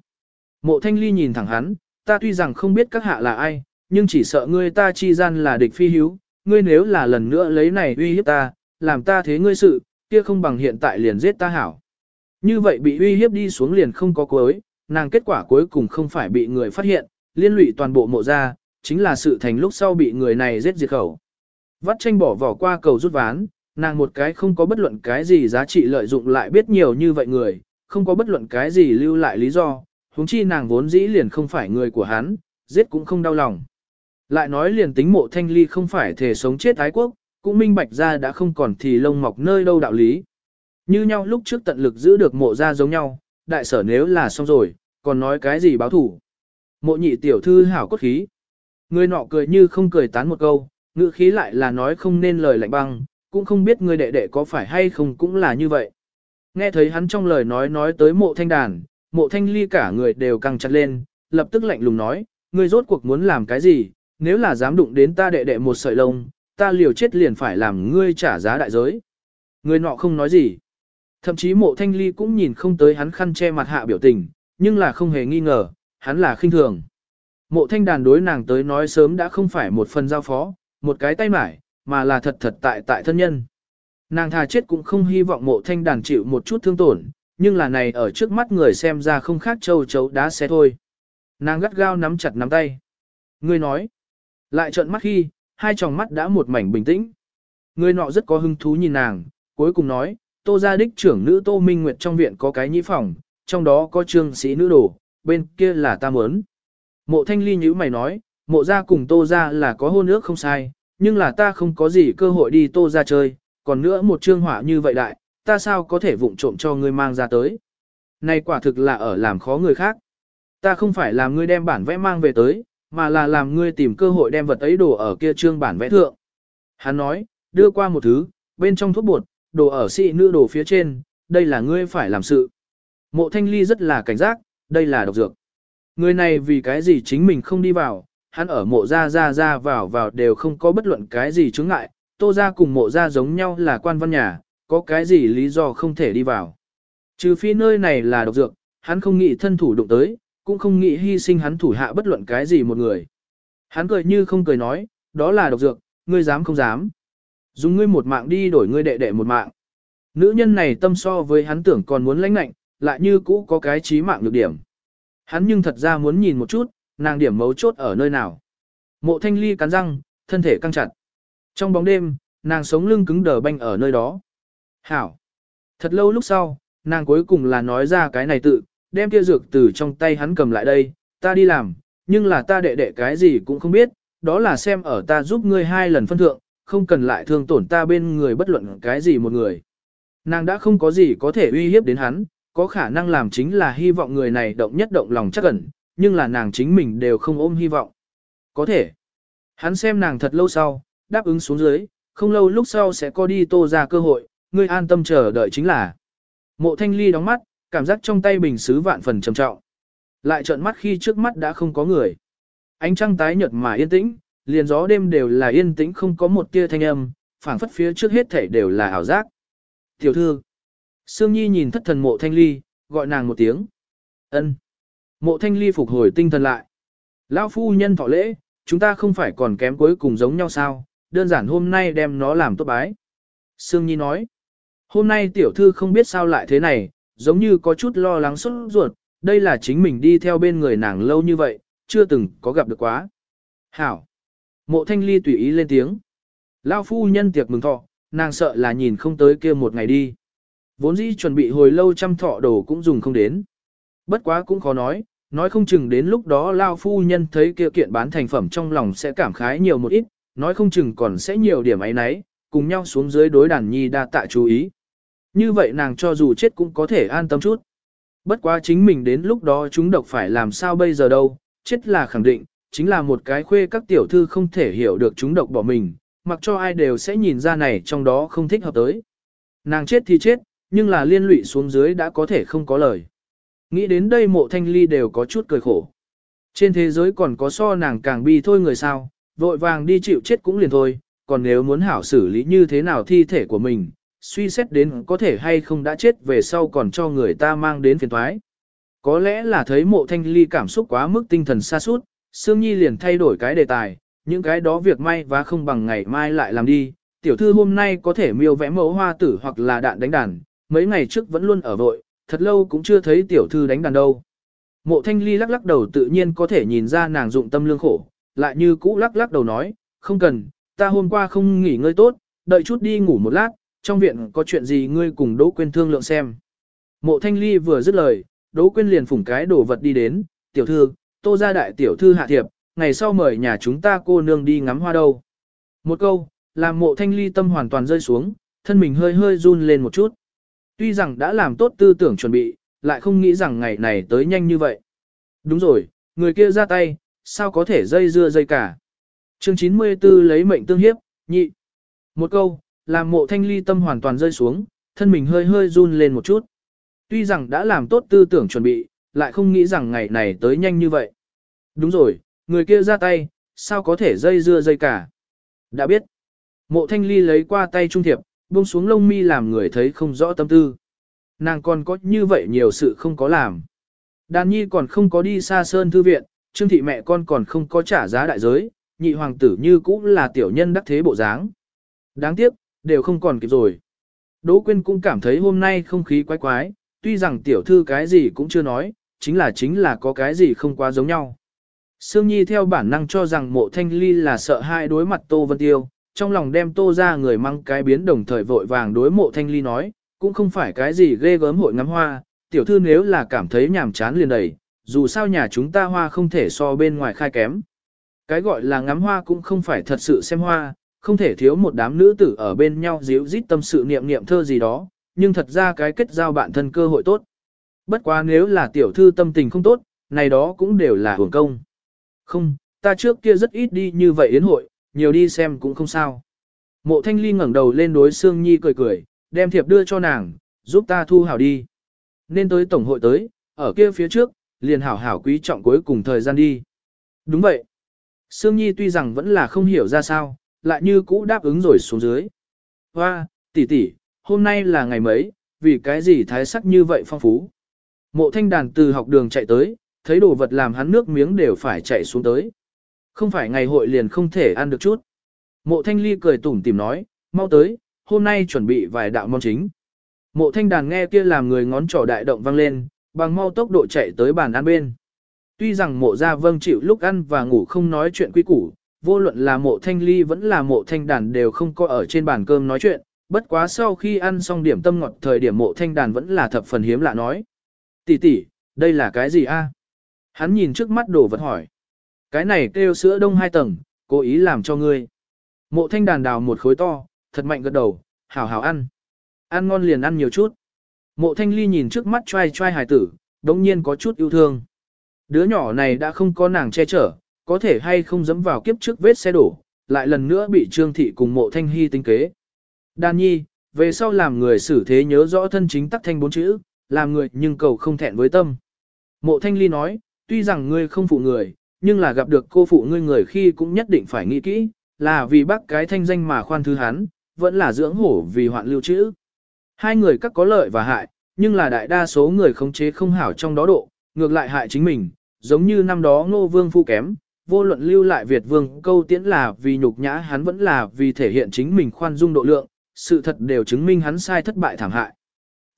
A: Mộ thanh ly nhìn thẳng hắn, ta tuy rằng không biết các hạ là ai, nhưng chỉ sợ ngươi ta chi gian là địch phi hiếu, ngươi nếu là lần nữa lấy này uy hiếp ta, làm ta thế ngươi sự, kia không bằng hiện tại liền giết ta hảo. Như vậy bị uy hiếp đi xuống liền không có cuối, nàng kết quả cuối cùng không phải bị người phát hiện, liên lụy toàn bộ mộ ra, chính là sự thành lúc sau bị người này giết diệt khẩu. Vắt tranh bỏ vỏ qua cầu rút ván, nàng một cái không có bất luận cái gì giá trị lợi dụng lại biết nhiều như vậy người, không có bất luận cái gì lưu lại lý do, huống chi nàng vốn dĩ liền không phải người của hắn, giết cũng không đau lòng. Lại nói liền tính mộ thanh ly không phải thể sống chết ái quốc, cũng minh bạch ra đã không còn thì lông mọc nơi đâu đạo lý. Như nhau lúc trước tận lực giữ được mộ ra giống nhau, đại sở nếu là xong rồi, còn nói cái gì báo thủ. Mộ nhị tiểu thư hảo cốt khí. Người nọ cười như không cười tán một câu, ngữ khí lại là nói không nên lời lạnh băng, cũng không biết người đệ đệ có phải hay không cũng là như vậy. Nghe thấy hắn trong lời nói nói tới mộ thanh đàn, mộ thanh ly cả người đều căng chặt lên, lập tức lạnh lùng nói, ngươi rốt cuộc muốn làm cái gì, nếu là dám đụng đến ta đệ đệ một sợi lông, ta liều chết liền phải làm ngươi trả giá đại giới. Người nọ không nói gì. Thậm chí mộ thanh ly cũng nhìn không tới hắn khăn che mặt hạ biểu tình, nhưng là không hề nghi ngờ, hắn là khinh thường. Mộ thanh đàn đối nàng tới nói sớm đã không phải một phần giao phó, một cái tay mải, mà là thật thật tại tại thân nhân. Nàng thà chết cũng không hy vọng mộ thanh đàn chịu một chút thương tổn, nhưng là này ở trước mắt người xem ra không khác châu chấu đá xe thôi. Nàng gắt gao nắm chặt nắm tay. Người nói, lại trợn mắt khi, hai tròng mắt đã một mảnh bình tĩnh. Người nọ rất có hứng thú nhìn nàng, cuối cùng nói, tô gia đích trưởng nữ tô minh nguyệt trong viện có cái nhĩ phòng, trong đó có trương sĩ nữ đồ, bên kia là ta muốn. Mộ thanh ly như mày nói, mộ gia cùng tô gia là có hôn ước không sai, nhưng là ta không có gì cơ hội đi tô ra chơi, còn nữa một trương hỏa như vậy đại, ta sao có thể vụng trộm cho ngươi mang ra tới. Này quả thực là ở làm khó người khác. Ta không phải làm ngươi đem bản vẽ mang về tới, mà là làm ngươi tìm cơ hội đem vật ấy đổ ở kia trương bản vẽ thượng. Hắn nói, đưa qua một thứ, bên trong thuốc bột, đồ ở xị nữ đồ phía trên, đây là ngươi phải làm sự. Mộ thanh ly rất là cảnh giác, đây là độc dược. Người này vì cái gì chính mình không đi vào, hắn ở mộ ra ra ra vào vào đều không có bất luận cái gì chướng ngại, tô ra cùng mộ ra giống nhau là quan văn nhà, có cái gì lý do không thể đi vào. Trừ phi nơi này là độc dược, hắn không nghĩ thân thủ đụng tới, cũng không nghĩ hy sinh hắn thủ hạ bất luận cái gì một người. Hắn cười như không cười nói, đó là độc dược, ngươi dám không dám. Dùng ngươi một mạng đi đổi ngươi đệ đệ một mạng. Nữ nhân này tâm so với hắn tưởng còn muốn lãnh nạnh, lại như cũ có cái trí mạng nhược điểm. Hắn nhưng thật ra muốn nhìn một chút, nàng điểm mấu chốt ở nơi nào. Mộ thanh ly cắn răng, thân thể căng chặt. Trong bóng đêm, nàng sống lưng cứng đờ banh ở nơi đó. Hảo. Thật lâu lúc sau, nàng cuối cùng là nói ra cái này tự, đem kia dược từ trong tay hắn cầm lại đây, ta đi làm, nhưng là ta đệ đệ cái gì cũng không biết, đó là xem ở ta giúp ngươi hai lần phân thượng, không cần lại thương tổn ta bên người bất luận cái gì một người. Nàng đã không có gì có thể uy hiếp đến hắn, có khả năng làm chính là hy vọng người này động nhất động lòng chắc ẩn, nhưng là nàng chính mình đều không ôm hy vọng. Có thể. Hắn xem nàng thật lâu sau, đáp ứng xuống dưới, không lâu lúc sau sẽ có đi tô ra cơ hội, ngươi an tâm chờ đợi chính là. Mộ thanh ly đóng mắt, cảm giác trong tay bình xứ vạn phần trầm trọng. Lại trợn mắt khi trước mắt đã không có người. Ánh trăng tái nhợt mà yên tĩnh, liền gió đêm đều là yên tĩnh không có một tia thanh âm, phảng phất phía trước hết thảy đều là ảo giác. Tiểu thư. Sương Nhi nhìn thất thần mộ thanh ly, gọi nàng một tiếng. ân Mộ thanh ly phục hồi tinh thần lại. Lão phu nhân thọ lễ, chúng ta không phải còn kém cuối cùng giống nhau sao, đơn giản hôm nay đem nó làm tốt bái. Sương Nhi nói. Hôm nay tiểu thư không biết sao lại thế này, giống như có chút lo lắng xuất ruột, đây là chính mình đi theo bên người nàng lâu như vậy, chưa từng có gặp được quá. Hảo. Mộ thanh ly tùy ý lên tiếng. Lao phu nhân tiệc mừng thọ, nàng sợ là nhìn không tới kia một ngày đi. Vốn dĩ chuẩn bị hồi lâu trăm thọ đồ cũng dùng không đến. Bất quá cũng khó nói, nói không chừng đến lúc đó Lao phu nhân thấy kia kiện bán thành phẩm trong lòng sẽ cảm khái nhiều một ít, nói không chừng còn sẽ nhiều điểm ấy nấy, cùng nhau xuống dưới đối đàn nhi đa tạ chú ý. Như vậy nàng cho dù chết cũng có thể an tâm chút. Bất quá chính mình đến lúc đó chúng độc phải làm sao bây giờ đâu, chết là khẳng định, chính là một cái khuê các tiểu thư không thể hiểu được chúng độc bỏ mình, mặc cho ai đều sẽ nhìn ra này trong đó không thích hợp tới. Nàng chết thì chết, nhưng là liên lụy xuống dưới đã có thể không có lời. Nghĩ đến đây mộ thanh ly đều có chút cười khổ. Trên thế giới còn có so nàng càng bi thôi người sao, vội vàng đi chịu chết cũng liền thôi, còn nếu muốn hảo xử lý như thế nào thi thể của mình, suy xét đến có thể hay không đã chết về sau còn cho người ta mang đến phiền thoái. Có lẽ là thấy mộ thanh ly cảm xúc quá mức tinh thần xa suốt, Sương Nhi liền thay đổi cái đề tài, những cái đó việc may và không bằng ngày mai lại làm đi. Tiểu thư hôm nay có thể miêu vẽ mẫu hoa tử hoặc là đạn đánh đàn, mấy ngày trước vẫn luôn ở vội, thật lâu cũng chưa thấy tiểu thư đánh đàn đâu. Mộ thanh ly lắc lắc đầu tự nhiên có thể nhìn ra nàng dụng tâm lương khổ, lại như cũ lắc lắc đầu nói, không cần, ta hôm qua không nghỉ ngơi tốt, đợi chút đi ngủ một lát, trong viện có chuyện gì ngươi cùng Đỗ Quyên thương lượng xem. Mộ Thanh Ly vừa dứt lời, Đỗ Quyên liền phủng cái đồ vật đi đến, tiểu thư, tô gia đại tiểu thư hạ thiệp, ngày sau mời nhà chúng ta cô nương đi ngắm hoa đâu. Một câu, làm mộ Thanh Ly tâm hoàn toàn rơi xuống, thân mình hơi hơi run lên một chút. Tuy rằng đã làm tốt tư tưởng chuẩn bị, lại không nghĩ rằng ngày này tới nhanh như vậy. Đúng rồi, người kia ra tay, sao có thể dây dưa dây cả. Chương 94 lấy mệnh tương hiếp, nhị. Một câu, làm mộ thanh ly tâm hoàn toàn rơi xuống, thân mình hơi hơi run lên một chút. Tuy rằng đã làm tốt tư tưởng chuẩn bị, lại không nghĩ rằng ngày này tới nhanh như vậy. Đúng rồi, người kia ra tay, sao có thể dây dưa dây cả. Đã biết, mộ thanh ly lấy qua tay trung thiệp, buông xuống lông mi làm người thấy không rõ tâm tư. Nàng còn có như vậy nhiều sự không có làm. Đàn nhi còn không có đi xa sơn thư viện, trương thị mẹ con còn không có trả giá đại giới, nhị hoàng tử như cũng là tiểu nhân đắc thế bộ dáng. Đáng tiếc, đều không còn kịp rồi. Đỗ Quyên cũng cảm thấy hôm nay không khí quái quái, tuy rằng tiểu thư cái gì cũng chưa nói, chính là chính là có cái gì không quá giống nhau. Sương Nhi theo bản năng cho rằng mộ thanh ly là sợ hai đối mặt Tô Vân Tiêu, trong lòng đem Tô ra người mang cái biến đồng thời vội vàng đối mộ thanh ly nói, cũng không phải cái gì ghê gớm hội ngắm hoa, tiểu thư nếu là cảm thấy nhàm chán liền đẩy, dù sao nhà chúng ta hoa không thể so bên ngoài khai kém. Cái gọi là ngắm hoa cũng không phải thật sự xem hoa, không thể thiếu một đám nữ tử ở bên nhau díu dít tâm sự niệm niệm thơ gì đó, nhưng thật ra cái kết giao bạn thân cơ hội tốt. Bất quá nếu là tiểu thư tâm tình không tốt, này đó cũng đều là hưởng công. Không, ta trước kia rất ít đi như vậy yến hội, nhiều đi xem cũng không sao. Mộ thanh ly ngẩng đầu lên đối Sương Nhi cười cười, đem thiệp đưa cho nàng, giúp ta thu hảo đi. Nên tới tổng hội tới, ở kia phía trước, liền hảo hảo quý trọng cuối cùng thời gian đi. Đúng vậy. Sương Nhi tuy rằng vẫn là không hiểu ra sao, lại như cũ đáp ứng rồi xuống dưới. Hoa, tỷ tỷ, hôm nay là ngày mấy, vì cái gì thái sắc như vậy phong phú. Mộ thanh đàn từ học đường chạy tới, thấy đồ vật làm hắn nước miếng đều phải chạy xuống tới. Không phải ngày hội liền không thể ăn được chút. Mộ thanh ly cười tủm tìm nói, mau tới, hôm nay chuẩn bị vài đạo món chính. Mộ thanh đàn nghe kia làm người ngón trỏ đại động vang lên, bằng mau tốc độ chạy tới bàn ăn bên. Tuy rằng mộ ra vâng chịu lúc ăn và ngủ không nói chuyện quy củ, vô luận là mộ thanh ly vẫn là mộ thanh đàn đều không có ở trên bàn cơm nói chuyện, bất quá sau khi ăn xong điểm tâm ngọt thời điểm mộ thanh đàn vẫn là thập phần hiếm lạ nói. Tỷ tỷ, đây là cái gì a? Hắn nhìn trước mắt đồ vật hỏi. Cái này kêu sữa đông hai tầng, cố ý làm cho ngươi. Mộ thanh đàn đào một khối to, thật mạnh gật đầu, hảo hảo ăn. Ăn ngon liền ăn nhiều chút. Mộ thanh ly nhìn trước mắt trai trai hài tử, đồng nhiên có chút yêu thương. Đứa nhỏ này đã không có nàng che chở, có thể hay không dẫm vào kiếp trước vết xe đổ, lại lần nữa bị Trương Thị cùng mộ thanh hy tinh kế. Đan nhi, về sau làm người xử thế nhớ rõ thân chính tắc thanh bốn chữ, làm người nhưng cầu không thẹn với tâm. Mộ thanh ly nói, tuy rằng ngươi không phụ người, nhưng là gặp được cô phụ ngươi người khi cũng nhất định phải nghĩ kỹ, là vì bác cái thanh danh mà khoan thứ hắn, vẫn là dưỡng hổ vì hoạn lưu trữ. Hai người các có lợi và hại, nhưng là đại đa số người khống chế không hảo trong đó độ, ngược lại hại chính mình, giống như năm đó ngô vương phu kém, vô luận lưu lại Việt vương câu tiễn là vì nhục nhã hắn vẫn là vì thể hiện chính mình khoan dung độ lượng, sự thật đều chứng minh hắn sai thất bại thảm hại.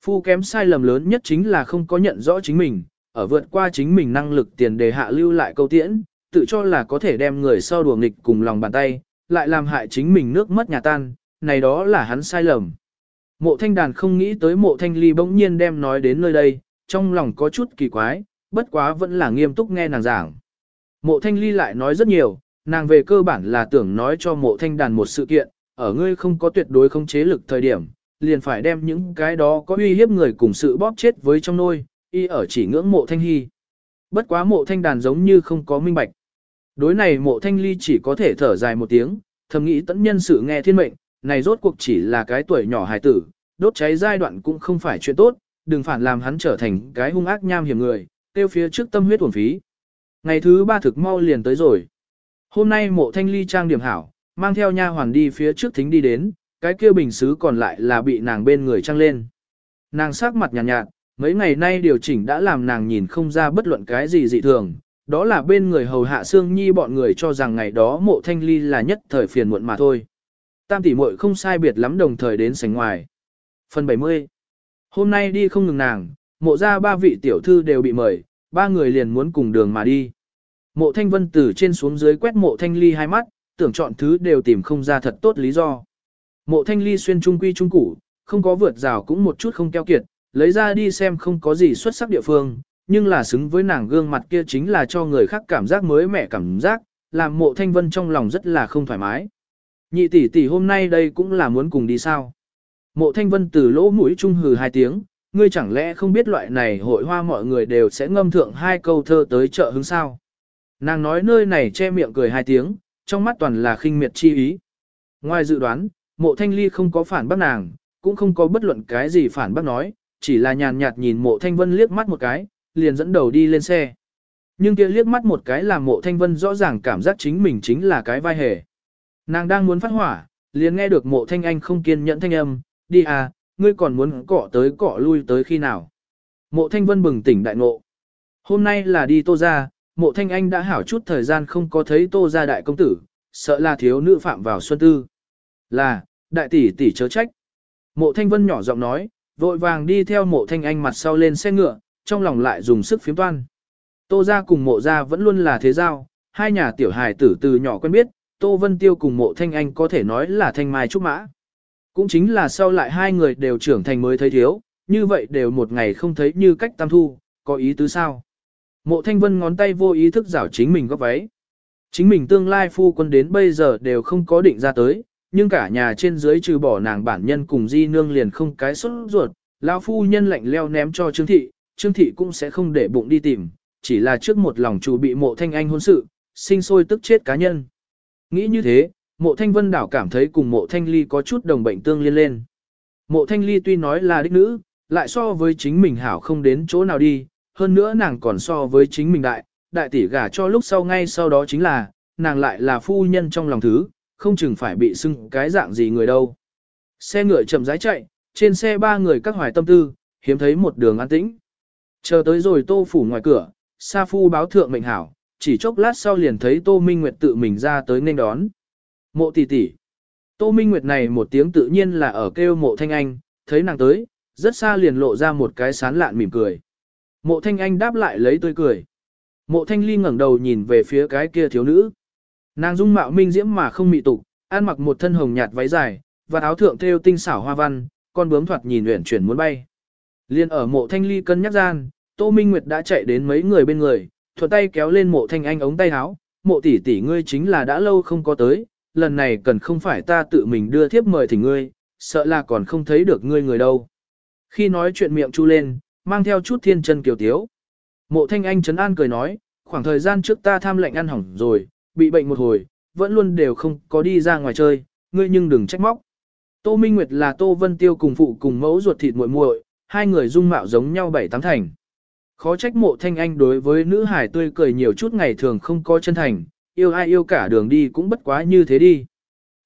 A: Phu kém sai lầm lớn nhất chính là không có nhận rõ chính mình, ở vượt qua chính mình năng lực tiền đề hạ lưu lại câu tiễn, tự cho là có thể đem người sau đùa nghịch cùng lòng bàn tay, lại làm hại chính mình nước mất nhà tan, này đó là hắn sai lầm. Mộ thanh đàn không nghĩ tới mộ thanh ly bỗng nhiên đem nói đến nơi đây, trong lòng có chút kỳ quái, bất quá vẫn là nghiêm túc nghe nàng giảng. Mộ thanh ly lại nói rất nhiều, nàng về cơ bản là tưởng nói cho mộ thanh đàn một sự kiện, ở ngươi không có tuyệt đối không chế lực thời điểm, liền phải đem những cái đó có uy hiếp người cùng sự bóp chết với trong nôi, y ở chỉ ngưỡng mộ thanh hy. Bất quá mộ thanh đàn giống như không có minh bạch. Đối này mộ thanh ly chỉ có thể thở dài một tiếng, thầm nghĩ tẫn nhân sự nghe thiên mệnh, này rốt cuộc chỉ là cái tuổi nhỏ hài tử, đốt cháy giai đoạn cũng không phải chuyện tốt, đừng phản làm hắn trở thành cái hung ác nham hiểm người, tiêu phía trước tâm huyết uổng phí. Ngày thứ ba thực mau liền tới rồi. Hôm nay mộ thanh ly trang điểm hảo, mang theo nha hoàn đi phía trước thính đi đến, cái kia bình xứ còn lại là bị nàng bên người trang lên. Nàng sắc mặt nhạt, nhạt, mấy ngày nay điều chỉnh đã làm nàng nhìn không ra bất luận cái gì dị thường, đó là bên người hầu hạ xương nhi bọn người cho rằng ngày đó mộ thanh ly là nhất thời phiền muộn mà thôi. Tam tỷ muội không sai biệt lắm đồng thời đến sảnh ngoài. Phần 70 Hôm nay đi không ngừng nàng, mộ ra ba vị tiểu thư đều bị mời, ba người liền muốn cùng đường mà đi. Mộ thanh vân từ trên xuống dưới quét mộ thanh ly hai mắt, tưởng chọn thứ đều tìm không ra thật tốt lý do. Mộ thanh ly xuyên trung quy trung củ, không có vượt rào cũng một chút không keo kiệt, lấy ra đi xem không có gì xuất sắc địa phương, nhưng là xứng với nàng gương mặt kia chính là cho người khác cảm giác mới mẻ cảm giác, làm mộ thanh vân trong lòng rất là không thoải mái. Nhị tỷ tỷ hôm nay đây cũng là muốn cùng đi sao. Mộ thanh vân từ lỗ mũi trung hừ hai tiếng, ngươi chẳng lẽ không biết loại này hội hoa mọi người đều sẽ ngâm thượng hai câu thơ tới chợ hứng sao. Nàng nói nơi này che miệng cười hai tiếng, trong mắt toàn là khinh miệt chi ý. Ngoài dự đoán, mộ thanh ly không có phản bác nàng, cũng không có bất luận cái gì phản bác nói, chỉ là nhàn nhạt nhìn mộ thanh vân liếc mắt một cái, liền dẫn đầu đi lên xe. Nhưng kia liếc mắt một cái làm mộ thanh vân rõ ràng cảm giác chính mình chính là cái vai hề. Nàng đang muốn phát hỏa, liền nghe được mộ thanh anh không kiên nhẫn thanh âm, đi à, ngươi còn muốn cọ tới cọ lui tới khi nào. Mộ thanh vân bừng tỉnh đại ngộ. Hôm nay là đi tô ra, mộ thanh anh đã hảo chút thời gian không có thấy tô ra đại công tử, sợ là thiếu nữ phạm vào xuân tư. Là, đại tỷ tỷ chớ trách. Mộ thanh vân nhỏ giọng nói, vội vàng đi theo mộ thanh anh mặt sau lên xe ngựa, trong lòng lại dùng sức phiếm toan. Tô ra cùng mộ ra vẫn luôn là thế giao, hai nhà tiểu hài tử từ nhỏ quen biết, Tô Vân Tiêu cùng mộ thanh anh có thể nói là thanh mai trúc mã. Cũng chính là sau lại hai người đều trưởng thành mới thấy thiếu, như vậy đều một ngày không thấy như cách tam thu, có ý tứ sao. Mộ thanh vân ngón tay vô ý thức rảo chính mình góp váy. Chính mình tương lai phu quân đến bây giờ đều không có định ra tới, nhưng cả nhà trên dưới trừ bỏ nàng bản nhân cùng di nương liền không cái xuất ruột, lão phu nhân lạnh leo ném cho Trương Thị, Trương Thị cũng sẽ không để bụng đi tìm, chỉ là trước một lòng chủ bị mộ thanh anh hôn sự, sinh sôi tức chết cá nhân. Nghĩ như thế, mộ thanh vân đảo cảm thấy cùng mộ thanh ly có chút đồng bệnh tương liên lên. Mộ thanh ly tuy nói là đích nữ, lại so với chính mình hảo không đến chỗ nào đi, hơn nữa nàng còn so với chính mình đại, đại tỷ gả cho lúc sau ngay sau đó chính là, nàng lại là phu nhân trong lòng thứ, không chừng phải bị xưng cái dạng gì người đâu. Xe ngựa chậm rãi chạy, trên xe ba người các hoài tâm tư, hiếm thấy một đường an tĩnh. Chờ tới rồi tô phủ ngoài cửa, Sa Phu báo thượng mệnh hảo, chỉ chốc lát sau liền thấy Tô Minh Nguyệt tự mình ra tới nên đón. Mộ tỷ tỷ. Tô Minh Nguyệt này một tiếng tự nhiên là ở kêu mộ thanh anh, thấy nàng tới, rất xa liền lộ ra một cái sán lạn mỉm cười. Mộ thanh anh đáp lại lấy tươi cười. Mộ thanh ly ngẩng đầu nhìn về phía cái kia thiếu nữ. Nàng dung mạo minh diễm mà không mị tục, ăn mặc một thân hồng nhạt váy dài, và áo thượng thêu tinh xảo hoa văn, con bướm thoạt nhìn uyển chuyển muốn bay. Liên ở mộ thanh ly cân nhắc gian, Tô Minh Nguyệt đã chạy đến mấy người bên người, thuận tay kéo lên mộ thanh anh ống tay áo, mộ tỷ tỷ ngươi chính là đã lâu không có tới, lần này cần không phải ta tự mình đưa thiếp mời thì ngươi, sợ là còn không thấy được ngươi người đâu. Khi nói chuyện miệng chu lên, mang theo chút thiên chân kiều tiếu. Mộ thanh anh trấn an cười nói, khoảng thời gian trước ta tham lệnh ăn hỏng rồi, bị bệnh một hồi, vẫn luôn đều không có đi ra ngoài chơi, ngươi nhưng đừng trách móc. Tô Minh Nguyệt là Tô Vân Tiêu cùng phụ cùng mẫu ruột thịt muội muội, hai người dung mạo giống nhau bảy tám thành. Khó trách mộ thanh anh đối với nữ hải tươi cười nhiều chút ngày thường không có chân thành, yêu ai yêu cả đường đi cũng bất quá như thế đi.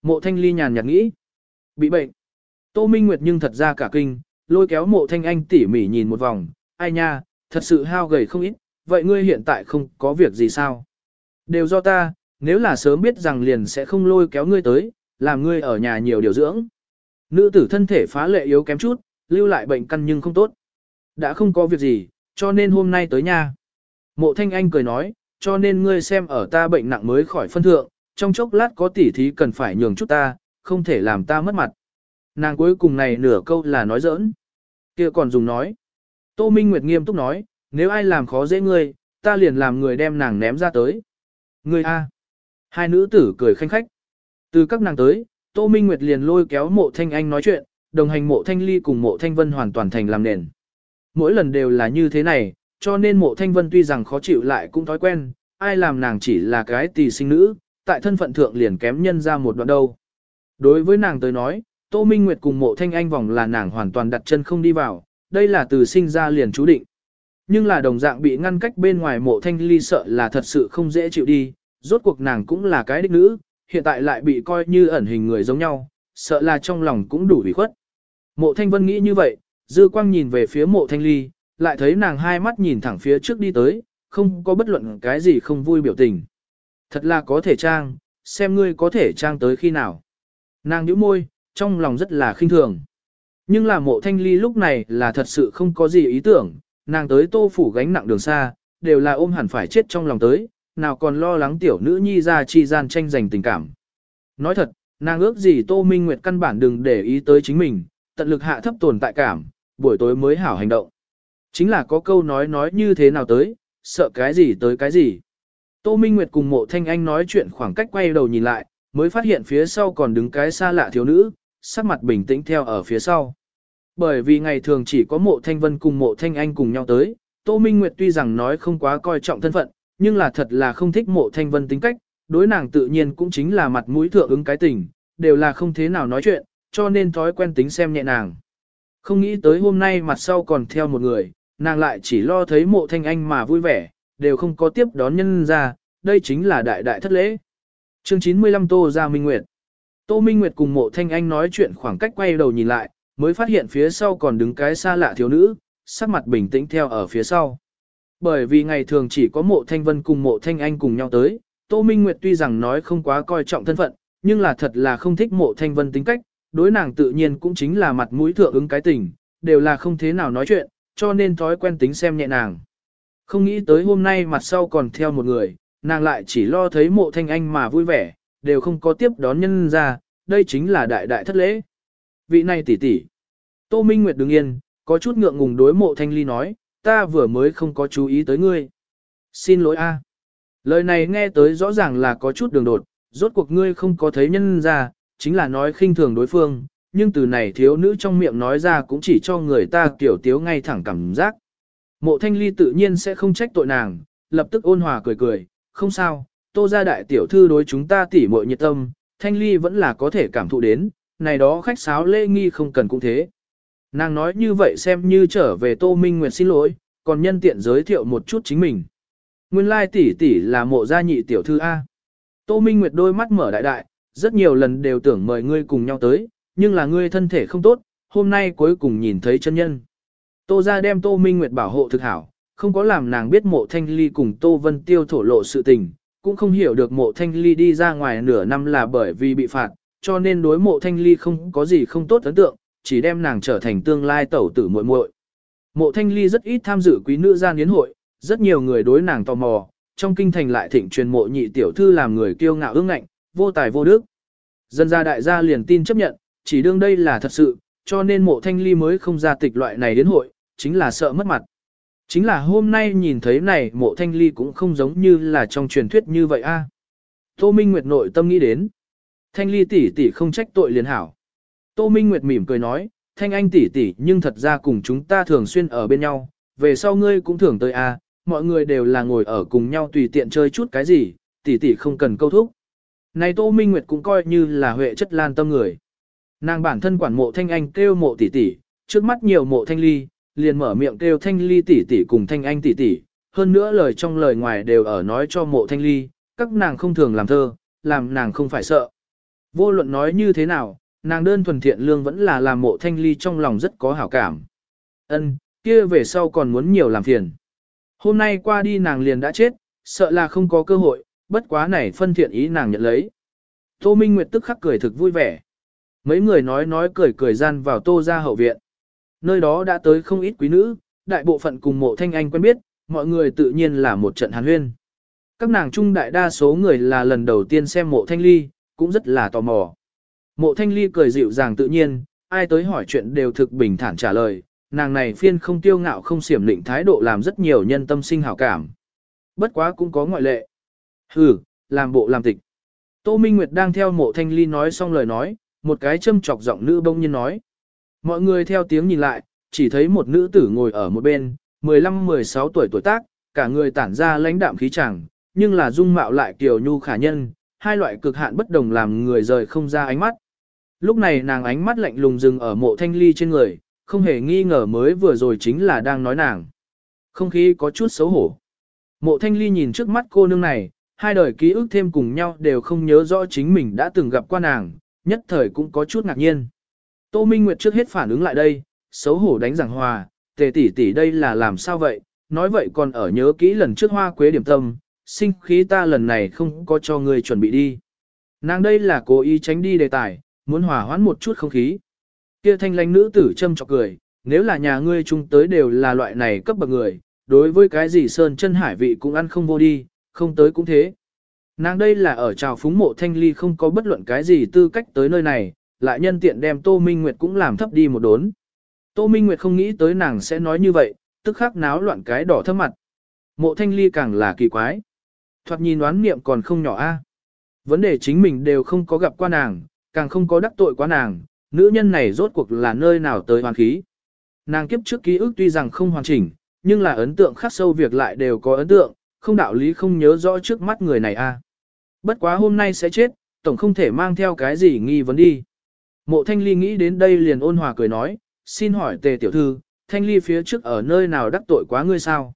A: Mộ thanh ly nhàn nhạt nghĩ, bị bệnh. Tô Minh Nguyệt nhưng thật ra cả kinh, lôi kéo mộ thanh anh tỉ mỉ nhìn một vòng, ai nha, thật sự hao gầy không ít, vậy ngươi hiện tại không có việc gì sao? Đều do ta, nếu là sớm biết rằng liền sẽ không lôi kéo ngươi tới, làm ngươi ở nhà nhiều điều dưỡng. Nữ tử thân thể phá lệ yếu kém chút, lưu lại bệnh căn nhưng không tốt. Đã không có việc gì, cho nên hôm nay tới nhà. Mộ thanh anh cười nói, cho nên ngươi xem ở ta bệnh nặng mới khỏi phân thượng, trong chốc lát có tỉ thí cần phải nhường chút ta, không thể làm ta mất mặt. Nàng cuối cùng này nửa câu là nói giỡn. kia còn dùng nói. Tô Minh Nguyệt nghiêm túc nói, nếu ai làm khó dễ ngươi, ta liền làm người đem nàng ném ra tới. Ngươi a. Hai nữ tử cười khanh khách. Từ các nàng tới, Tô Minh Nguyệt liền lôi kéo mộ thanh anh nói chuyện, đồng hành mộ thanh ly cùng mộ thanh vân hoàn toàn thành làm nền. Mỗi lần đều là như thế này, cho nên mộ thanh vân tuy rằng khó chịu lại cũng thói quen, ai làm nàng chỉ là cái tỳ sinh nữ, tại thân phận thượng liền kém nhân ra một đoạn đâu. Đối với nàng tới nói, Tô Minh Nguyệt cùng mộ thanh anh vòng là nàng hoàn toàn đặt chân không đi vào, đây là từ sinh ra liền chú định. Nhưng là đồng dạng bị ngăn cách bên ngoài mộ thanh ly sợ là thật sự không dễ chịu đi, rốt cuộc nàng cũng là cái đích nữ, hiện tại lại bị coi như ẩn hình người giống nhau, sợ là trong lòng cũng đủ bị khuất. Mộ thanh vân nghĩ như vậy, dư quang nhìn về phía mộ thanh ly, lại thấy nàng hai mắt nhìn thẳng phía trước đi tới, không có bất luận cái gì không vui biểu tình. Thật là có thể trang, xem ngươi có thể trang tới khi nào. Nàng nhíu môi, trong lòng rất là khinh thường. Nhưng là mộ thanh ly lúc này là thật sự không có gì ý tưởng, nàng tới tô phủ gánh nặng đường xa, đều là ôm hẳn phải chết trong lòng tới, nào còn lo lắng tiểu nữ nhi ra chi gian tranh giành tình cảm. Nói thật, nàng ước gì tô minh nguyệt căn bản đừng để ý tới chính mình, tận lực hạ thấp tồn tại cảm, buổi tối mới hảo hành động. Chính là có câu nói nói như thế nào tới, sợ cái gì tới cái gì. Tô Minh Nguyệt cùng mộ thanh anh nói chuyện khoảng cách quay đầu nhìn lại, mới phát hiện phía sau còn đứng cái xa lạ thiếu nữ, sắc mặt bình tĩnh theo ở phía sau. Bởi vì ngày thường chỉ có mộ thanh vân cùng mộ thanh anh cùng nhau tới, Tô Minh Nguyệt tuy rằng nói không quá coi trọng thân phận, nhưng là thật là không thích mộ thanh vân tính cách, đối nàng tự nhiên cũng chính là mặt mũi thượng ứng cái tình, đều là không thế nào nói chuyện, cho nên thói quen tính xem nhẹ nàng. Không nghĩ tới hôm nay mặt sau còn theo một người, nàng lại chỉ lo thấy mộ thanh anh mà vui vẻ, đều không có tiếp đón nhân ra, đây chính là đại đại thất lễ. Chương 95 Tô Gia Minh Nguyệt Tô Minh Nguyệt cùng mộ thanh anh nói chuyện khoảng cách quay đầu nhìn lại, mới phát hiện phía sau còn đứng cái xa lạ thiếu nữ, sắc mặt bình tĩnh theo ở phía sau. Bởi vì ngày thường chỉ có mộ thanh vân cùng mộ thanh anh cùng nhau tới, Tô Minh Nguyệt tuy rằng nói không quá coi trọng thân phận, nhưng là thật là không thích mộ thanh vân tính cách, đối nàng tự nhiên cũng chính là mặt mũi thượng ứng cái tình, đều là không thế nào nói chuyện, cho nên thói quen tính xem nhẹ nàng. Không nghĩ tới hôm nay mặt sau còn theo một người, nàng lại chỉ lo thấy mộ thanh anh mà vui vẻ, đều không có tiếp đón nhân ra, đây chính là đại đại thất lễ. Vị này tỷ tỷ. Tô Minh Nguyệt đứng yên, có chút ngượng ngùng đối mộ thanh ly nói, ta vừa mới không có chú ý tới ngươi. Xin lỗi a. Lời này nghe tới rõ ràng là có chút đường đột, rốt cuộc ngươi không có thấy nhân ra, chính là nói khinh thường đối phương, nhưng từ này thiếu nữ trong miệng nói ra cũng chỉ cho người ta kiểu tiếu ngay thẳng cảm giác. Mộ thanh ly tự nhiên sẽ không trách tội nàng, lập tức ôn hòa cười cười, không sao, tô ra đại tiểu thư đối chúng ta tỉ muội nhiệt tâm, thanh ly vẫn là có thể cảm thụ đến, này đó khách sáo lễ nghi không cần cũng thế. Nàng nói như vậy xem như trở về Tô Minh Nguyệt xin lỗi, còn nhân tiện giới thiệu một chút chính mình. Nguyên lai tỷ tỷ là mộ gia nhị tiểu thư A. Tô Minh Nguyệt đôi mắt mở đại đại, rất nhiều lần đều tưởng mời ngươi cùng nhau tới, nhưng là ngươi thân thể không tốt, hôm nay cuối cùng nhìn thấy chân nhân. Tô gia đem Tô Minh Nguyệt bảo hộ thực hảo, không có làm nàng biết mộ thanh ly cùng Tô Vân Tiêu thổ lộ sự tình, cũng không hiểu được mộ thanh ly đi ra ngoài nửa năm là bởi vì bị phạt, cho nên đối mộ thanh ly không có gì không tốt ấn tượng, chỉ đem nàng trở thành tương lai tẩu tử muội muội. Mộ thanh ly rất ít tham dự quý nữ gian yến hội, rất nhiều người đối nàng tò mò, trong kinh thành lại thịnh truyền mộ nhị tiểu thư làm người kiêu ngạo ương ngạnh, vô tài vô đức. Dân gia đại gia liền tin chấp nhận, chỉ đương đây là thật sự, cho nên mộ thanh ly mới không ra tịch loại này đến hội, chính là sợ mất mặt. Chính là hôm nay nhìn thấy này mộ thanh ly cũng không giống như là trong truyền thuyết như vậy a. Tô Minh Nguyệt nội tâm nghĩ đến. Thanh ly tỷ tỷ không trách tội liền hảo. Tô Minh Nguyệt mỉm cười nói, thanh anh tỷ tỷ nhưng thật ra cùng chúng ta thường xuyên ở bên nhau, về sau ngươi cũng thường tới a, mọi người đều là ngồi ở cùng nhau tùy tiện chơi chút cái gì, tỷ tỷ không cần câu thúc. Này Tô Minh Nguyệt cũng coi như là huệ chất lan tâm người. Nàng bản thân quản mộ thanh anh kêu mộ tỷ tỷ, trước mắt nhiều mộ thanh ly, liền mở miệng kêu thanh ly tỷ tỷ cùng thanh anh tỷ tỷ, hơn nữa lời trong lời ngoài đều ở nói cho mộ thanh ly, các nàng không thường làm thơ, làm nàng không phải sợ. Vô luận nói như thế nào, nàng đơn thuần thiện lương vẫn là làm mộ thanh ly trong lòng rất có hảo cảm. Ân, kia về sau còn muốn nhiều làm phiền. Hôm nay qua đi nàng liền đã chết, sợ là không có cơ hội, bất quá này phân thiện ý nàng nhận lấy. Tô Minh Nguyệt tức khắc cười thực vui vẻ. Mấy người nói nói cười cười gian vào tô ra hậu viện. Nơi đó đã tới không ít quý nữ, đại bộ phận cùng mộ thanh anh quen biết, mọi người tự nhiên là một trận hàn huyên. Các nàng trung đại đa số người là lần đầu tiên xem mộ thanh ly, cũng rất là tò mò. Mộ thanh ly cười dịu dàng tự nhiên, ai tới hỏi chuyện đều thực bình thản trả lời, nàng này phiên không tiêu ngạo không xiểm lịnh thái độ làm rất nhiều nhân tâm sinh hảo cảm. Bất quá cũng có ngoại lệ. Hừ, làm bộ làm tịch. Tô Minh Nguyệt đang theo mộ thanh ly nói xong lời nói, một cái châm chọc giọng nữ bông nhiên nói. Mọi người theo tiếng nhìn lại, chỉ thấy một nữ tử ngồi ở một bên, 15-16 tuổi tuổi tác, cả người tản ra lãnh đạm khí chẳng, nhưng là dung mạo lại kiều nhu khả nhân, hai loại cực hạn bất đồng làm người rời không ra ánh mắt. Lúc này nàng ánh mắt lạnh lùng dừng ở mộ thanh ly trên người, không hề nghi ngờ mới vừa rồi chính là đang nói nàng. Không khí có chút xấu hổ. Mộ thanh ly nhìn trước mắt cô nương này, hai đời ký ức thêm cùng nhau đều không nhớ rõ chính mình đã từng gặp qua nàng, nhất thời cũng có chút ngạc nhiên. Tô Minh Nguyệt trước hết phản ứng lại đây, xấu hổ đánh giảng hòa, tề tỷ tỷ đây là làm sao vậy, nói vậy còn ở nhớ kỹ lần trước hoa quế điểm tâm, sinh khí ta lần này không có cho ngươi chuẩn bị đi. Nàng đây là cố ý tránh đi đề tài, muốn hòa hoãn một chút không khí. Kia thanh lãnh nữ tử châm chọc cười, nếu là nhà ngươi chung tới đều là loại này cấp bậc người, đối với cái gì sơn chân hải vị cũng ăn không vô đi, không tới cũng thế. Nàng đây là ở trào phúng mộ thanh ly không có bất luận cái gì tư cách tới nơi này, lại nhân tiện đem Tô Minh Nguyệt cũng làm thấp đi một đốn. Tô Minh Nguyệt không nghĩ tới nàng sẽ nói như vậy, tức khắc náo loạn cái đỏ thấp mặt. Mộ thanh ly càng là kỳ quái. Thoạt nhìn đoán niệm còn không nhỏ a. Vấn đề chính mình đều không có gặp qua nàng, càng không có đắc tội quá nàng, nữ nhân này rốt cuộc là nơi nào tới hoàn khí. Nàng kiếp trước ký ức tuy rằng không hoàn chỉnh, nhưng là ấn tượng khắc sâu việc lại đều có ấn tượng, không đạo lý không nhớ rõ trước mắt người này a. Bất quá hôm nay sẽ chết, tổng không thể mang theo cái gì nghi vấn đi. Mộ thanh ly nghĩ đến đây liền ôn hòa cười nói, xin hỏi tề tiểu thư, thanh ly phía trước ở nơi nào đắc tội quá ngươi sao?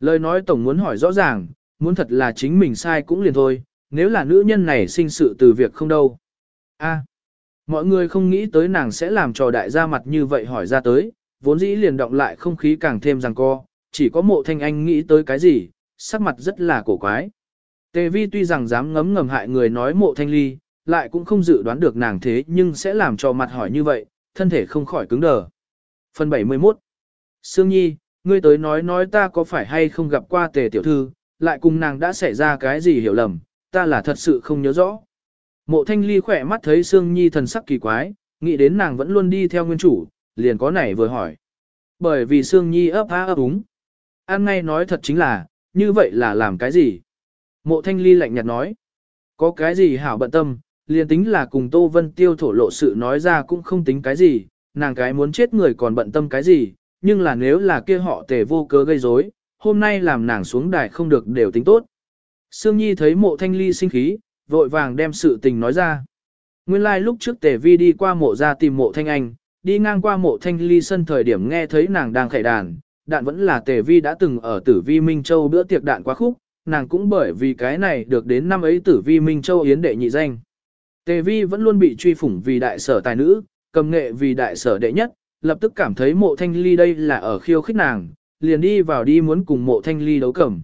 A: Lời nói tổng muốn hỏi rõ ràng, muốn thật là chính mình sai cũng liền thôi, nếu là nữ nhân này sinh sự từ việc không đâu. A, mọi người không nghĩ tới nàng sẽ làm trò đại gia mặt như vậy hỏi ra tới, vốn dĩ liền động lại không khí càng thêm rằng co, chỉ có mộ thanh anh nghĩ tới cái gì, sắc mặt rất là cổ quái. Tề vi tuy rằng dám ngấm ngầm hại người nói mộ thanh ly, lại cũng không dự đoán được nàng thế nhưng sẽ làm cho mặt hỏi như vậy, thân thể không khỏi cứng đờ. Phần 71 Sương Nhi, ngươi tới nói nói ta có phải hay không gặp qua tề tiểu thư, lại cùng nàng đã xảy ra cái gì hiểu lầm, ta là thật sự không nhớ rõ. Mộ thanh ly khỏe mắt thấy Sương Nhi thần sắc kỳ quái, nghĩ đến nàng vẫn luôn đi theo nguyên chủ, liền có nảy vừa hỏi. Bởi vì Sương Nhi ấp á ấp úng. An ngay nói thật chính là, như vậy là làm cái gì? Mộ thanh ly lạnh nhạt nói. Có cái gì hảo bận tâm, liền tính là cùng Tô Vân Tiêu thổ lộ sự nói ra cũng không tính cái gì, nàng cái muốn chết người còn bận tâm cái gì, nhưng là nếu là kia họ tề vô cớ gây rối, hôm nay làm nàng xuống đài không được đều tính tốt. Sương Nhi thấy mộ thanh ly sinh khí, vội vàng đem sự tình nói ra. Nguyên lai like lúc trước tề vi đi qua mộ ra tìm mộ thanh anh, đi ngang qua mộ thanh ly sân thời điểm nghe thấy nàng đang khải đàn, đạn vẫn là tề vi đã từng ở tử vi Minh Châu bữa tiệc đạn quá khúc, nàng cũng bởi vì cái này được đến năm ấy tử vi Minh Châu yến đệ nhị danh. Tề vi vẫn luôn bị truy phủng vì đại sở tài nữ, cầm nghệ vì đại sở đệ nhất, lập tức cảm thấy mộ thanh ly đây là ở khiêu khích nàng, liền đi vào đi muốn cùng mộ thanh ly đấu cẩm.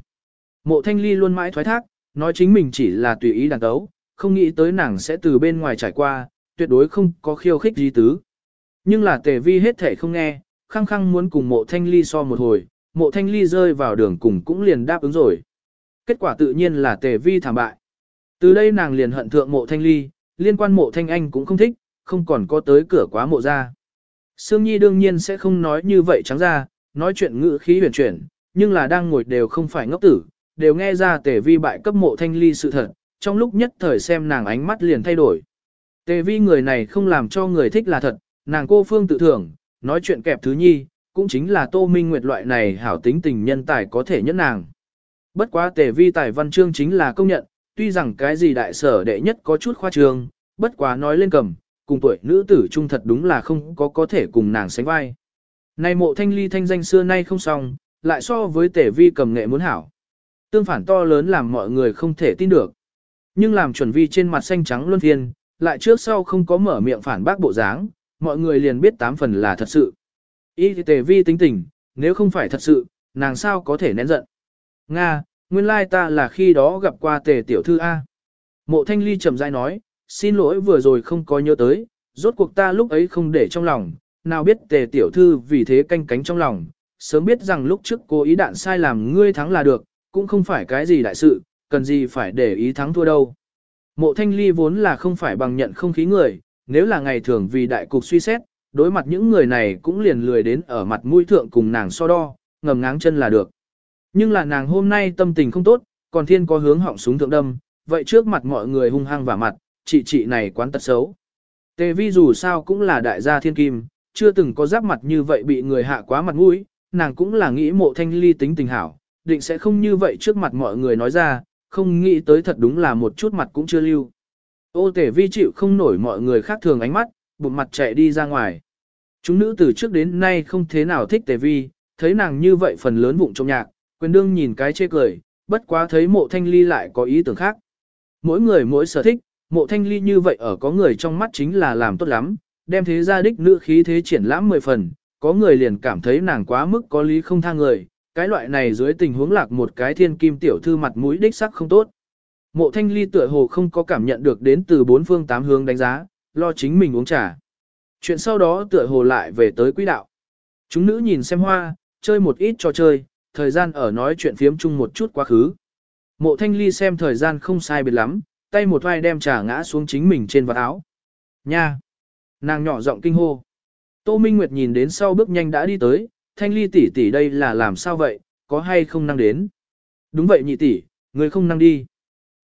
A: Mộ thanh ly luôn mãi thoái thác, nói chính mình chỉ là tùy ý đàn tấu, không nghĩ tới nàng sẽ từ bên ngoài trải qua, tuyệt đối không có khiêu khích gì tứ. Nhưng là tề vi hết thể không nghe, khăng khăng muốn cùng mộ thanh ly so một hồi, mộ thanh ly rơi vào đường cùng cũng liền đáp ứng rồi. Kết quả tự nhiên là tề vi thảm bại. Từ đây nàng liền hận thượng mộ thanh ly, liên quan mộ thanh anh cũng không thích, không còn có tới cửa quá mộ ra. Sương Nhi đương nhiên sẽ không nói như vậy trắng ra, nói chuyện ngữ khí huyền chuyển, nhưng là đang ngồi đều không phải ngốc tử, đều nghe ra tề vi bại cấp mộ thanh ly sự thật, trong lúc nhất thời xem nàng ánh mắt liền thay đổi. Tề vi người này không làm cho người thích là thật, nàng cô phương tự thưởng, nói chuyện kẹp thứ nhi, cũng chính là Tô Minh Nguyệt loại này hảo tính tình nhân tài có thể nhẫn nàng. Bất quá tề vi tài văn chương chính là công nhận, tuy rằng cái gì đại sở đệ nhất có chút khoa trương, bất quá nói lên cầm, cùng tuổi nữ tử trung thật đúng là không có có thể cùng nàng sánh vai. Này mộ thanh ly thanh danh xưa nay không xong, lại so với tề vi cầm nghệ muốn hảo. Tương phản to lớn làm mọi người không thể tin được. Nhưng làm chuẩn vi trên mặt xanh trắng luân thiên lại trước sau không có mở miệng phản bác bộ dáng, mọi người liền biết tám phần là thật sự. Y tề vi tính tình, nếu không phải thật sự, nàng sao có thể nén giận. Nga, nguyên lai ta là khi đó gặp qua tề tiểu thư A. Mộ thanh ly chậm rãi nói, xin lỗi vừa rồi không có nhớ tới, rốt cuộc ta lúc ấy không để trong lòng, nào biết tề tiểu thư vì thế canh cánh trong lòng, sớm biết rằng lúc trước cố ý đạn sai làm ngươi thắng là được, cũng không phải cái gì đại sự, cần gì phải để ý thắng thua đâu. Mộ thanh ly vốn là không phải bằng nhận không khí người, nếu là ngày thường vì đại cục suy xét, đối mặt những người này cũng liền lười đến ở mặt mũi thượng cùng nàng so đo, ngầm ngáng chân là được. Nhưng là nàng hôm nay tâm tình không tốt, còn thiên có hướng họng súng thượng đâm, vậy trước mặt mọi người hung hăng vào mặt, chị chị này quán tật xấu. Tề vi dù sao cũng là đại gia thiên kim, chưa từng có giáp mặt như vậy bị người hạ quá mặt mũi, nàng cũng là nghĩ mộ thanh ly tính tình hảo, định sẽ không như vậy trước mặt mọi người nói ra, không nghĩ tới thật đúng là một chút mặt cũng chưa lưu. Ô tể vi chịu không nổi mọi người khác thường ánh mắt, bụng mặt chạy đi ra ngoài. Chúng nữ từ trước đến nay không thế nào thích tề vi, thấy nàng như vậy phần lớn bụng trong nhạc, quyền đương nhìn cái chê cười, bất quá thấy mộ thanh ly lại có ý tưởng khác. Mỗi người mỗi sở thích, mộ thanh ly như vậy ở có người trong mắt chính là làm tốt lắm, đem thế gia đích nữ khí thế triển lãm 10 phần, có người liền cảm thấy nàng quá mức có lý không tha người, cái loại này dưới tình huống lạc một cái thiên kim tiểu thư mặt mũi đích sắc không tốt. Mộ thanh ly tựa hồ không có cảm nhận được đến từ bốn phương tám hướng đánh giá, lo chính mình uống trà. Chuyện sau đó tựa hồ lại về tới quỹ đạo. Chúng nữ nhìn xem hoa, chơi một ít trò chơi, thời gian ở nói chuyện phiếm chung một chút quá khứ. Mộ thanh ly xem thời gian không sai biệt lắm, tay một vai đem trà ngã xuống chính mình trên vạt áo. Nha! Nàng nhỏ giọng kinh hô. Tô Minh Nguyệt nhìn đến sau bước nhanh đã đi tới, thanh ly tỷ tỷ đây là làm sao vậy, có hay không năng đến? Đúng vậy nhị tỷ, người không năng đi.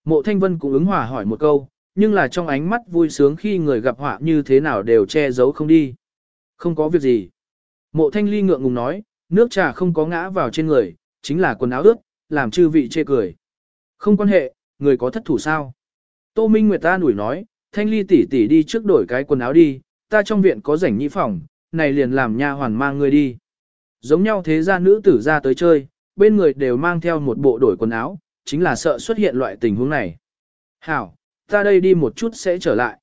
A: Mộ thanh vân cũng ứng hòa hỏi một câu, nhưng là trong ánh mắt vui sướng khi người gặp họa như thế nào đều che giấu không đi. Không có việc gì. Mộ thanh ly ngượng ngùng nói, nước trà không có ngã vào trên người, chính là quần áo ướt, làm chư vị chê cười. Không quan hệ, người có thất thủ sao? Tô Minh Nguyệt ta nủi nói, thanh ly tỷ tỷ đi trước đổi cái quần áo đi, ta trong viện có rảnh nhĩ phòng, này liền làm nha hoàn mang ngươi đi. Giống nhau thế gia nữ tử ra tới chơi, bên người đều mang theo một bộ đổi quần áo, chính là sợ xuất hiện loại tình huống này. Hảo, ta đây đi một chút sẽ trở lại.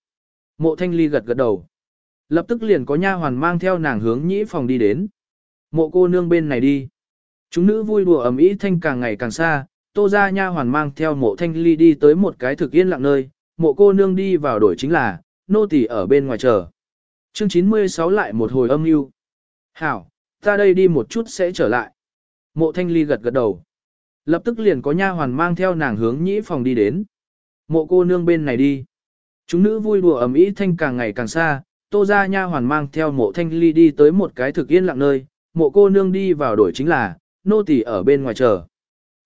A: Mộ thanh ly gật gật đầu. Lập tức liền có nha hoàn mang theo nàng hướng nhĩ phòng đi đến. Mộ cô nương bên này đi. Chúng nữ vui đùa ẩm ý thanh càng ngày càng xa, tô ra nha hoàn mang theo mộ thanh ly đi tới một cái thực yên lặng nơi. Mộ cô nương đi vào đổi chính là, nô tỳ ở bên ngoài chờ. Chương 96 lại một hồi âm mưu. Hảo, ta đây đi một chút sẽ trở lại. Mộ thanh ly gật gật đầu. Lập tức liền có nha hoàn mang theo nàng hướng nhĩ phòng đi đến. Mộ cô nương bên này đi. Chúng nữ vui đùa ầm ĩ thanh càng ngày càng xa, tô ra nha hoàn mang theo mộ thanh ly đi tới một cái thực yên lặng nơi, mộ cô nương đi vào đổi chính là, nô tỳ ở bên ngoài chờ.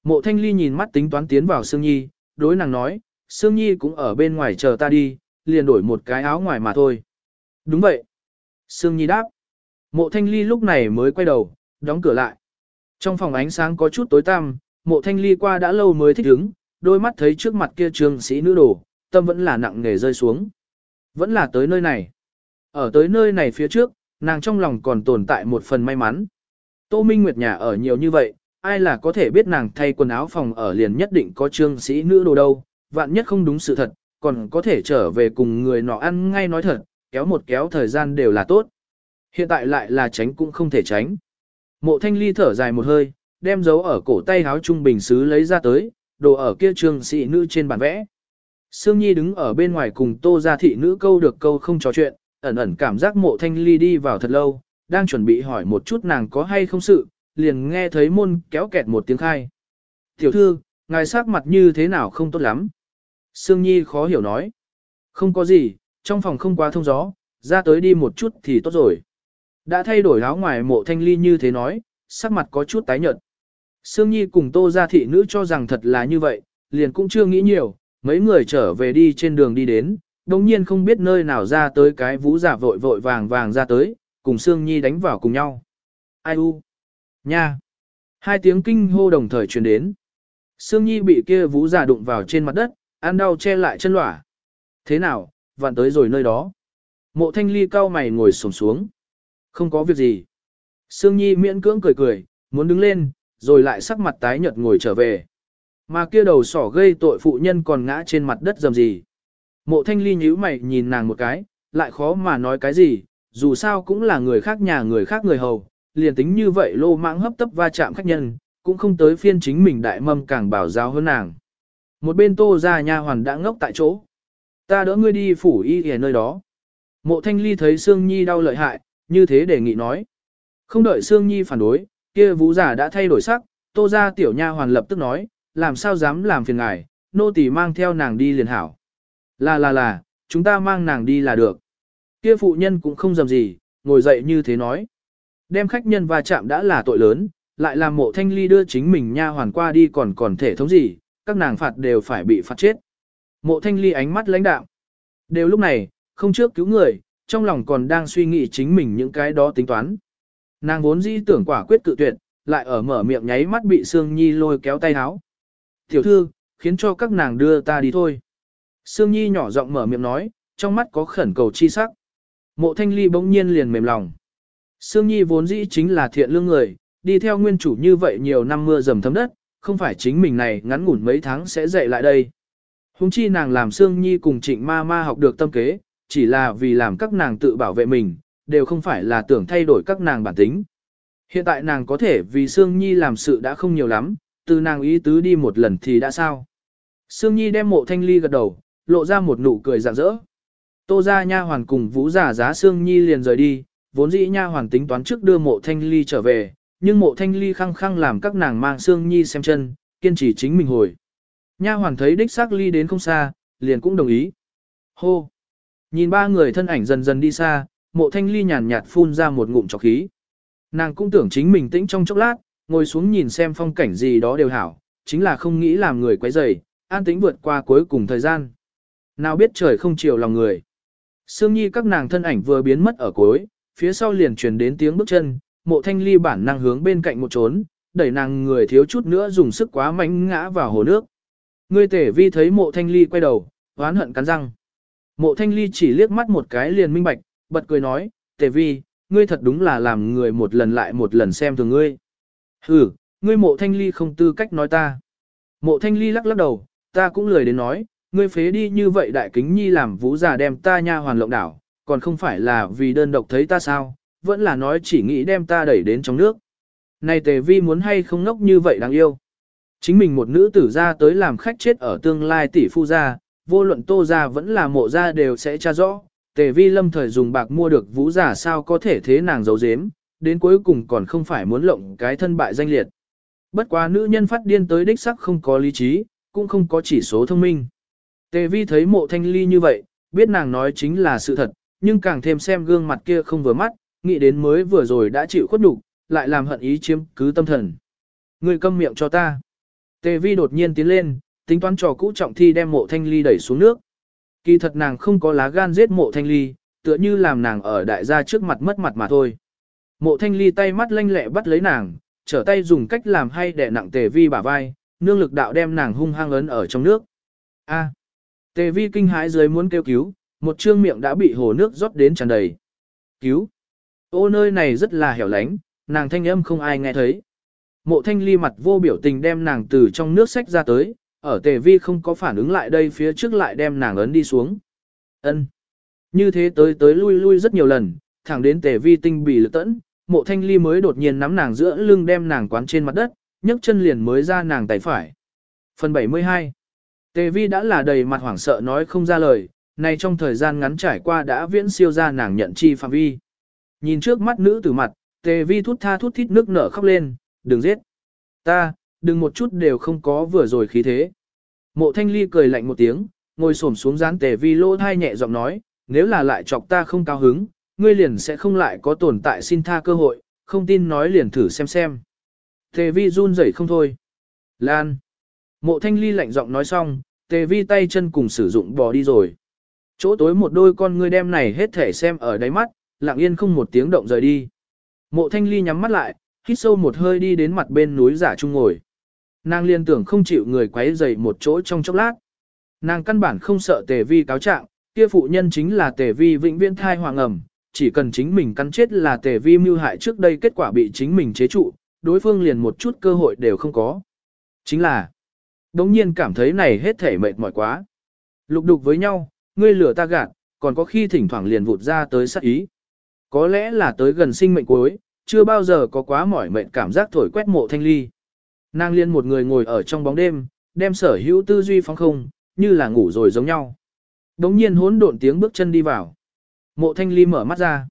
A: Mộ thanh ly nhìn mắt tính toán tiến vào Sương Nhi, đối nàng nói, Sương Nhi cũng ở bên ngoài chờ ta đi, liền đổi một cái áo ngoài mà thôi. Đúng vậy. Sương Nhi đáp. Mộ thanh ly lúc này mới quay đầu, đóng cửa lại. Trong phòng ánh sáng có chút tối tăm, mộ thanh ly qua đã lâu mới thích ứng, đôi mắt thấy trước mặt kia trường sĩ nữ đồ, tâm vẫn là nặng nề rơi xuống. Vẫn là tới nơi này. Ở tới nơi này phía trước, nàng trong lòng còn tồn tại một phần may mắn. Tô Minh Nguyệt nhà ở nhiều như vậy, ai là có thể biết nàng thay quần áo phòng ở liền nhất định có trương sĩ nữ đồ đâu, vạn nhất không đúng sự thật, còn có thể trở về cùng người nọ ăn ngay nói thật, kéo một kéo thời gian đều là tốt. Hiện tại lại là tránh cũng không thể tránh. Mộ thanh ly thở dài một hơi, đem dấu ở cổ tay háo trung bình xứ lấy ra tới, đồ ở kia trường sĩ nữ trên bàn vẽ. Sương Nhi đứng ở bên ngoài cùng tô gia thị nữ câu được câu không trò chuyện, ẩn ẩn cảm giác mộ thanh ly đi vào thật lâu, đang chuẩn bị hỏi một chút nàng có hay không sự, liền nghe thấy môn kéo kẹt một tiếng khai. Tiểu thư, ngài sắc mặt như thế nào không tốt lắm. Sương Nhi khó hiểu nói. Không có gì, trong phòng không quá thông gió, ra tới đi một chút thì tốt rồi. Đã thay đổi áo ngoài mộ thanh ly như thế nói, sắc mặt có chút tái nhợt. Sương Nhi cùng tô gia thị nữ cho rằng thật là như vậy, liền cũng chưa nghĩ nhiều, mấy người trở về đi trên đường đi đến, đồng nhiên không biết nơi nào ra tới cái vũ giả vội vội vàng vàng ra tới, cùng Sương Nhi đánh vào cùng nhau. Ai u? Nha! Hai tiếng kinh hô đồng thời truyền đến. Sương Nhi bị kia vũ giả đụng vào trên mặt đất, ăn đau che lại chân lỏa. Thế nào, vạn tới rồi nơi đó. Mộ thanh ly cao mày ngồi sổng xuống. Không có việc gì. Sương Nhi miễn cưỡng cười cười, muốn đứng lên, rồi lại sắc mặt tái nhợt ngồi trở về. Mà kia đầu sỏ gây tội phụ nhân còn ngã trên mặt đất dầm gì. Mộ thanh ly nhíu mày nhìn nàng một cái, lại khó mà nói cái gì, dù sao cũng là người khác nhà người khác người hầu, liền tính như vậy lô mãng hấp tấp va chạm khách nhân, cũng không tới phiên chính mình đại mâm càng bảo giáo hơn nàng. Một bên tô ra nha hoàn đã ngốc tại chỗ. Ta đỡ ngươi đi phủ y ở nơi đó. Mộ thanh ly thấy Sương Nhi đau lợi hại, như thế đề nghị nói. Không đợi Sương Nhi phản đối, kia vũ giả đã thay đổi sắc, tô ra tiểu nha hoàn lập tức nói, làm sao dám làm phiền ngài, nô tỳ mang theo nàng đi liền hảo. Là là là, chúng ta mang nàng đi là được. Kia phụ nhân cũng không dầm gì, ngồi dậy như thế nói. Đem khách nhân va chạm đã là tội lớn, lại làm mộ thanh ly đưa chính mình nha hoàn qua đi còn còn thể thống gì, các nàng phạt đều phải bị phạt chết. Mộ thanh ly ánh mắt lãnh đạo. Đều lúc này, không trước cứu người, trong lòng còn đang suy nghĩ chính mình những cái đó tính toán. Nàng vốn dĩ tưởng quả quyết cự tuyệt, lại ở mở miệng nháy mắt bị Sương Nhi lôi kéo tay háo. Tiểu thư, khiến cho các nàng đưa ta đi thôi. Sương Nhi nhỏ giọng mở miệng nói, trong mắt có khẩn cầu chi sắc. Mộ thanh ly bỗng nhiên liền mềm lòng. Sương Nhi vốn dĩ chính là thiện lương người, đi theo nguyên chủ như vậy nhiều năm mưa dầm thấm đất, không phải chính mình này ngắn ngủn mấy tháng sẽ dậy lại đây. Hùng chi nàng làm Sương Nhi cùng trịnh ma ma học được tâm kế, chỉ là vì làm các nàng tự bảo vệ mình, đều không phải là tưởng thay đổi các nàng bản tính. Hiện tại nàng có thể vì Sương Nhi làm sự đã không nhiều lắm, từ nàng ý tứ đi một lần thì đã sao. Sương Nhi đem mộ thanh ly gật đầu, lộ ra một nụ cười rạng rỡ. Tô ra nha hoàn cùng vũ giả giá Sương Nhi liền rời đi, vốn dĩ nha hoàn tính toán trước đưa mộ thanh ly trở về, nhưng mộ thanh ly khăng khăng làm các nàng mang Sương Nhi xem chân, kiên trì chính mình hồi. Nha hoàn thấy đích xác ly đến không xa, liền cũng đồng ý. Hô! Nhìn ba người thân ảnh dần dần đi xa, mộ thanh ly nhàn nhạt phun ra một ngụm trọc khí. Nàng cũng tưởng chính mình tĩnh trong chốc lát, ngồi xuống nhìn xem phong cảnh gì đó đều hảo, chính là không nghĩ làm người quấy rầy, an tĩnh vượt qua cuối cùng thời gian. Nào biết trời không chiều lòng người. Sương Nhi các nàng thân ảnh vừa biến mất ở cuối, phía sau liền truyền đến tiếng bước chân, mộ thanh ly bản năng hướng bên cạnh một trốn, đẩy nàng người thiếu chút nữa dùng sức quá mạnh ngã vào hồ nước. Ngươi tể vi thấy mộ thanh ly quay đầu, oán hận cắn răng. Mộ thanh ly chỉ liếc mắt một cái liền minh bạch, bật cười nói, tể vi, ngươi thật đúng là làm người một lần lại một lần xem thường ngươi. Hừ, ngươi mộ thanh ly không tư cách nói ta. Mộ thanh ly lắc lắc đầu, ta cũng lười đến nói, ngươi phế đi như vậy đại kính nhi làm vũ già đem ta nha hoàn lộng đảo, còn không phải là vì đơn độc thấy ta sao, vẫn là nói chỉ nghĩ đem ta đẩy đến trong nước. Này tề vi muốn hay không ngốc như vậy đáng yêu. Chính mình một nữ tử ra tới làm khách chết ở tương lai tỷ phu gia, vô luận tô gia vẫn là mộ gia đều sẽ tra rõ. Tề vi lâm thời dùng bạc mua được vũ giả sao có thể thế nàng giấu giếm, đến cuối cùng còn không phải muốn lộng cái thân bại danh liệt. Bất quá nữ nhân phát điên tới đích sắc không có lý trí, cũng không có chỉ số thông minh. Tề vi thấy mộ thanh ly như vậy, biết nàng nói chính là sự thật, nhưng càng thêm xem gương mặt kia không vừa mắt, nghĩ đến mới vừa rồi đã chịu khuất nhục, lại làm hận ý chiếm cứ tâm thần. Người câm miệng cho ta. Tề vi đột nhiên tiến lên, tính toán trò cũ trọng thi đem mộ thanh ly đẩy xuống nước. Kỳ thật nàng không có lá gan giết mộ thanh ly, tựa như làm nàng ở đại gia trước mặt mất mặt mà thôi. Mộ thanh ly tay mắt lanh lẹ bắt lấy nàng, trở tay dùng cách làm hay để nặng tề vi bả vai, nương lực đạo đem nàng hung hăng ấn ở trong nước. A. Tề vi kinh hãi dưới muốn kêu cứu, một trương miệng đã bị hồ nước rót đến tràn đầy. Cứu. Ô nơi này rất là hẻo lánh, nàng thanh âm không ai nghe thấy. Mộ thanh ly mặt vô biểu tình đem nàng từ trong nước sách ra tới, ở tề vi không có phản ứng lại đây phía trước lại đem nàng ấn đi xuống. ân Như thế tới tới lui lui rất nhiều lần, thẳng đến tề vi tinh bị lực tẫn, mộ thanh ly mới đột nhiên nắm nàng giữa lưng đem nàng quán trên mặt đất, nhấc chân liền mới ra nàng tay phải. Phần 72 Tề vi đã là đầy mặt hoảng sợ nói không ra lời, này trong thời gian ngắn trải qua đã viễn siêu ra nàng nhận chi phạm vi. Nhìn trước mắt nữ tử mặt, tề vi thút tha thút thít nước nở khóc lên, đừng giết. Ta, đừng một chút đều không có vừa rồi khí thế. Mộ thanh ly cười lạnh một tiếng, ngồi xổm xuống dán tề vi Lô thai nhẹ giọng nói, nếu là lại chọc ta không cao hứng, ngươi liền sẽ không lại có tồn tại xin tha cơ hội, không tin nói liền thử xem xem. Tề vi run rẩy không thôi. Lan. Mộ thanh ly lạnh giọng nói xong, tề vi tay chân cùng sử dụng bò đi rồi. Chỗ tối một đôi con ngươi đem này hết thể xem ở đáy mắt, lặng yên không một tiếng động rời đi. Mộ thanh ly nhắm mắt lại, hít sâu một hơi đi đến mặt bên núi giả trung ngồi. Nàng liên tưởng không chịu người quấy dày một chỗ trong chốc lát. Nàng căn bản không sợ tề vi cáo trạng, kia phụ nhân chính là tề vi vĩnh viễn thai hoàng ẩm, chỉ cần chính mình cắn chết là tề vi mưu hại trước đây kết quả bị chính mình chế trụ, đối phương liền một chút cơ hội đều không có. Chính là, đống nhiên cảm thấy này hết thể mệt mỏi quá. Lục đục với nhau, ngươi lửa ta gạt, còn có khi thỉnh thoảng liền vụt ra tới sát ý. Có lẽ là tới gần sinh mệnh cuối, chưa bao giờ có quá mỏi mệt cảm giác thổi quét mộ thanh ly. Nàng liên một người ngồi ở trong bóng đêm, đem sở hữu tư duy phóng không, như là ngủ rồi giống nhau. Đống nhiên hỗn độn tiếng bước chân đi vào. Mộ thanh ly mở mắt ra.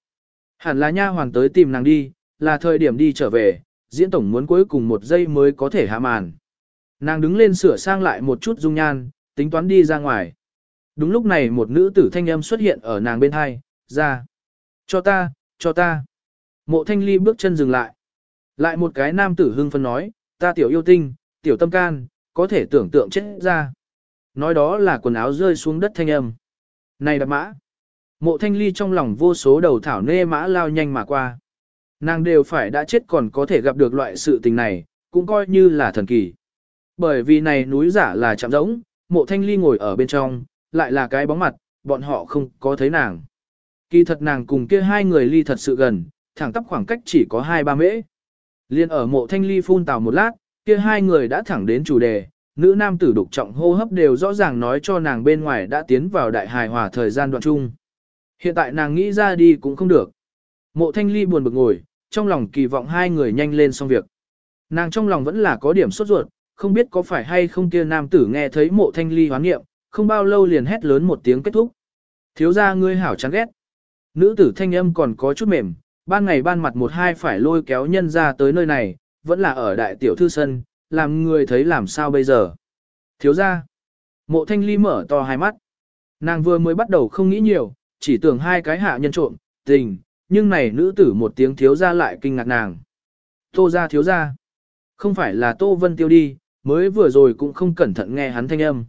A: Hẳn là nha hoàng tới tìm nàng đi, là thời điểm đi trở về, diễn tổng muốn cuối cùng một giây mới có thể hạ màn. Nàng đứng lên sửa sang lại một chút dung nhan, tính toán đi ra ngoài. Đúng lúc này một nữ tử thanh âm xuất hiện ở nàng bên hai, ra. Cho ta, cho ta. Mộ thanh ly bước chân dừng lại. Lại một cái nam tử hưng phân nói, ta tiểu yêu tinh, tiểu tâm can, có thể tưởng tượng chết ra. Nói đó là quần áo rơi xuống đất thanh âm. Này đạp mã. Mộ thanh ly trong lòng vô số đầu thảo nê mã lao nhanh mà qua. Nàng đều phải đã chết còn có thể gặp được loại sự tình này, cũng coi như là thần kỳ. Bởi vì này núi giả là chạm rỗng, mộ thanh ly ngồi ở bên trong, lại là cái bóng mặt, bọn họ không có thấy nàng. Kỳ thật nàng cùng kia hai người ly thật sự gần, thẳng tắp khoảng cách chỉ có hai ba mễ. Liên ở mộ thanh ly phun tào một lát, kia hai người đã thẳng đến chủ đề, nữ nam tử đục trọng hô hấp đều rõ ràng nói cho nàng bên ngoài đã tiến vào đại hài hòa thời gian đoạn chung. Hiện tại nàng nghĩ ra đi cũng không được. Mộ thanh ly buồn bực ngồi, trong lòng kỳ vọng hai người nhanh lên xong việc. Nàng trong lòng vẫn là có điểm sốt ruột, không biết có phải hay không kia nam tử nghe thấy mộ thanh ly hoán nghiệm, không bao lâu liền hét lớn một tiếng kết thúc. Thiếu ra ngươi hảo chán ghét. Nữ tử thanh âm còn có chút mềm, ban ngày ban mặt một hai phải lôi kéo nhân ra tới nơi này, vẫn là ở đại tiểu thư sân, làm người thấy làm sao bây giờ. Thiếu ra. Mộ thanh ly mở to hai mắt. Nàng vừa mới bắt đầu không nghĩ nhiều, chỉ tưởng hai cái hạ nhân trộm, tình, nhưng này nữ tử một tiếng thiếu ra lại kinh ngạc nàng. Tô ra thiếu ra. Không phải là Tô Vân Tiêu đi, mới vừa rồi cũng không cẩn thận nghe hắn thanh âm.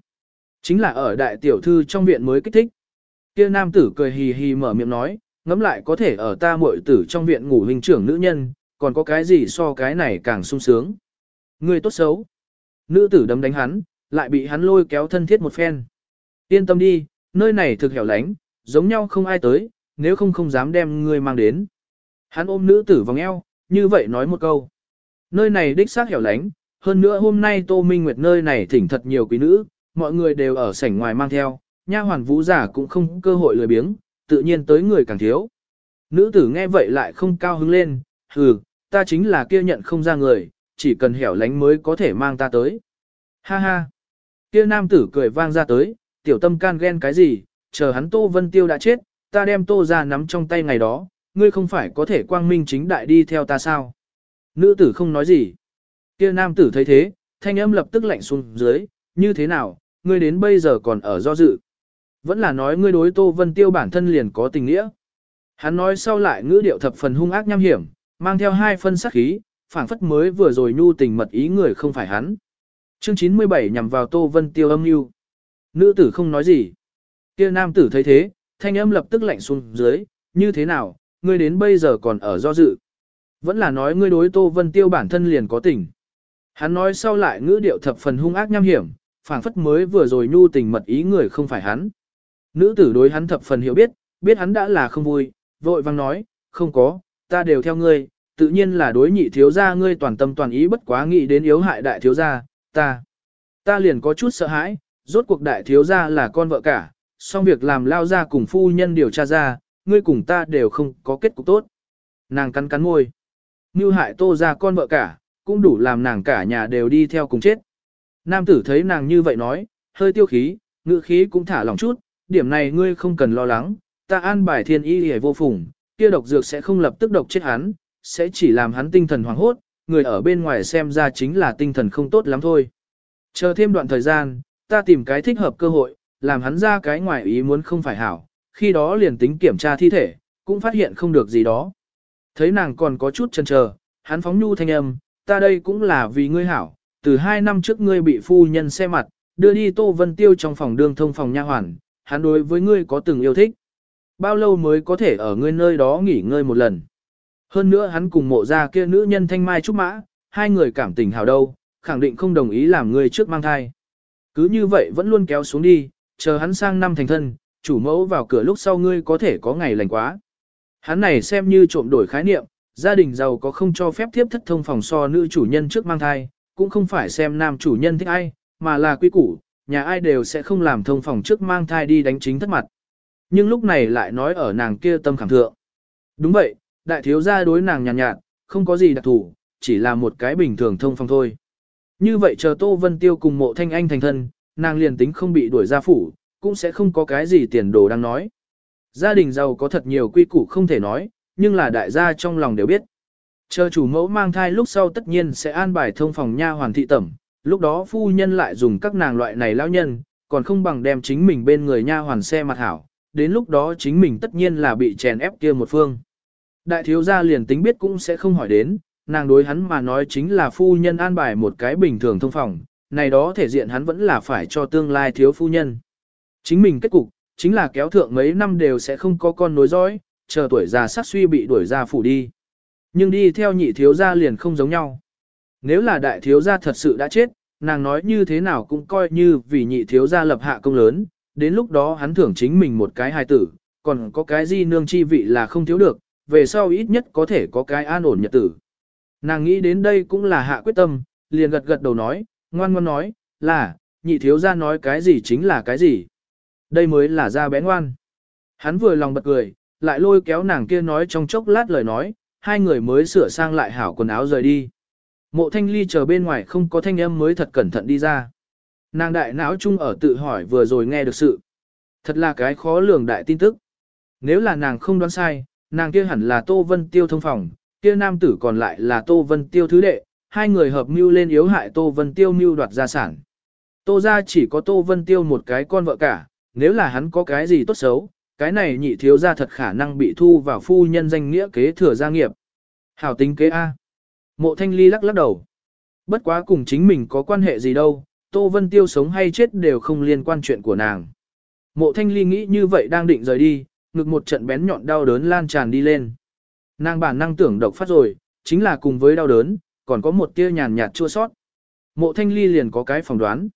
A: Chính là ở đại tiểu thư trong viện mới kích thích. Kia nam tử cười hì hì mở miệng nói, ngẫm lại có thể ở ta muội tử trong viện ngủ hình trưởng nữ nhân, còn có cái gì so cái này càng sung sướng. Người tốt xấu. Nữ tử đấm đánh hắn, lại bị hắn lôi kéo thân thiết một phen. Yên tâm đi, nơi này thực hẻo lánh, giống nhau không ai tới, nếu không không dám đem ngươi mang đến. Hắn ôm nữ tử vòng eo, như vậy nói một câu. Nơi này đích xác hẻo lánh, hơn nữa hôm nay Tô Minh Nguyệt nơi này thỉnh thật nhiều quý nữ, mọi người đều ở sảnh ngoài mang theo, nha hoàn vũ giả cũng không cơ hội lười biếng, tự nhiên tới người càng thiếu. Nữ tử nghe vậy lại không cao hứng lên, hừ, ta chính là kia nhận không ra người, chỉ cần hẻo lánh mới có thể mang ta tới. Ha ha, kia nam tử cười vang ra tới, tiểu tâm can ghen cái gì, chờ hắn Tô Vân Tiêu đã chết, ta đem Tô ra nắm trong tay ngày đó, ngươi không phải có thể quang minh chính đại đi theo ta sao? Nữ tử không nói gì. Kia nam tử thấy thế, thanh âm lập tức lạnh xuống dưới, như thế nào, ngươi đến bây giờ còn ở do dự. Vẫn là nói ngươi đối Tô Vân Tiêu bản thân liền có tình nghĩa. Hắn nói sau lại ngữ điệu thập phần hung ác nham hiểm, mang theo hai phân sắc khí, phảng phất mới vừa rồi nhu tình mật ý người không phải hắn. Chương 97 nhằm vào Tô Vân Tiêu âm mưu. Nữ tử không nói gì. Kia nam tử thấy thế, thanh âm lập tức lạnh xuống dưới, như thế nào, ngươi đến bây giờ còn ở do dự. Vẫn là nói ngươi đối Tô Vân Tiêu bản thân liền có tình. Hắn nói sau lại ngữ điệu thập phần hung ác nham hiểm, phảng phất mới vừa rồi nhu tình mật ý người không phải hắn. Nữ tử đối hắn thập phần hiểu biết, biết hắn đã là không vui, vội vang nói, không có, ta đều theo ngươi, tự nhiên là đối nhị thiếu gia ngươi toàn tâm toàn ý bất quá nghĩ đến yếu hại đại thiếu gia, ta. Ta liền có chút sợ hãi, rốt cuộc đại thiếu gia là con vợ cả, song việc làm lao ra cùng phu nhân điều tra ra, ngươi cùng ta đều không có kết cục tốt. Nàng cắn cắn môi. Như hại tô ra con vợ cả, cũng đủ làm nàng cả nhà đều đi theo cùng chết. Nam tử thấy nàng như vậy nói, hơi tiêu khí, ngữ khí cũng thả lòng chút, điểm này ngươi không cần lo lắng, ta an bài thiên y hề vô phùng, kia độc dược sẽ không lập tức độc chết hắn, sẽ chỉ làm hắn tinh thần hoảng hốt, người ở bên ngoài xem ra chính là tinh thần không tốt lắm thôi. Chờ thêm đoạn thời gian, ta tìm cái thích hợp cơ hội, làm hắn ra cái ngoài ý muốn không phải hảo, khi đó liền tính kiểm tra thi thể, cũng phát hiện không được gì đó. Thấy nàng còn có chút chần chờ, hắn phóng nhu thanh âm, ta đây cũng là vì ngươi hảo, từ hai năm trước ngươi bị phu nhân xe mặt, đưa đi Tô Vân Tiêu trong phòng đương thông phòng nha hoàn, hắn đối với ngươi có từng yêu thích. Bao lâu mới có thể ở ngươi nơi đó nghỉ ngơi một lần? Hơn nữa hắn cùng mộ ra kia nữ nhân thanh mai trúc mã, hai người cảm tình hào đâu, khẳng định không đồng ý làm người trước mang thai. Cứ như vậy vẫn luôn kéo xuống đi, chờ hắn sang năm thành thân, chủ mẫu vào cửa lúc sau ngươi có thể có ngày lành quá. Hắn này xem như trộm đổi khái niệm, gia đình giàu có không cho phép tiếp thất thông phòng so nữ chủ nhân trước mang thai, cũng không phải xem nam chủ nhân thích ai, mà là quy củ, nhà ai đều sẽ không làm thông phòng trước mang thai đi đánh chính thất mặt. Nhưng lúc này lại nói ở nàng kia tâm khảm thượng. Đúng vậy, đại thiếu gia đối nàng nhàn nhạt, nhạt, không có gì đặc thủ, chỉ là một cái bình thường thông phòng thôi. Như vậy chờ Tô Vân Tiêu cùng mộ thanh anh thành thân, nàng liền tính không bị đuổi ra phủ, cũng sẽ không có cái gì tiền đồ đang nói. Gia đình giàu có thật nhiều quy củ không thể nói, nhưng là đại gia trong lòng đều biết. Chờ chủ mẫu mang thai lúc sau tất nhiên sẽ an bài thông phòng nha hoàn thị tẩm, lúc đó phu nhân lại dùng các nàng loại này lão nhân, còn không bằng đem chính mình bên người nha hoàn xe mặt hảo, đến lúc đó chính mình tất nhiên là bị chèn ép kia một phương. Đại thiếu gia liền tính biết cũng sẽ không hỏi đến, nàng đối hắn mà nói chính là phu nhân an bài một cái bình thường thông phòng, này đó thể diện hắn vẫn là phải cho tương lai thiếu phu nhân. Chính mình kết cục, chính là kéo thượng mấy năm đều sẽ không có con nối dõi, chờ tuổi già sát suy bị đuổi ra phủ đi. Nhưng đi theo nhị thiếu gia liền không giống nhau. Nếu là đại thiếu gia thật sự đã chết, nàng nói như thế nào cũng coi như vì nhị thiếu gia lập hạ công lớn, đến lúc đó hắn thưởng chính mình một cái hài tử, còn có cái gì nương chi vị là không thiếu được, về sau ít nhất có thể có cái an ổn nhật tử. Nàng nghĩ đến đây cũng là hạ quyết tâm, liền gật gật đầu nói, ngoan ngoan nói, là, nhị thiếu gia nói cái gì chính là cái gì. Đây mới là gia bé ngoan. Hắn vừa lòng bật cười, lại lôi kéo nàng kia nói trong chốc lát lời nói, hai người mới sửa sang lại hảo quần áo rời đi. Mộ thanh ly chờ bên ngoài không có thanh âm mới thật cẩn thận đi ra. Nàng đại não chung ở tự hỏi vừa rồi nghe được sự. Thật là cái khó lường đại tin tức. Nếu là nàng không đoán sai, nàng kia hẳn là Tô Vân Tiêu thông phòng, kia nam tử còn lại là Tô Vân Tiêu thứ đệ, hai người hợp mưu lên yếu hại Tô Vân Tiêu mưu đoạt gia sản. Tô ra chỉ có Tô Vân Tiêu một cái con vợ cả, nếu là hắn có cái gì tốt xấu, cái này nhị thiếu ra thật khả năng bị thu vào phu nhân danh nghĩa kế thừa gia nghiệp. Hảo tính kế A. Mộ thanh ly lắc lắc đầu. Bất quá cùng chính mình có quan hệ gì đâu, Tô Vân Tiêu sống hay chết đều không liên quan chuyện của nàng. Mộ thanh ly nghĩ như vậy đang định rời đi, ngực một trận bén nhọn đau đớn lan tràn đi lên. Nàng bản năng tưởng độc phát rồi, chính là cùng với đau đớn, còn có một tia nhàn nhạt chua sót. Mộ thanh ly liền có cái phỏng đoán.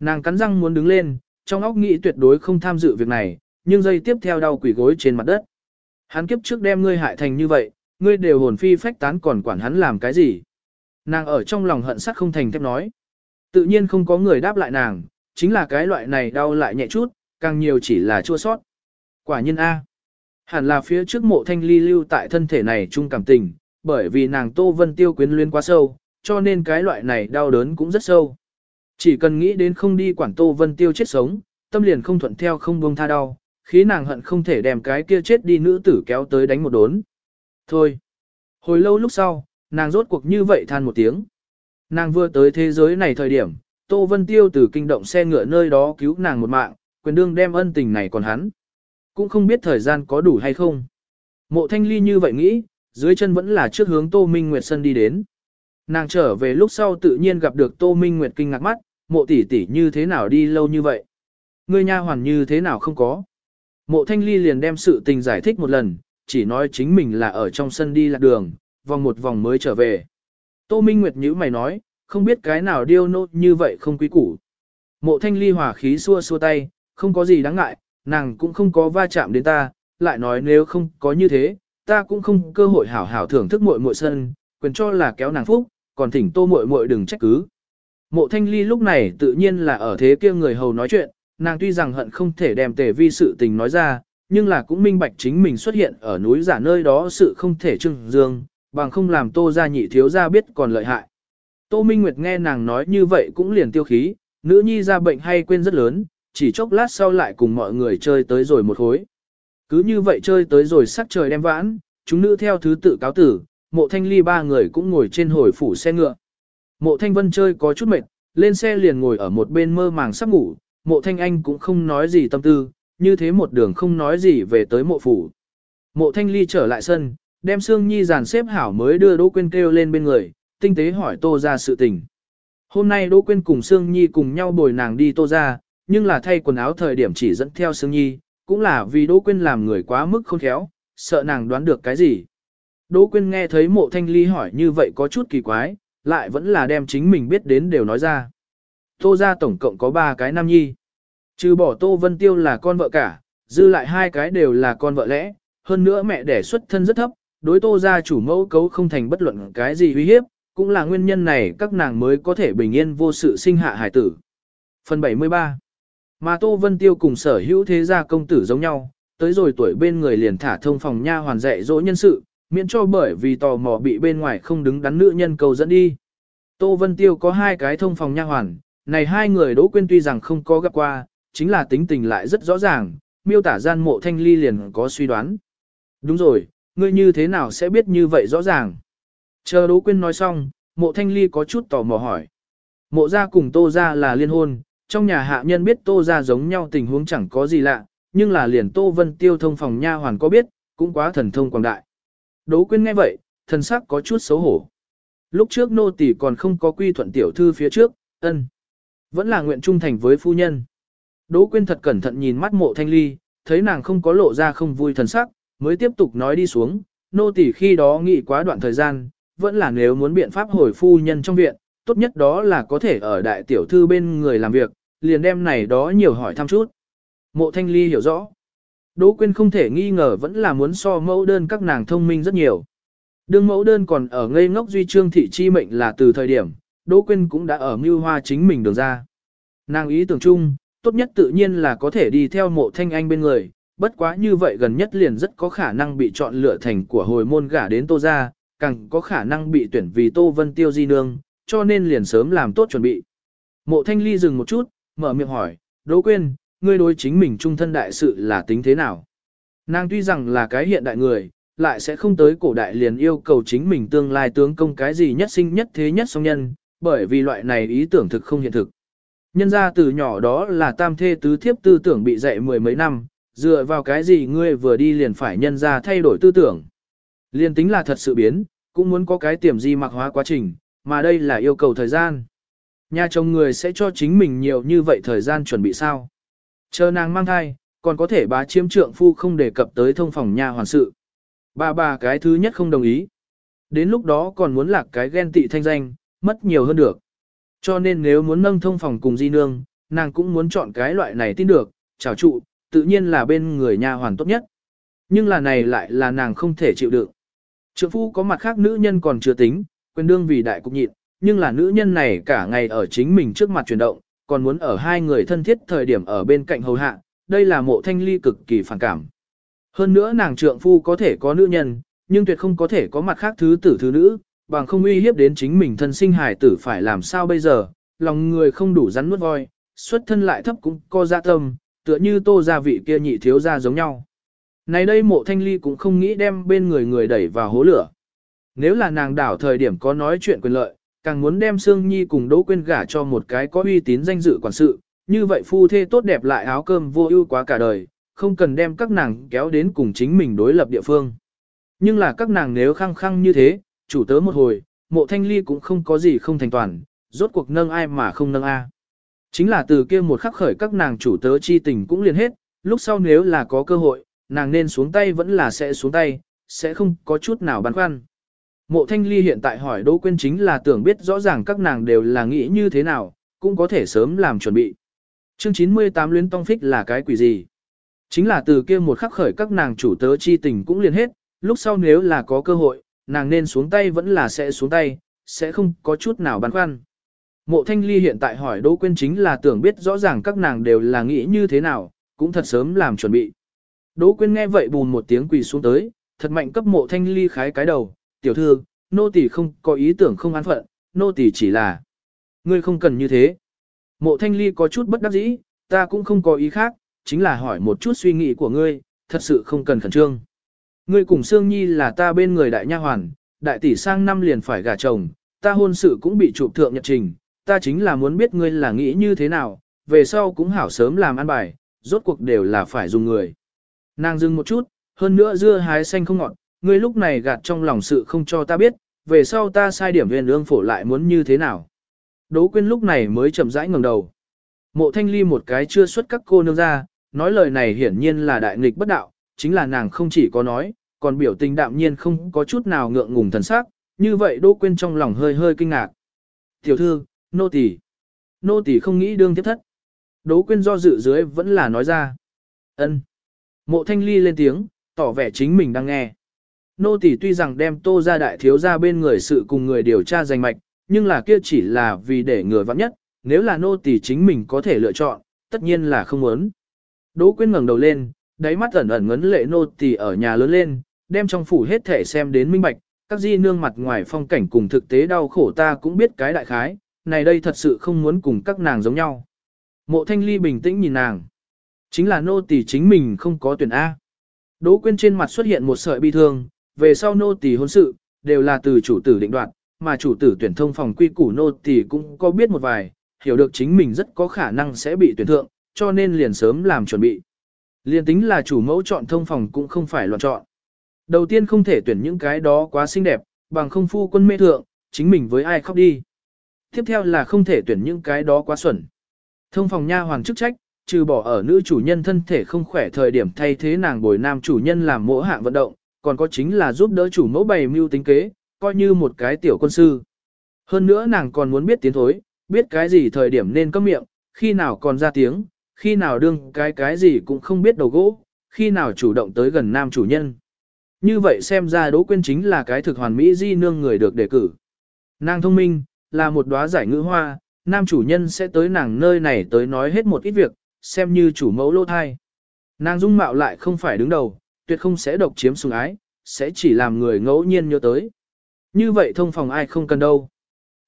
A: Nàng cắn răng muốn đứng lên, trong óc nghĩ tuyệt đối không tham dự việc này, nhưng giây tiếp theo đau quỷ gối trên mặt đất. Hắn kiếp trước đem ngươi hại thành như vậy, ngươi đều hồn phi phách tán còn quản hắn làm cái gì. Nàng ở trong lòng hận sắc không thành thép nói. Tự nhiên không có người đáp lại nàng, chính là cái loại này đau lại nhẹ chút, càng nhiều chỉ là chua sót. Quả nhiên A. Hẳn là phía trước mộ thanh ly lưu tại thân thể này chung cảm tình, bởi vì nàng Tô Vân Tiêu quyến luyến quá sâu, cho nên cái loại này đau đớn cũng rất sâu. Chỉ cần nghĩ đến không đi quản Tô Vân Tiêu chết sống, tâm liền không thuận theo không buông tha đau, khí nàng hận không thể đem cái kia chết đi nữ tử kéo tới đánh một đốn. Thôi. Hồi lâu lúc sau, nàng rốt cuộc như vậy than một tiếng. Nàng vừa tới thế giới này thời điểm, Tô Vân Tiêu từ kinh động xe ngựa nơi đó cứu nàng một mạng, quyền đương đem ân tình này còn hắn. Cũng không biết thời gian có đủ hay không. Mộ thanh ly như vậy nghĩ, dưới chân vẫn là trước hướng Tô Minh Nguyệt Sân đi đến. Nàng trở về lúc sau tự nhiên gặp được Tô Minh Nguyệt kinh ngạc mắt, mộ tỷ tỷ như thế nào đi lâu như vậy. người nha hoàn như thế nào không có. Mộ thanh ly liền đem sự tình giải thích một lần, chỉ nói chính mình là ở trong sân đi lạc đường, vòng một vòng mới trở về. Tô Minh Nguyệt nhữ mày nói, không biết cái nào điêu nốt như vậy không quý củ. Mộ thanh ly hòa khí xua xua tay, không có gì đáng ngại, nàng cũng không có va chạm đến ta, lại nói nếu không có như thế, ta cũng không cơ hội hảo hảo thưởng thức muội muội sân, quyền cho là kéo nàng phúc, còn thỉnh tô muội muội đừng trách cứ. Mộ thanh ly lúc này tự nhiên là ở thế kia người hầu nói chuyện, nàng tuy rằng hận không thể đem tề vi sự tình nói ra, nhưng là cũng minh bạch chính mình xuất hiện ở núi giả nơi đó sự không thể trưng dương, bằng không làm tô gia nhị thiếu gia biết còn lợi hại. Tô Minh Nguyệt nghe nàng nói như vậy cũng liền tiêu khí, nữ nhi ra bệnh hay quên rất lớn, chỉ chốc lát sau lại cùng mọi người chơi tới rồi một hối. Cứ như vậy chơi tới rồi sắc trời đem vãn, chúng nữ theo thứ tự cáo tử, mộ thanh ly ba người cũng ngồi trên hồi phủ xe ngựa. Mộ thanh vân chơi có chút mệt, lên xe liền ngồi ở một bên mơ màng sắp ngủ, mộ thanh anh cũng không nói gì tâm tư, như thế một đường không nói gì về tới mộ phủ. Mộ thanh ly trở lại sân, đem Sương Nhi dàn xếp hảo mới đưa Đỗ Quyên kêu lên bên người, tinh tế hỏi tô ra sự tình. Hôm nay Đỗ Quyên cùng Sương Nhi cùng nhau bồi nàng đi tô ra, nhưng là thay quần áo thời điểm chỉ dẫn theo Sương Nhi, cũng là vì Đỗ Quyên làm người quá mức khôn khéo, sợ nàng đoán được cái gì. Đỗ Quyên nghe thấy mộ thanh ly hỏi như vậy có chút kỳ quái, lại vẫn là đem chính mình biết đến đều nói ra. Tô ra tổng cộng có 3 cái nam nhi. Trừ bỏ Tô Vân Tiêu là con vợ cả, dư lại hai cái đều là con vợ lẽ, hơn nữa mẹ đẻ xuất thân rất thấp, đối Tô gia chủ mẫu cấu không thành bất luận cái gì uy hiếp, cũng là nguyên nhân này các nàng mới có thể bình yên vô sự sinh hạ hải tử. Phần 73 Mà Tô Vân Tiêu cùng sở hữu thế gia công tử giống nhau, tới rồi tuổi bên người liền thả thông phòng nha hoàn dạy dỗ nhân sự, miễn cho bởi vì tò mò bị bên ngoài không đứng đắn nữ nhân cầu dẫn đi. Tô Vân Tiêu có hai cái thông phòng nha hoàn, này hai người Đỗ Quyên tuy rằng không có gặp qua, chính là tính tình lại rất rõ ràng, miêu tả gian mộ thanh ly liền có suy đoán. Đúng rồi, ngươi như thế nào sẽ biết như vậy rõ ràng? Chờ Đỗ Quyên nói xong, mộ thanh ly có chút tò mò hỏi. Mộ gia cùng Tô gia là liên hôn, trong nhà hạ nhân biết Tô gia giống nhau tình huống chẳng có gì lạ, nhưng là liền Tô Vân Tiêu thông phòng nha hoàn có biết, cũng quá thần thông quảng đại. Đỗ Quyên nghe vậy, thần sắc có chút xấu hổ. Lúc trước nô tỳ còn không có quy thuận tiểu thư phía trước, ân. Vẫn là nguyện trung thành với phu nhân. Đỗ Quyên thật cẩn thận nhìn mắt mộ thanh ly, thấy nàng không có lộ ra không vui thần sắc, mới tiếp tục nói đi xuống, nô tỳ khi đó nghĩ quá đoạn thời gian, vẫn là nếu muốn biện pháp hồi phu nhân trong viện, tốt nhất đó là có thể ở đại tiểu thư bên người làm việc, liền đem này đó nhiều hỏi thăm chút. Mộ thanh ly hiểu rõ. Đỗ Quyên không thể nghi ngờ vẫn là muốn so mẫu đơn các nàng thông minh rất nhiều. Đương mẫu đơn còn ở ngây ngốc duy trương thị chi mệnh là từ thời điểm, Đỗ Quyên cũng đã ở mưu hoa chính mình đường ra. Nàng ý tưởng chung, tốt nhất tự nhiên là có thể đi theo mộ thanh anh bên người, bất quá như vậy gần nhất liền rất có khả năng bị chọn lựa thành của hồi môn gả đến tô ra, càng có khả năng bị tuyển vì tô vân tiêu di nương, cho nên liền sớm làm tốt chuẩn bị. Mộ thanh ly dừng một chút, mở miệng hỏi, Đỗ Quyên, ngươi đối chính mình trung thân đại sự là tính thế nào? Nàng tuy rằng là cái hiện đại người, lại sẽ không tới cổ đại liền yêu cầu chính mình tương lai tướng công cái gì nhất sinh nhất thế nhất song nhân, bởi vì loại này ý tưởng thực không hiện thực. Nhân ra từ nhỏ đó là tam thê tứ thiếp tư tưởng bị dạy mười mấy năm, dựa vào cái gì ngươi vừa đi liền phải nhân ra thay đổi tư tưởng. Liên tính là thật sự biến, cũng muốn có cái tiềm di mặc hóa quá trình, mà đây là yêu cầu thời gian. Nhà chồng người sẽ cho chính mình nhiều như vậy thời gian chuẩn bị sao. Chờ nàng mang thai, còn có thể bá chiếm trượng phu không đề cập tới thông phòng nhà hoàn sự. Bà bà cái thứ nhất không đồng ý. Đến lúc đó còn muốn lạc cái ghen tị thanh danh, mất nhiều hơn được. Cho nên nếu muốn nâng thông phòng cùng di nương, nàng cũng muốn chọn cái loại này tin được, chào trụ, tự nhiên là bên người nhà hoàn tốt nhất. Nhưng là này lại là nàng không thể chịu đựng. Trượng phu có mặt khác nữ nhân còn chưa tính, quên đương vì đại cục nhịn, nhưng là nữ nhân này cả ngày ở chính mình trước mặt chuyển động, còn muốn ở hai người thân thiết thời điểm ở bên cạnh hầu hạ, đây là mộ thanh ly cực kỳ phản cảm. Hơn nữa nàng trượng phu có thể có nữ nhân, nhưng tuyệt không có thể có mặt khác thứ tử thứ nữ, bằng không uy hiếp đến chính mình thân sinh hải tử phải làm sao bây giờ, lòng người không đủ rắn nuốt voi, xuất thân lại thấp cũng có dạ tâm, tựa như tô gia vị kia nhị thiếu gia giống nhau. Này đây mộ thanh ly cũng không nghĩ đem bên người người đẩy vào hố lửa. Nếu là nàng đảo thời điểm có nói chuyện quyền lợi, càng muốn đem Sương Nhi cùng Đỗ Quyên gả cho một cái có uy tín danh dự quản sự, như vậy phu thê tốt đẹp lại áo cơm vô ưu quá cả đời, không cần đem các nàng kéo đến cùng chính mình đối lập địa phương. Nhưng là các nàng nếu khăng khăng như thế, chủ tớ một hồi, mộ thanh ly cũng không có gì không thành toàn, rốt cuộc nâng ai mà không nâng a. Chính là từ kia một khắc khởi các nàng chủ tớ chi tình cũng liền hết, lúc sau nếu là có cơ hội, nàng nên xuống tay vẫn là sẽ xuống tay, sẽ không có chút nào băn khoăn. Mộ thanh ly hiện tại hỏi Đỗ Quyên chính là tưởng biết rõ ràng các nàng đều là nghĩ như thế nào, cũng có thể sớm làm chuẩn bị. Chương 98 luyến tông phích là cái quỷ gì? Chính là từ kia một khắc khởi các nàng chủ tớ chi tình cũng liền hết, lúc sau nếu là có cơ hội, nàng nên xuống tay vẫn là sẽ xuống tay, sẽ không có chút nào băn khoăn. Mộ thanh ly hiện tại hỏi Đỗ Quyên chính là tưởng biết rõ ràng các nàng đều là nghĩ như thế nào, cũng thật sớm làm chuẩn bị. Đỗ Quyên nghe vậy bùn một tiếng quỳ xuống tới, thật mạnh cấp mộ thanh ly khái cái đầu, tiểu thư, nô tỳ không có ý tưởng không an phận, nô tỳ chỉ là, ngươi không cần như thế. Mộ thanh ly có chút bất đắc dĩ, ta cũng không có ý khác, chính là hỏi một chút suy nghĩ của ngươi, thật sự không cần khẩn trương. Ngươi cùng Sương Nhi là ta bên người đại nha hoàn, đại tỷ sang năm liền phải gả chồng, ta hôn sự cũng bị chụp thượng nhật trình, ta chính là muốn biết ngươi là nghĩ như thế nào, về sau cũng hảo sớm làm ăn bài, rốt cuộc đều là phải dùng người. Nàng dừng một chút, hơn nữa dưa hái xanh không ngọt, ngươi lúc này gạt trong lòng sự không cho ta biết, về sau ta sai điểm viên ương phổ lại muốn như thế nào. Đỗ Quyên lúc này mới chậm rãi ngẩng đầu. Mộ thanh ly một cái chưa xuất các cô nương ra, nói lời này hiển nhiên là đại nghịch bất đạo, chính là nàng không chỉ có nói, còn biểu tình đạm nhiên không có chút nào ngượng ngùng thần sắc, như vậy Đỗ Quyên trong lòng hơi hơi kinh ngạc. Tiểu thư, nô tỳ, nô tỳ không nghĩ đương tiếp thất. Đỗ Quyên do dự dưới vẫn là nói ra. Ân. Mộ Thanh Ly lên tiếng, tỏ vẻ chính mình đang nghe. Nô tỳ tuy rằng đem Tô gia đại thiếu gia bên người sự cùng người điều tra danh mạch, nhưng là kia chỉ là vì để người vắng nhất, nếu là nô tỳ chính mình có thể lựa chọn, tất nhiên là không muốn. Đỗ Quyên ngẩng đầu lên, đáy mắt ẩn ẩn ngấn lệ nô tỳ ở nhà lớn lên, đem trong phủ hết thể xem đến minh bạch, các di nương mặt ngoài phong cảnh cùng thực tế đau khổ ta cũng biết cái đại khái, này đây thật sự không muốn cùng các nàng giống nhau. Mộ thanh ly bình tĩnh nhìn nàng. Chính là nô tỳ chính mình không có tuyển A. Đỗ quyên trên mặt xuất hiện một sợi bi thương, về sau nô tỳ hôn sự, đều là từ chủ tử định đoạt, mà chủ tử tuyển thông phòng quy củ nô tỳ cũng có biết một vài, hiểu được chính mình rất có khả năng sẽ bị tuyển thượng, cho nên liền sớm làm chuẩn bị. Liên tính là chủ mẫu chọn thông phòng cũng không phải loạn chọn. Đầu tiên không thể tuyển những cái đó quá xinh đẹp, bằng không phu quân mê thượng, chính mình với ai khóc đi. Tiếp theo là không thể tuyển những cái đó quá xuẩn. Thông phòng nha hoàng chức trách, trừ bỏ ở nữ chủ nhân thân thể không khỏe thời điểm thay thế nàng bồi nam chủ nhân làm mỗi hạng vận động, còn có chính là giúp đỡ chủ mẫu bày mưu tính kế, coi như một cái tiểu quân sư. Hơn nữa nàng còn muốn biết tiến thối, biết cái gì thời điểm nên cấm miệng, khi nào còn ra tiếng, khi nào đương cái cái gì cũng không biết đầu gỗ, khi nào chủ động tới gần nam chủ nhân. Như vậy xem ra Đỗ Quyên chính là cái thực hoàn mỹ di nương người được đề cử. Nàng thông minh, là một đóa giải ngữ hoa, nam chủ nhân sẽ tới nàng nơi này tới nói hết một ít việc, xem như chủ mẫu lô thai. Nàng dung mạo lại không phải đứng đầu, tuyệt không sẽ độc chiếm sủng ái, sẽ chỉ làm người ngẫu nhiên nhớ tới. Như vậy thông phòng ai không cần đâu.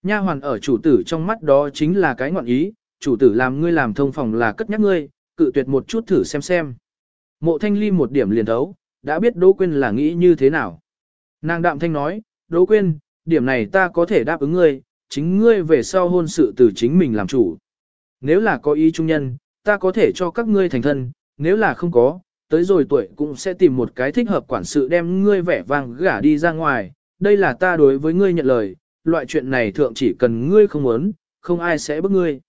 A: Nha hoàn ở chủ tử trong mắt đó chính là cái ngọn ý, chủ tử làm ngươi làm thông phòng là cất nhắc ngươi, cự tuyệt một chút thử xem xem. Mộ thanh ly một điểm liền thấu, đã biết Đỗ Quyên là nghĩ như thế nào. Nàng đạm thanh nói, Đỗ Quyên, điểm này ta có thể đáp ứng ngươi, chính ngươi về sau hôn sự từ chính mình làm chủ. Nếu là có ý trung nhân, ta có thể cho các ngươi thành thân, nếu là không có, tới rồi tuổi cũng sẽ tìm một cái thích hợp quản sự đem ngươi vẻ vang gả đi ra ngoài, đây là ta đối với ngươi nhận lời, loại chuyện này thượng chỉ cần ngươi không muốn, không ai sẽ bức ngươi.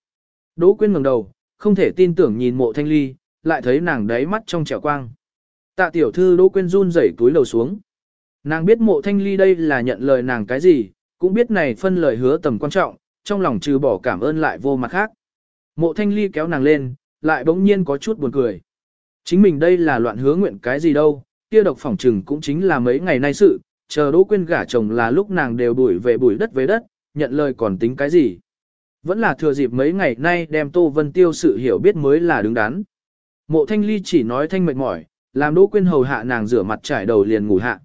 A: Đỗ Quyên ngẩng đầu, không thể tin tưởng nhìn mộ thanh ly, lại thấy nàng đáy mắt trong trẻo quang. Tạ tiểu thư Đỗ Quyên run rẩy túi lầu xuống. Nàng biết mộ thanh ly đây là nhận lời nàng cái gì, cũng biết này phân lời hứa tầm quan trọng, trong lòng trừ bỏ cảm ơn lại vô mặt khác. Mộ thanh ly kéo nàng lên, lại bỗng nhiên có chút buồn cười. Chính mình đây là loạn hứa nguyện cái gì đâu, kia độc phỏng trừng cũng chính là mấy ngày nay sự, chờ Đỗ Quyên gả chồng là lúc nàng đều đuổi về bùi đất với đất, nhận lời còn tính cái gì. Vẫn là thừa dịp mấy ngày nay đem Tô Vân Tiêu sự hiểu biết mới là đứng đắn. Mộ thanh ly chỉ nói thanh mệt mỏi, làm Đỗ Quyên hầu hạ nàng rửa mặt trải đầu liền ngủ hạ.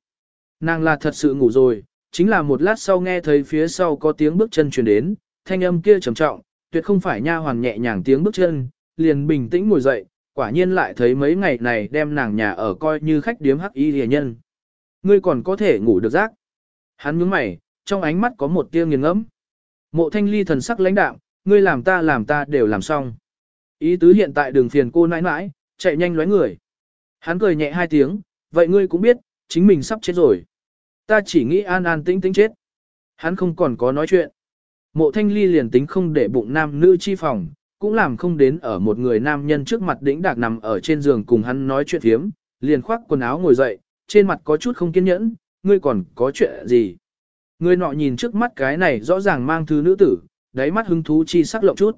A: Nàng là thật sự ngủ rồi, chính là một lát sau nghe thấy phía sau có tiếng bước chân truyền đến, thanh âm kia trầm trọng, tuyệt không phải nha hoàn nhẹ nhàng tiếng bước chân, liền bình tĩnh ngồi dậy, quả nhiên lại thấy mấy ngày này đem nàng nhà ở coi như khách điếm hắc y rìa nhân. Ngươi còn có thể ngủ được giấc. Hắn nhướng mày, trong ánh mắt có một tia nghiền ngẫm. Mộ thanh ly thần sắc lãnh đạm, ngươi làm ta làm ta đều làm xong. Ý tứ hiện tại đường phiền cô nãi nãi, chạy nhanh lóe người. Hắn cười nhẹ hai tiếng, vậy ngươi cũng biết, chính mình sắp chết rồi. Ta chỉ nghĩ an an tĩnh tĩnh chết. Hắn không còn có nói chuyện. Mộ thanh ly liền tính không để bụng nam nữ chi phòng, cũng làm không đến ở một người nam nhân trước mặt đĩnh đạc nằm ở trên giường cùng hắn nói chuyện thiếm, liền khoác quần áo ngồi dậy, trên mặt có chút không kiên nhẫn, ngươi còn có chuyện gì. Người nọ nhìn trước mắt cái này rõ ràng mang thứ nữ tử, đáy mắt hứng thú chi sắc lộng chút.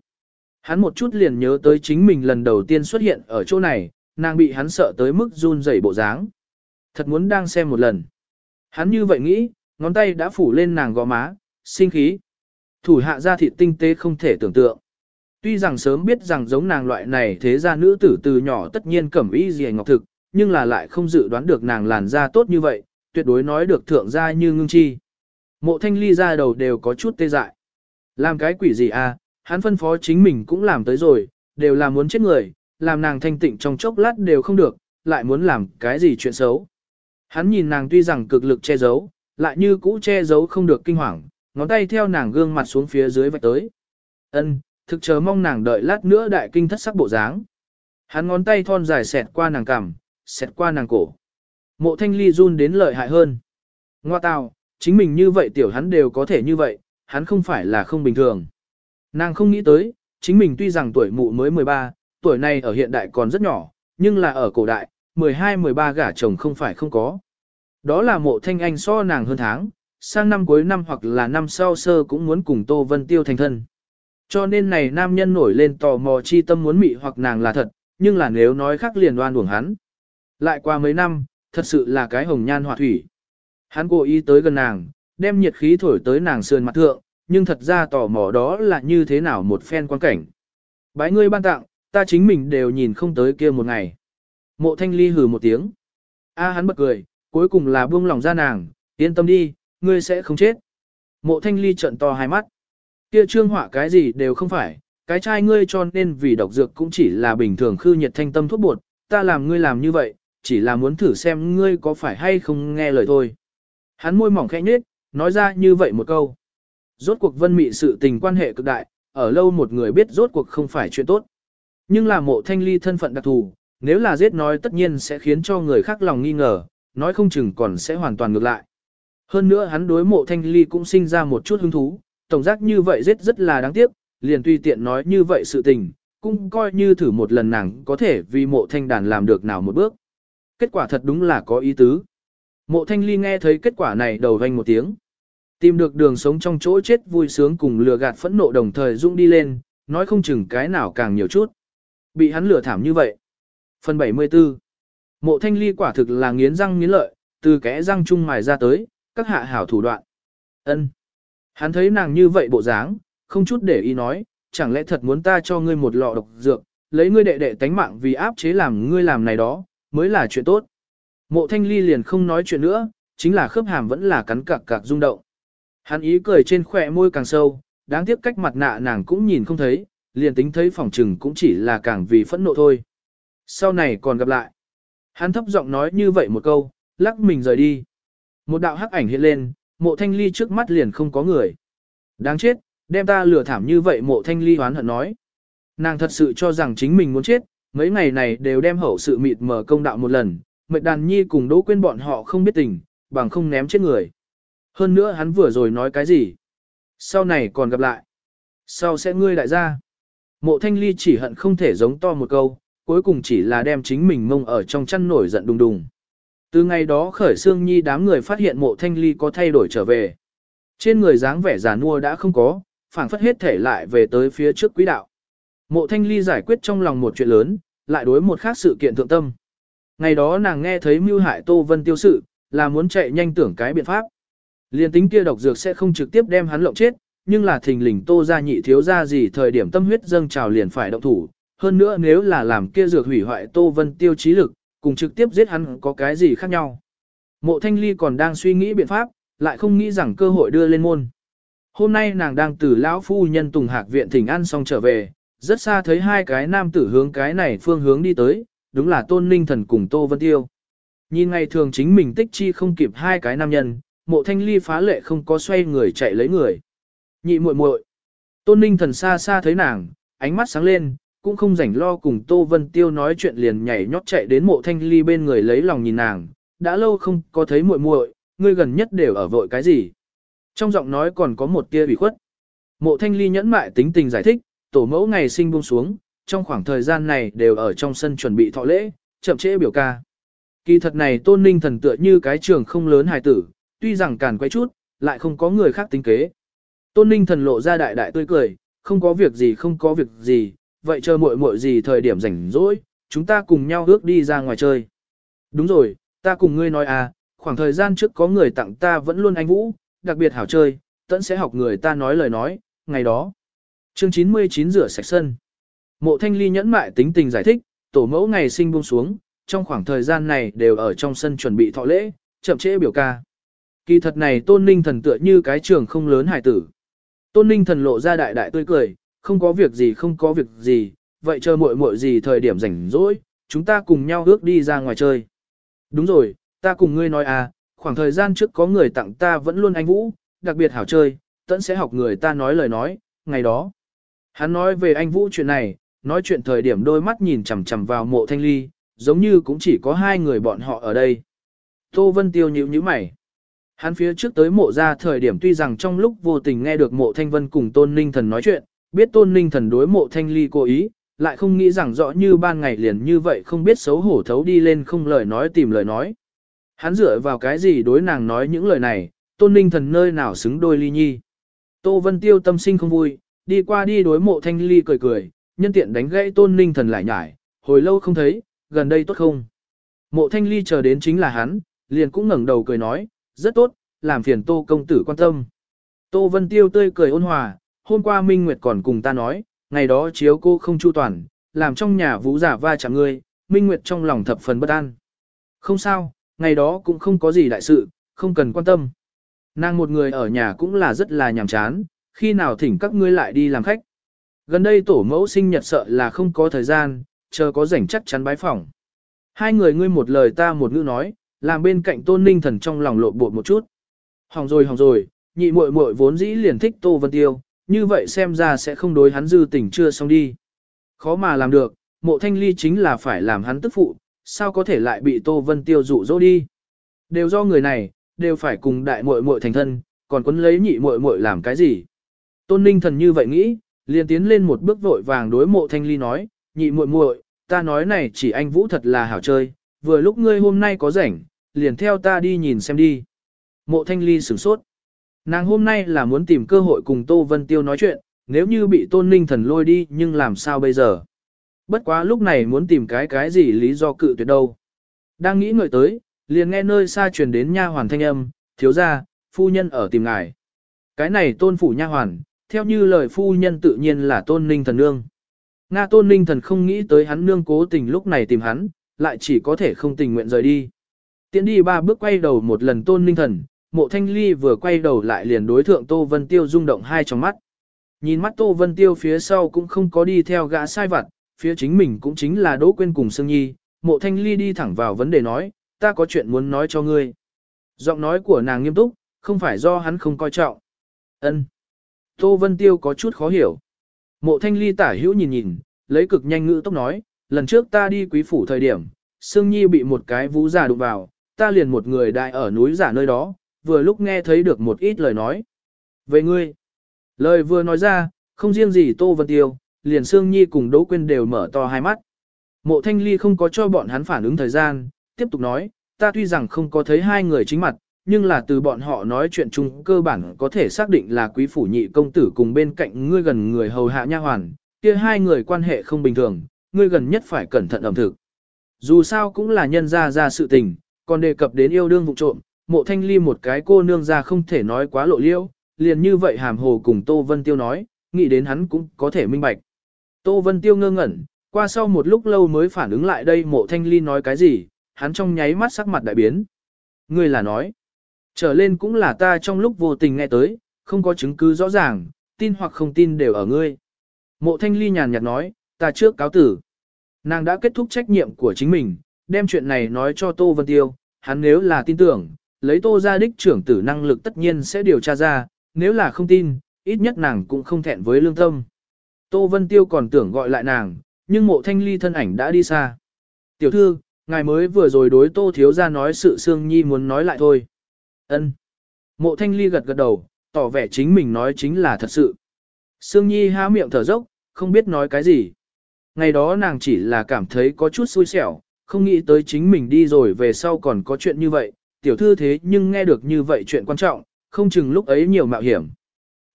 A: Hắn một chút liền nhớ tới chính mình lần đầu tiên xuất hiện ở chỗ này, nàng bị hắn sợ tới mức run rẩy bộ dáng. Thật muốn đang xem một lần. Hắn như vậy nghĩ, ngón tay đã phủ lên nàng gò má, sinh khí. Thủ hạ ra thịt tinh tế không thể tưởng tượng. Tuy rằng sớm biết rằng giống nàng loại này thế ra nữ tử từ nhỏ tất nhiên cẩm ý gì ngọc thực, nhưng là lại không dự đoán được nàng làn da tốt như vậy, tuyệt đối nói được thượng gia như ngưng chi. Mộ thanh ly ra đầu đều có chút tê dại. Làm cái quỷ gì à, hắn phân phó chính mình cũng làm tới rồi, đều là muốn chết người, làm nàng thanh tịnh trong chốc lát đều không được, lại muốn làm cái gì chuyện xấu. Hắn nhìn nàng tuy rằng cực lực che giấu, lại như cũ che giấu không được kinh hoàng, ngón tay theo nàng gương mặt xuống phía dưới vạch tới. Ân, thực chờ mong nàng đợi lát nữa đại kinh thất sắc bộ dáng. Hắn ngón tay thon dài xẹt qua nàng cằm, xẹt qua nàng cổ. Mộ thanh ly run đến lợi hại hơn. Ngoa tào, chính mình như vậy tiểu hắn đều có thể như vậy, hắn không phải là không bình thường. Nàng không nghĩ tới, chính mình tuy rằng tuổi mụ mới 13, tuổi này ở hiện đại còn rất nhỏ, nhưng là ở cổ đại, 12-13 gả chồng không phải không có. Đó là mộ thanh anh so nàng hơn tháng, sang năm cuối năm hoặc là năm sau sơ cũng muốn cùng Tô Vân Tiêu thành thân. Cho nên này nam nhân nổi lên tò mò chi tâm muốn mị hoặc nàng là thật, nhưng là nếu nói khác liền đoan uổng hắn. Lại qua mấy năm, thật sự là cái hồng nhan họa thủy. Hắn cố ý tới gần nàng, đem nhiệt khí thổi tới nàng sườn mặt thượng, nhưng thật ra tò mò đó là như thế nào một phen quan cảnh. Bái ngươi ban tặng, ta chính mình đều nhìn không tới kia một ngày. Mộ thanh ly hừ một tiếng. A hắn bật cười, cuối cùng là buông lòng ra nàng, yên tâm đi, ngươi sẽ không chết. Mộ thanh ly trận to hai mắt. Kia trương họa cái gì đều không phải, cái trai ngươi cho nên vì độc dược cũng chỉ là bình thường khư nhiệt thanh tâm thuốc bột, ta làm ngươi làm như vậy, chỉ là muốn thử xem ngươi có phải hay không nghe lời thôi. Hắn môi mỏng khẽ nhếch, nói ra như vậy một câu. Rốt cuộc vân mị sự tình quan hệ cực đại, ở lâu một người biết rốt cuộc không phải chuyện tốt. Nhưng là mộ thanh ly thân phận đặc thù, nếu là giết nói tất nhiên sẽ khiến cho người khác lòng nghi ngờ, nói không chừng còn sẽ hoàn toàn ngược lại. Hơn nữa hắn đối mộ thanh ly cũng sinh ra một chút hứng thú, tổng giác như vậy giết rất là đáng tiếc, liền tùy tiện nói như vậy sự tình, cũng coi như thử một lần nàng có thể vì mộ thanh đàn làm được nào một bước. Kết quả thật đúng là có ý tứ. Mộ thanh ly nghe thấy kết quả này đầu vanh một tiếng. Tìm được đường sống trong chỗ chết vui sướng cùng lừa gạt phẫn nộ đồng thời rung đi lên, nói không chừng cái nào càng nhiều chút. Bị hắn lừa thảm như vậy. Phần 74 Mộ thanh ly quả thực là nghiến răng nghiến lợi, từ kẽ răng chung mài ra tới, các hạ hảo thủ đoạn. ân Hắn thấy nàng như vậy bộ dáng, không chút để ý nói, chẳng lẽ thật muốn ta cho ngươi một lọ độc dược, lấy ngươi đệ đệ tánh mạng vì áp chế làm ngươi làm này đó, mới là chuyện tốt. Mộ thanh ly liền không nói chuyện nữa, chính là khớp hàm vẫn là cắn cạc cạc rung động. Hắn ý cười trên khỏe môi càng sâu, đáng tiếc cách mặt nạ nàng cũng nhìn không thấy, liền tính thấy phòng trừng cũng chỉ là càng vì phẫn nộ thôi. Sau này còn gặp lại. Hắn thấp giọng nói như vậy một câu, lắc mình rời đi. Một đạo hắc ảnh hiện lên, mộ thanh ly trước mắt liền không có người. Đáng chết, đem ta lừa thảm như vậy mộ thanh ly hoán hận nói. Nàng thật sự cho rằng chính mình muốn chết, mấy ngày này đều đem hậu sự mịt mở công đạo một lần, mệt đàn nhi cùng đỗ quên bọn họ không biết tình, bằng không ném chết người. Hơn nữa hắn vừa rồi nói cái gì? Sau này còn gặp lại. Sau sẽ ngươi đại gia. Mộ thanh ly chỉ hận không thể giống to một câu, cuối cùng chỉ là đem chính mình mông ở trong chăn nổi giận đùng đùng. Từ ngày đó khởi xương nhi đám người phát hiện mộ thanh ly có thay đổi trở về. Trên người dáng vẻ giả nua đã không có, phảng phất hết thể lại về tới phía trước quý đạo. Mộ thanh ly giải quyết trong lòng một chuyện lớn, lại đối một khác sự kiện thượng tâm. Ngày đó nàng nghe thấy mưu hại Tô Vân tiêu sự, là muốn chạy nhanh tưởng cái biện pháp. Liên tính kia độc dược sẽ không trực tiếp đem hắn lộng chết, nhưng là thình lình Tô ra nhị thiếu ra gì thời điểm tâm huyết dâng trào liền phải động thủ. Hơn nữa nếu là làm kia dược hủy hoại Tô Vân tiêu trí lực, cùng trực tiếp giết hắn có cái gì khác nhau. Mộ thanh ly còn đang suy nghĩ biện pháp, lại không nghĩ rằng cơ hội đưa lên môn. Hôm nay nàng đang từ lão phu nhân Tùng Hạc viện thỉnh ăn xong trở về, rất xa thấy hai cái nam tử hướng cái này phương hướng đi tới, đúng là Tôn Ninh Thần cùng Tô Vân Tiêu. Nhìn ngày thường chính mình tích chi không kịp hai cái nam nhân, mộ thanh ly phá lệ không có xoay người chạy lấy người. Nhị muội muội Tôn Ninh Thần xa xa thấy nàng, ánh mắt sáng lên, cũng không rảnh lo cùng Tô Vân Tiêu nói chuyện liền nhảy nhót chạy đến mộ thanh ly bên người lấy lòng nhìn nàng, đã lâu không có thấy muội muội, ngươi gần nhất đều ở vội cái gì. Trong giọng nói còn có một tia ủy khuất. Mộ thanh ly nhẫn mại tính tình giải thích, tổ mẫu ngày sinh buông xuống, trong khoảng thời gian này đều ở trong sân chuẩn bị thọ lễ, chậm trễ biểu ca. Kỳ thật này tôn ninh thần tựa như cái trường không lớn hài tử, tuy rằng càn quay chút, lại không có người khác tính kế. Tôn ninh thần lộ ra đại đại tươi cười, không có việc gì không có việc gì, vậy chờ muội muội gì thời điểm rảnh rỗi, chúng ta cùng nhau ước đi ra ngoài chơi. Đúng rồi, ta cùng ngươi nói à, khoảng thời gian trước có người tặng ta vẫn luôn anh vũ, đặc biệt hảo chơi, tẫn sẽ học người ta nói lời nói, ngày đó. Chương 99 rửa sạch sân. Mộ thanh ly nhẫn mại tính tình giải thích, tổ mẫu ngày sinh buông xuống, trong khoảng thời gian này đều ở trong sân chuẩn bị thọ lễ, chậm trễ biểu ca. Kỳ thật này tôn ninh thần tựa như cái trường không lớn hải tử. Tôn ninh thần lộ ra đại đại tươi cười, không có việc gì không có việc gì, vậy chờ muội muội gì thời điểm rảnh rỗi, chúng ta cùng nhau ước đi ra ngoài chơi. Đúng rồi, ta cùng ngươi nói à, khoảng thời gian trước có người tặng ta vẫn luôn anh Vũ, đặc biệt hảo chơi, tẫn sẽ học người ta nói lời nói, ngày đó. Hắn nói về anh Vũ chuyện này, nói chuyện thời điểm đôi mắt nhìn chằm chằm vào mộ thanh ly, giống như cũng chỉ có hai người bọn họ ở đây. Tô Vân Tiêu nhíu nhíu mày. Hắn phía trước tới mộ ra thời điểm tuy rằng trong lúc vô tình nghe được mộ thanh vân cùng tôn ninh thần nói chuyện, biết tôn ninh thần đối mộ thanh ly cố ý, lại không nghĩ rằng rõ như ban ngày liền như vậy không biết xấu hổ thấu đi lên không lời nói tìm lời nói. Hắn dựa vào cái gì đối nàng nói những lời này, tôn ninh thần nơi nào xứng đôi ly nhi. Tô Vân Tiêu tâm sinh không vui, đi qua đi đối mộ thanh ly cười cười, nhân tiện đánh gãy tôn ninh thần lại nhải, hồi lâu không thấy, gần đây tốt không. Mộ thanh ly chờ đến chính là hắn, liền cũng ngẩng đầu cười nói, rất tốt, làm phiền tô công tử quan tâm. Tô Vân Tiêu tươi cười ôn hòa, hôm qua Minh Nguyệt còn cùng ta nói, ngày đó chiếu cô không chu toàn, làm trong nhà vũ giả va chạm ngươi, Minh Nguyệt trong lòng thập phần bất an. Không sao, ngày đó cũng không có gì đại sự, không cần quan tâm. Nàng một người ở nhà cũng là rất là nhàm chán, khi nào thỉnh các ngươi lại đi làm khách. Gần đây tổ mẫu sinh nhật sợ là không có thời gian, chờ có rảnh chắc chắn bái phỏng. Hai người ngươi một lời ta một ngữ nói, làm bên cạnh tôn ninh thần trong lòng lộn bột một chút. Hỏng rồi hỏng rồi, nhị muội muội vốn dĩ liền thích Tô Vân Tiêu, như vậy xem ra sẽ không đối hắn dư tình chưa xong đi. Khó mà làm được, mộ thanh ly chính là phải làm hắn tức phụ, sao có thể lại bị Tô Vân Tiêu dụ dỗ đi. Đều do người này, đều phải cùng đại muội muội thành thân, còn quấn lấy nhị muội muội làm cái gì. Tôn ninh thần như vậy nghĩ, liền tiến lên một bước vội vàng đối mộ thanh ly nói, nhị muội muội, ta nói này chỉ anh Vũ thật là hảo chơi, vừa lúc ngươi hôm nay có rảnh, liền theo ta đi nhìn xem đi. Mộ thanh ly sửng sốt. Nàng hôm nay là muốn tìm cơ hội cùng Tô Vân Tiêu nói chuyện, nếu như bị Tôn Ninh Thần lôi đi nhưng làm sao bây giờ? Bất quá lúc này muốn tìm cái cái gì lý do cự tuyệt đâu. Đang nghĩ ngợi tới, liền nghe nơi xa truyền đến nha hoàn thanh âm, thiếu gia, phu nhân ở tìm ngài. Cái này tôn phủ nha hoàn, theo như lời phu nhân tự nhiên là tôn ninh thần nương. Nga tôn ninh thần không nghĩ tới hắn nương cố tình lúc này tìm hắn, lại chỉ có thể không tình nguyện rời đi. Tiến đi ba bước quay đầu một lần tôn ninh thần, mộ thanh ly vừa quay đầu lại liền đối thượng Tô Vân Tiêu rung động hai trong mắt. Nhìn mắt Tô Vân Tiêu phía sau cũng không có đi theo gã sai vặt, phía chính mình cũng chính là Đỗ Quyên cùng Sương Nhi, mộ thanh ly đi thẳng vào vấn đề nói, ta có chuyện muốn nói cho ngươi. Giọng nói của nàng nghiêm túc, không phải do hắn không coi trọng. ân Tô Vân Tiêu có chút khó hiểu. Mộ thanh ly tả hữu nhìn nhìn, lấy cực nhanh ngữ tốc nói, lần trước ta đi quý phủ thời điểm, Sương Nhi bị một cái vũ giả đụng vào, ta liền một người đại ở núi giả nơi đó, vừa lúc nghe thấy được một ít lời nói. Về ngươi, lời vừa nói ra, không riêng gì Tô Vân Tiêu, liền Sương Nhi cùng Đỗ Quyên đều mở to hai mắt. Mộ Thanh Ly không có cho bọn hắn phản ứng thời gian, tiếp tục nói, ta tuy rằng không có thấy hai người chính mặt, nhưng là từ bọn họ nói chuyện chung cơ bản có thể xác định là quý phủ nhị công tử cùng bên cạnh ngươi gần người hầu hạ nha hoàn, kia hai người quan hệ không bình thường, ngươi gần nhất phải cẩn thận ẩm thực. Dù sao cũng là nhân ra ra sự tình, còn đề cập đến yêu đương vụ trộm, mộ thanh ly một cái cô nương ra không thể nói quá lộ liêu, liền như vậy hàm hồ cùng Tô Vân Tiêu nói, nghĩ đến hắn cũng có thể minh bạch. Tô Vân Tiêu ngơ ngẩn, qua sau một lúc lâu mới phản ứng lại đây mộ thanh ly nói cái gì, hắn trong nháy mắt sắc mặt đại biến. Ngươi là nói, trở lên cũng là ta trong lúc vô tình nghe tới, không có chứng cứ rõ ràng, tin hoặc không tin đều ở ngươi. Mộ thanh ly nhàn nhạt nói, ta trước cáo tử. Nàng đã kết thúc trách nhiệm của chính mình, đem chuyện này nói cho Tô Vân Tiêu, hắn nếu là tin tưởng, lấy tô ra đích trưởng tử năng lực tất nhiên sẽ điều tra ra, nếu là không tin, ít nhất nàng cũng không thẹn với lương tâm. Tô Vân Tiêu còn tưởng gọi lại nàng, nhưng mộ thanh ly thân ảnh đã đi xa. Tiểu thư, ngài mới vừa rồi đối tô thiếu ra nói sự Sương Nhi muốn nói lại thôi. ân Mộ thanh ly gật gật đầu, tỏ vẻ chính mình nói chính là thật sự. Sương Nhi há miệng thở dốc, không biết nói cái gì. Ngày đó nàng chỉ là cảm thấy có chút xui xẻo, không nghĩ tới chính mình đi rồi về sau còn có chuyện như vậy, tiểu thư thế nhưng nghe được như vậy chuyện quan trọng, không chừng lúc ấy nhiều mạo hiểm.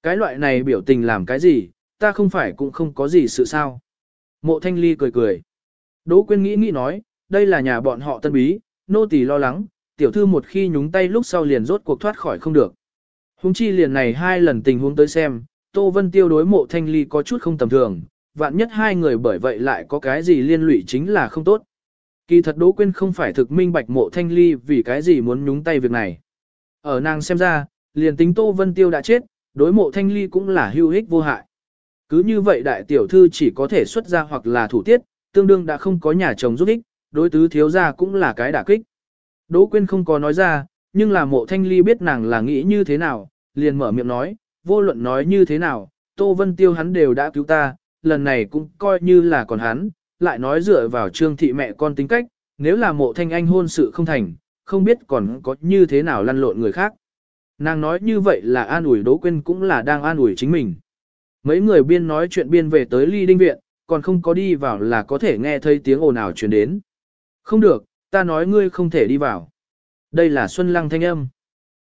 A: Cái loại này biểu tình làm cái gì, ta không phải cũng không có gì sự sao. Mộ thanh ly cười cười. Đỗ quyên nghĩ nghĩ nói, đây là nhà bọn họ tân bí, nô tỳ lo lắng, tiểu thư một khi nhúng tay lúc sau liền rốt cuộc thoát khỏi không được. Hùng chi liền này hai lần tình huống tới xem, Tô Vân Tiêu đối mộ thanh ly có chút không tầm thường, vạn nhất hai người bởi vậy lại có cái gì liên lụy chính là không tốt. Kỳ thật Đỗ Quyên không phải thực minh bạch mộ thanh ly vì cái gì muốn nhúng tay việc này. Ở nàng xem ra, liền tính Tô Vân Tiêu đã chết, đối mộ thanh ly cũng là hưu hích vô hại. Cứ như vậy đại tiểu thư chỉ có thể xuất ra hoặc là thủ tiết, tương đương đã không có nhà chồng giúp ích, đối tứ thiếu gia cũng là cái đả kích. Đỗ Quyên không có nói ra, nhưng là mộ thanh ly biết nàng là nghĩ như thế nào, liền mở miệng nói, vô luận nói như thế nào, Tô Vân Tiêu hắn đều đã cứu ta, lần này cũng coi như là còn hắn, lại nói dựa vào trương thị mẹ con tính cách, nếu là mộ thanh anh hôn sự không thành, không biết còn có như thế nào lăn lộn người khác. Nàng nói như vậy là an ủi Đỗ Quyên cũng là đang an ủi chính mình. Mấy người biên nói chuyện biên về tới ly đinh viện, còn không có đi vào là có thể nghe thấy tiếng ồn ào truyền đến. Không được, ta nói ngươi không thể đi vào. Đây là Xuân Lăng thanh âm.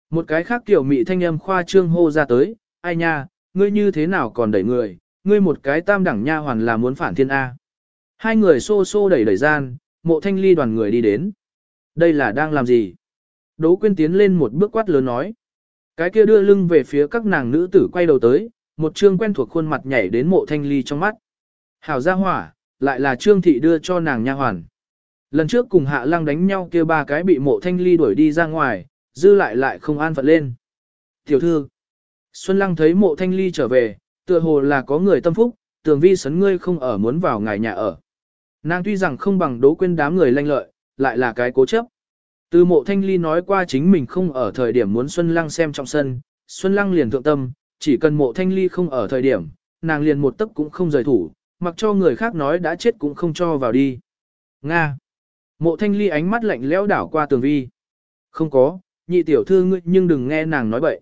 A: Một cái khác kiểu mị thanh âm khoa trương hô ra tới, ai nha, ngươi như thế nào còn đẩy người, ngươi một cái tam đẳng nha hoàn là muốn phản thiên A. Hai người xô xô đẩy đẩy gian, mộ thanh ly đoàn người đi đến. Đây là đang làm gì? Đỗ quyên tiến lên một bước quát lớn nói. Cái kia đưa lưng về phía các nàng nữ tử quay đầu tới, một trương quen thuộc khuôn mặt nhảy đến mộ thanh ly trong mắt. Hảo gia hỏa, lại là trương thị đưa cho nàng nha hoàn. Lần trước cùng hạ lăng đánh nhau kia ba cái bị mộ thanh ly đuổi đi ra ngoài, dư lại lại không an phận lên. Tiểu thư, Xuân lăng thấy mộ thanh ly trở về, tựa hồ là có người tâm phúc, tường vi sấn ngươi không ở muốn vào ngài nhà ở. Nàng tuy rằng không bằng đố quên đám người lanh lợi, lại là cái cố chấp. Từ mộ thanh ly nói qua chính mình không ở thời điểm muốn Xuân Lăng xem trong sân, Xuân Lăng liền thượng tâm, chỉ cần mộ thanh ly không ở thời điểm, nàng liền một tấc cũng không rời thủ, mặc cho người khác nói đã chết cũng không cho vào đi. Nga. Mộ thanh ly ánh mắt lạnh lẽo đảo qua tường vi. Không có, nhị tiểu thư ngươi nhưng đừng nghe nàng nói bậy.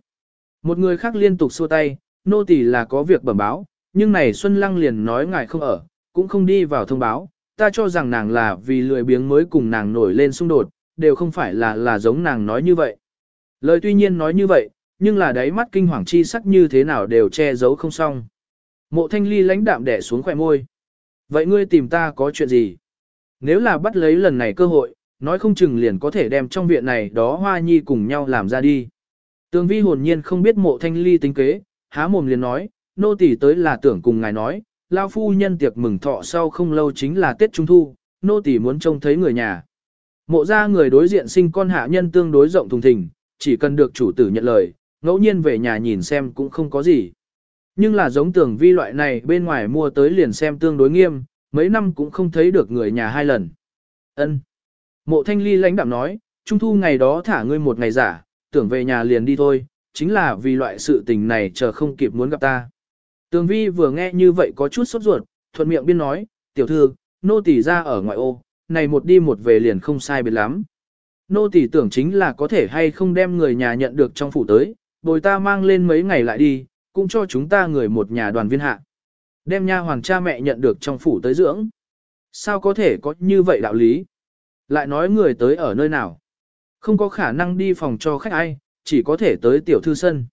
A: Một người khác liên tục xua tay, nô tỳ là có việc bẩm báo, nhưng này Xuân Lăng liền nói ngài không ở, cũng không đi vào thông báo, ta cho rằng nàng là vì lười biếng mới cùng nàng nổi lên xung đột, đều không phải là là giống nàng nói như vậy. Lời tuy nhiên nói như vậy, nhưng là đáy mắt kinh hoàng chi sắc như thế nào đều che giấu không xong. Mộ thanh ly lãnh đạm đẻ xuống khỏe môi. Vậy ngươi tìm ta có chuyện gì? Nếu là bắt lấy lần này cơ hội, nói không chừng liền có thể đem trong viện này đó hoa nhi cùng nhau làm ra đi. Tường vi hồn nhiên không biết mộ thanh ly tính kế, há mồm liền nói, nô tỳ tới là tưởng cùng ngài nói, lao phu nhân tiệc mừng thọ sau không lâu chính là Tết Trung Thu, nô tỳ muốn trông thấy người nhà. Mộ ra người đối diện sinh con hạ nhân tương đối rộng thùng thình, chỉ cần được chủ tử nhận lời, ngẫu nhiên về nhà nhìn xem cũng không có gì. Nhưng là giống tưởng vi loại này bên ngoài mua tới liền xem tương đối nghiêm, mấy năm cũng không thấy được người nhà hai lần. ân Mộ thanh ly lãnh đạm nói, trung thu ngày đó thả ngươi một ngày giả, tưởng về nhà liền đi thôi, chính là vì loại sự tình này chờ không kịp muốn gặp ta. Tường vi vừa nghe như vậy có chút sốt ruột, thuận miệng biên nói, tiểu thư, nô tỳ ra ở ngoại ô, này một đi một về liền không sai biệt lắm. Nô tỳ tưởng chính là có thể hay không đem người nhà nhận được trong phủ tới, bồi ta mang lên mấy ngày lại đi, cũng cho chúng ta người một nhà đoàn viên hạ. Đem nha hoàng cha mẹ nhận được trong phủ tới dưỡng. Sao có thể có như vậy đạo lý? Lại nói người tới ở nơi nào? Không có khả năng đi phòng cho khách ai, chỉ có thể tới tiểu thư sân.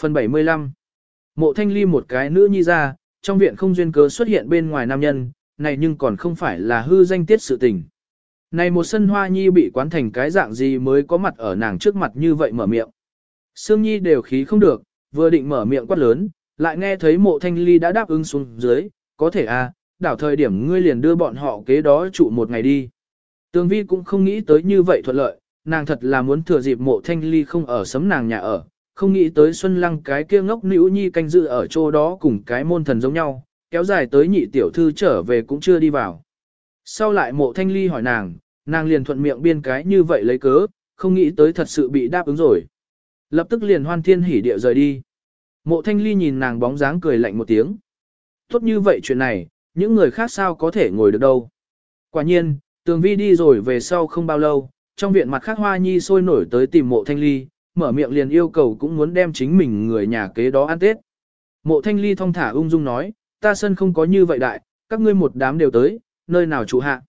A: Phần 75 Mộ thanh ly một cái nữ nhi ra, trong viện không duyên cớ xuất hiện bên ngoài nam nhân, này nhưng còn không phải là hư danh tiết sự tình. Này một sân hoa nhi bị quán thành cái dạng gì mới có mặt ở nàng trước mặt như vậy mở miệng. Sương nhi đều khí không được, vừa định mở miệng quát lớn, lại nghe thấy mộ thanh ly đã đáp ứng xuống dưới, có thể à, đảo thời điểm ngươi liền đưa bọn họ kế đó trụ một ngày đi. Tường vi cũng không nghĩ tới như vậy thuận lợi, nàng thật là muốn thừa dịp mộ thanh ly không ở sấm nàng nhà ở, không nghĩ tới Xuân Lăng cái kia ngốc nữ nhi canh dự ở chỗ đó cùng cái môn thần giống nhau, kéo dài tới nhị tiểu thư trở về cũng chưa đi vào. Sau lại mộ thanh ly hỏi nàng, nàng liền thuận miệng biên cái như vậy lấy cớ, không nghĩ tới thật sự bị đáp ứng rồi. Lập tức liền hoan thiên hỉ địa rời đi. Mộ thanh ly nhìn nàng bóng dáng cười lạnh một tiếng. Tốt như vậy chuyện này, những người khác sao có thể ngồi được đâu. Quả nhiên, tường vi đi rồi về sau không bao lâu, trong viện mặt khác hoa nhi sôi nổi tới tìm mộ thanh ly, mở miệng liền yêu cầu cũng muốn đem chính mình người nhà kế đó ăn tết. Mộ thanh ly thong thả ung dung nói, ta sân không có như vậy đại, các ngươi một đám đều tới, nơi nào chủ hạ.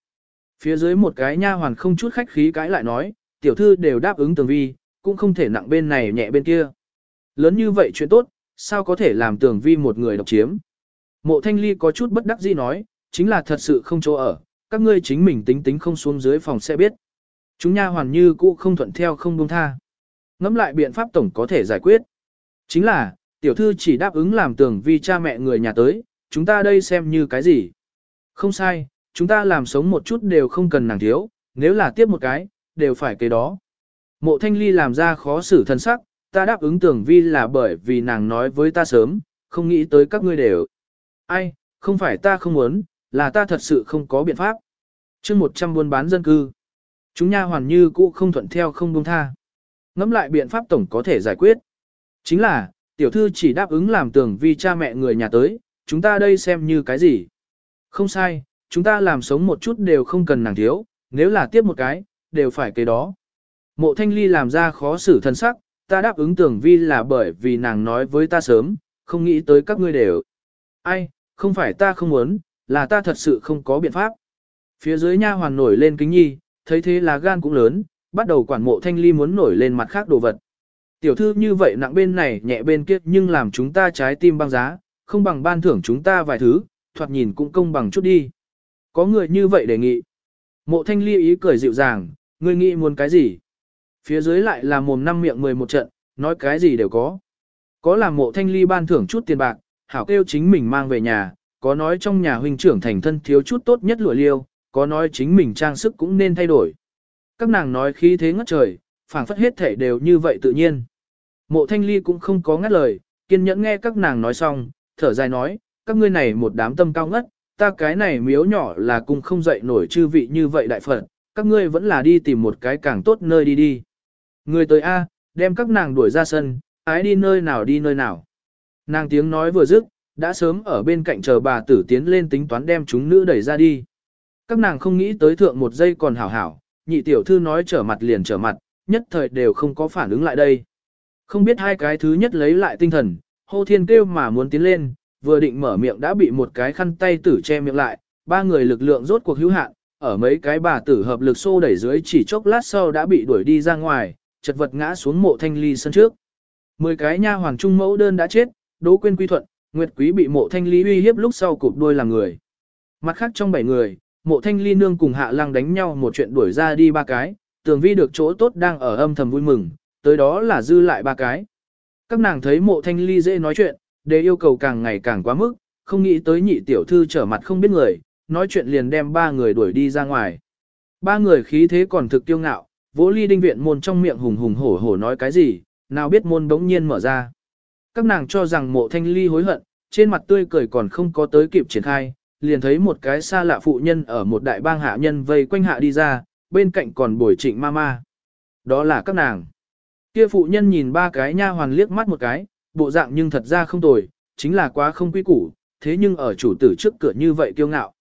A: Phía dưới một cái nha hoàn không chút khách khí cãi lại nói, tiểu thư đều đáp ứng tường vi, cũng không thể nặng bên này nhẹ bên kia. Lớn như vậy chuyện tốt, sao có thể làm tường vi một người độc chiếm. Mộ thanh ly có chút bất đắc dĩ nói, chính là thật sự không chỗ ở, các ngươi chính mình tính tính không xuống dưới phòng sẽ biết. Chúng nha hoàn như cũ không thuận theo không buông tha. Ngắm lại biện pháp tổng có thể giải quyết. Chính là, tiểu thư chỉ đáp ứng làm tường vi cha mẹ người nhà tới, chúng ta đây xem như cái gì. Không sai, chúng ta làm sống một chút đều không cần nàng thiếu, nếu là tiếp một cái, đều phải cái đó. Mộ thanh ly làm ra khó xử thân sắc, ta đáp ứng tưởng vi là bởi vì nàng nói với ta sớm, không nghĩ tới các ngươi đều. Ai, không phải ta không muốn, là ta thật sự không có biện pháp. chương 100 buôn bán dân cư. Chúng nha hoàn như cũ không thuận theo không buông tha ngẫm lại biện pháp tổng có thể giải quyết. Chính là, tiểu thư chỉ đáp ứng làm tưởng vi cha mẹ người nhà tới, chúng ta đây xem như cái gì. Không sai, chúng ta làm sống một chút đều không cần nàng thiếu, nếu là tiếp một cái, đều phải cái đó. Mộ thanh ly làm ra khó xử thân sắc, ta đáp ứng tưởng vi là bởi vì nàng nói với ta sớm, không nghĩ tới các ngươi đều. Ai, không phải ta không muốn, là ta thật sự không có biện pháp. Phía dưới nha hoàn nổi lên kính nhi, thấy thế là gan cũng lớn, bắt đầu quản mộ thanh ly muốn nổi lên mặt khác đồ vật. Tiểu thư như vậy nặng bên này nhẹ bên kia nhưng làm chúng ta trái tim băng giá, không bằng ban thưởng chúng ta vài thứ, thoạt nhìn cũng công bằng chút đi. Có người như vậy đề nghị. Mộ thanh ly ý cười dịu dàng, người nghĩ muốn cái gì? Phía dưới lại là mồm năm miệng mười một trận, nói cái gì đều có. Có làm mộ thanh ly ban thưởng chút tiền bạc, hảo kêu chính mình mang về nhà, có nói trong nhà huynh trưởng thành thân thiếu chút tốt nhất lụa liêu, có nói chính mình trang sức cũng nên thay đổi. Các nàng nói khí thế ngất trời, phảng phất hết thể đều như vậy tự nhiên. Mộ thanh ly cũng không có ngắt lời, kiên nhẫn nghe các nàng nói xong, thở dài nói, các ngươi này một đám tâm cao ngất, ta cái này miếu nhỏ là cùng không dậy nổi chư vị như vậy đại phật, các ngươi vẫn là đi tìm một cái càng tốt nơi đi đi. Người tới A, đem các nàng đuổi ra sân, ái đi nơi nào đi nơi nào. Nàng tiếng nói vừa dứt, đã sớm ở bên cạnh chờ bà tử tiến lên tính toán đem chúng nữ đẩy ra đi. Các nàng không nghĩ tới thượng một giây còn hảo hảo, nhị tiểu thư nói trở mặt liền trở mặt, nhất thời đều không có phản ứng lại đây. Không biết hai cái thứ nhất lấy lại tinh thần, hô thiên kêu mà muốn tiến lên, vừa định mở miệng đã bị một cái khăn tay tử che miệng lại, ba người lực lượng rốt cuộc hữu hạn, ở mấy cái bà tử hợp lực xô đẩy dưới chỉ chốc lát sau đã bị đuổi đi ra ngoài, chật vật ngã xuống mộ thanh ly sân trước. Mười cái nha hoàng trung mẫu đơn đã chết, đỗ quên quy thuận, nguyệt quý bị mộ thanh ly uy hiếp lúc sau cụp đuôi làm người. Mặt khác trong bảy người, mộ thanh ly nương cùng hạ lăng đánh nhau một chuyện đuổi ra đi ba cái, tường vi được chỗ tốt đang ở âm thầm vui mừng, tới đó là dư lại ba cái. Các nàng thấy mộ thanh ly dễ nói chuyện, để yêu cầu càng ngày càng quá mức, không nghĩ tới nhị tiểu thư trở mặt không biết người, nói chuyện liền đem ba người đuổi đi ra ngoài. Ba người khí thế còn thực tiêu ngạo, vỗ ly đinh viện môn trong miệng hùng hùng hổ hổ nói cái gì, nào biết môn đống nhiên mở ra. Các nàng cho rằng mộ thanh ly hối hận, trên mặt tươi cười còn không có tới kịp triển khai, liền thấy một cái xa lạ phụ nhân ở một đại bang hạ nhân vây quanh hạ đi ra, bên cạnh còn bồi trịnh ma ma. Đó là các nàng. Kia phụ nhân nhìn ba cái nha hoàn liếc mắt một cái, bộ dạng nhưng thật ra không tồi, chính là quá không quý củ, thế nhưng ở chủ tử trước cửa như vậy kiêu ngạo.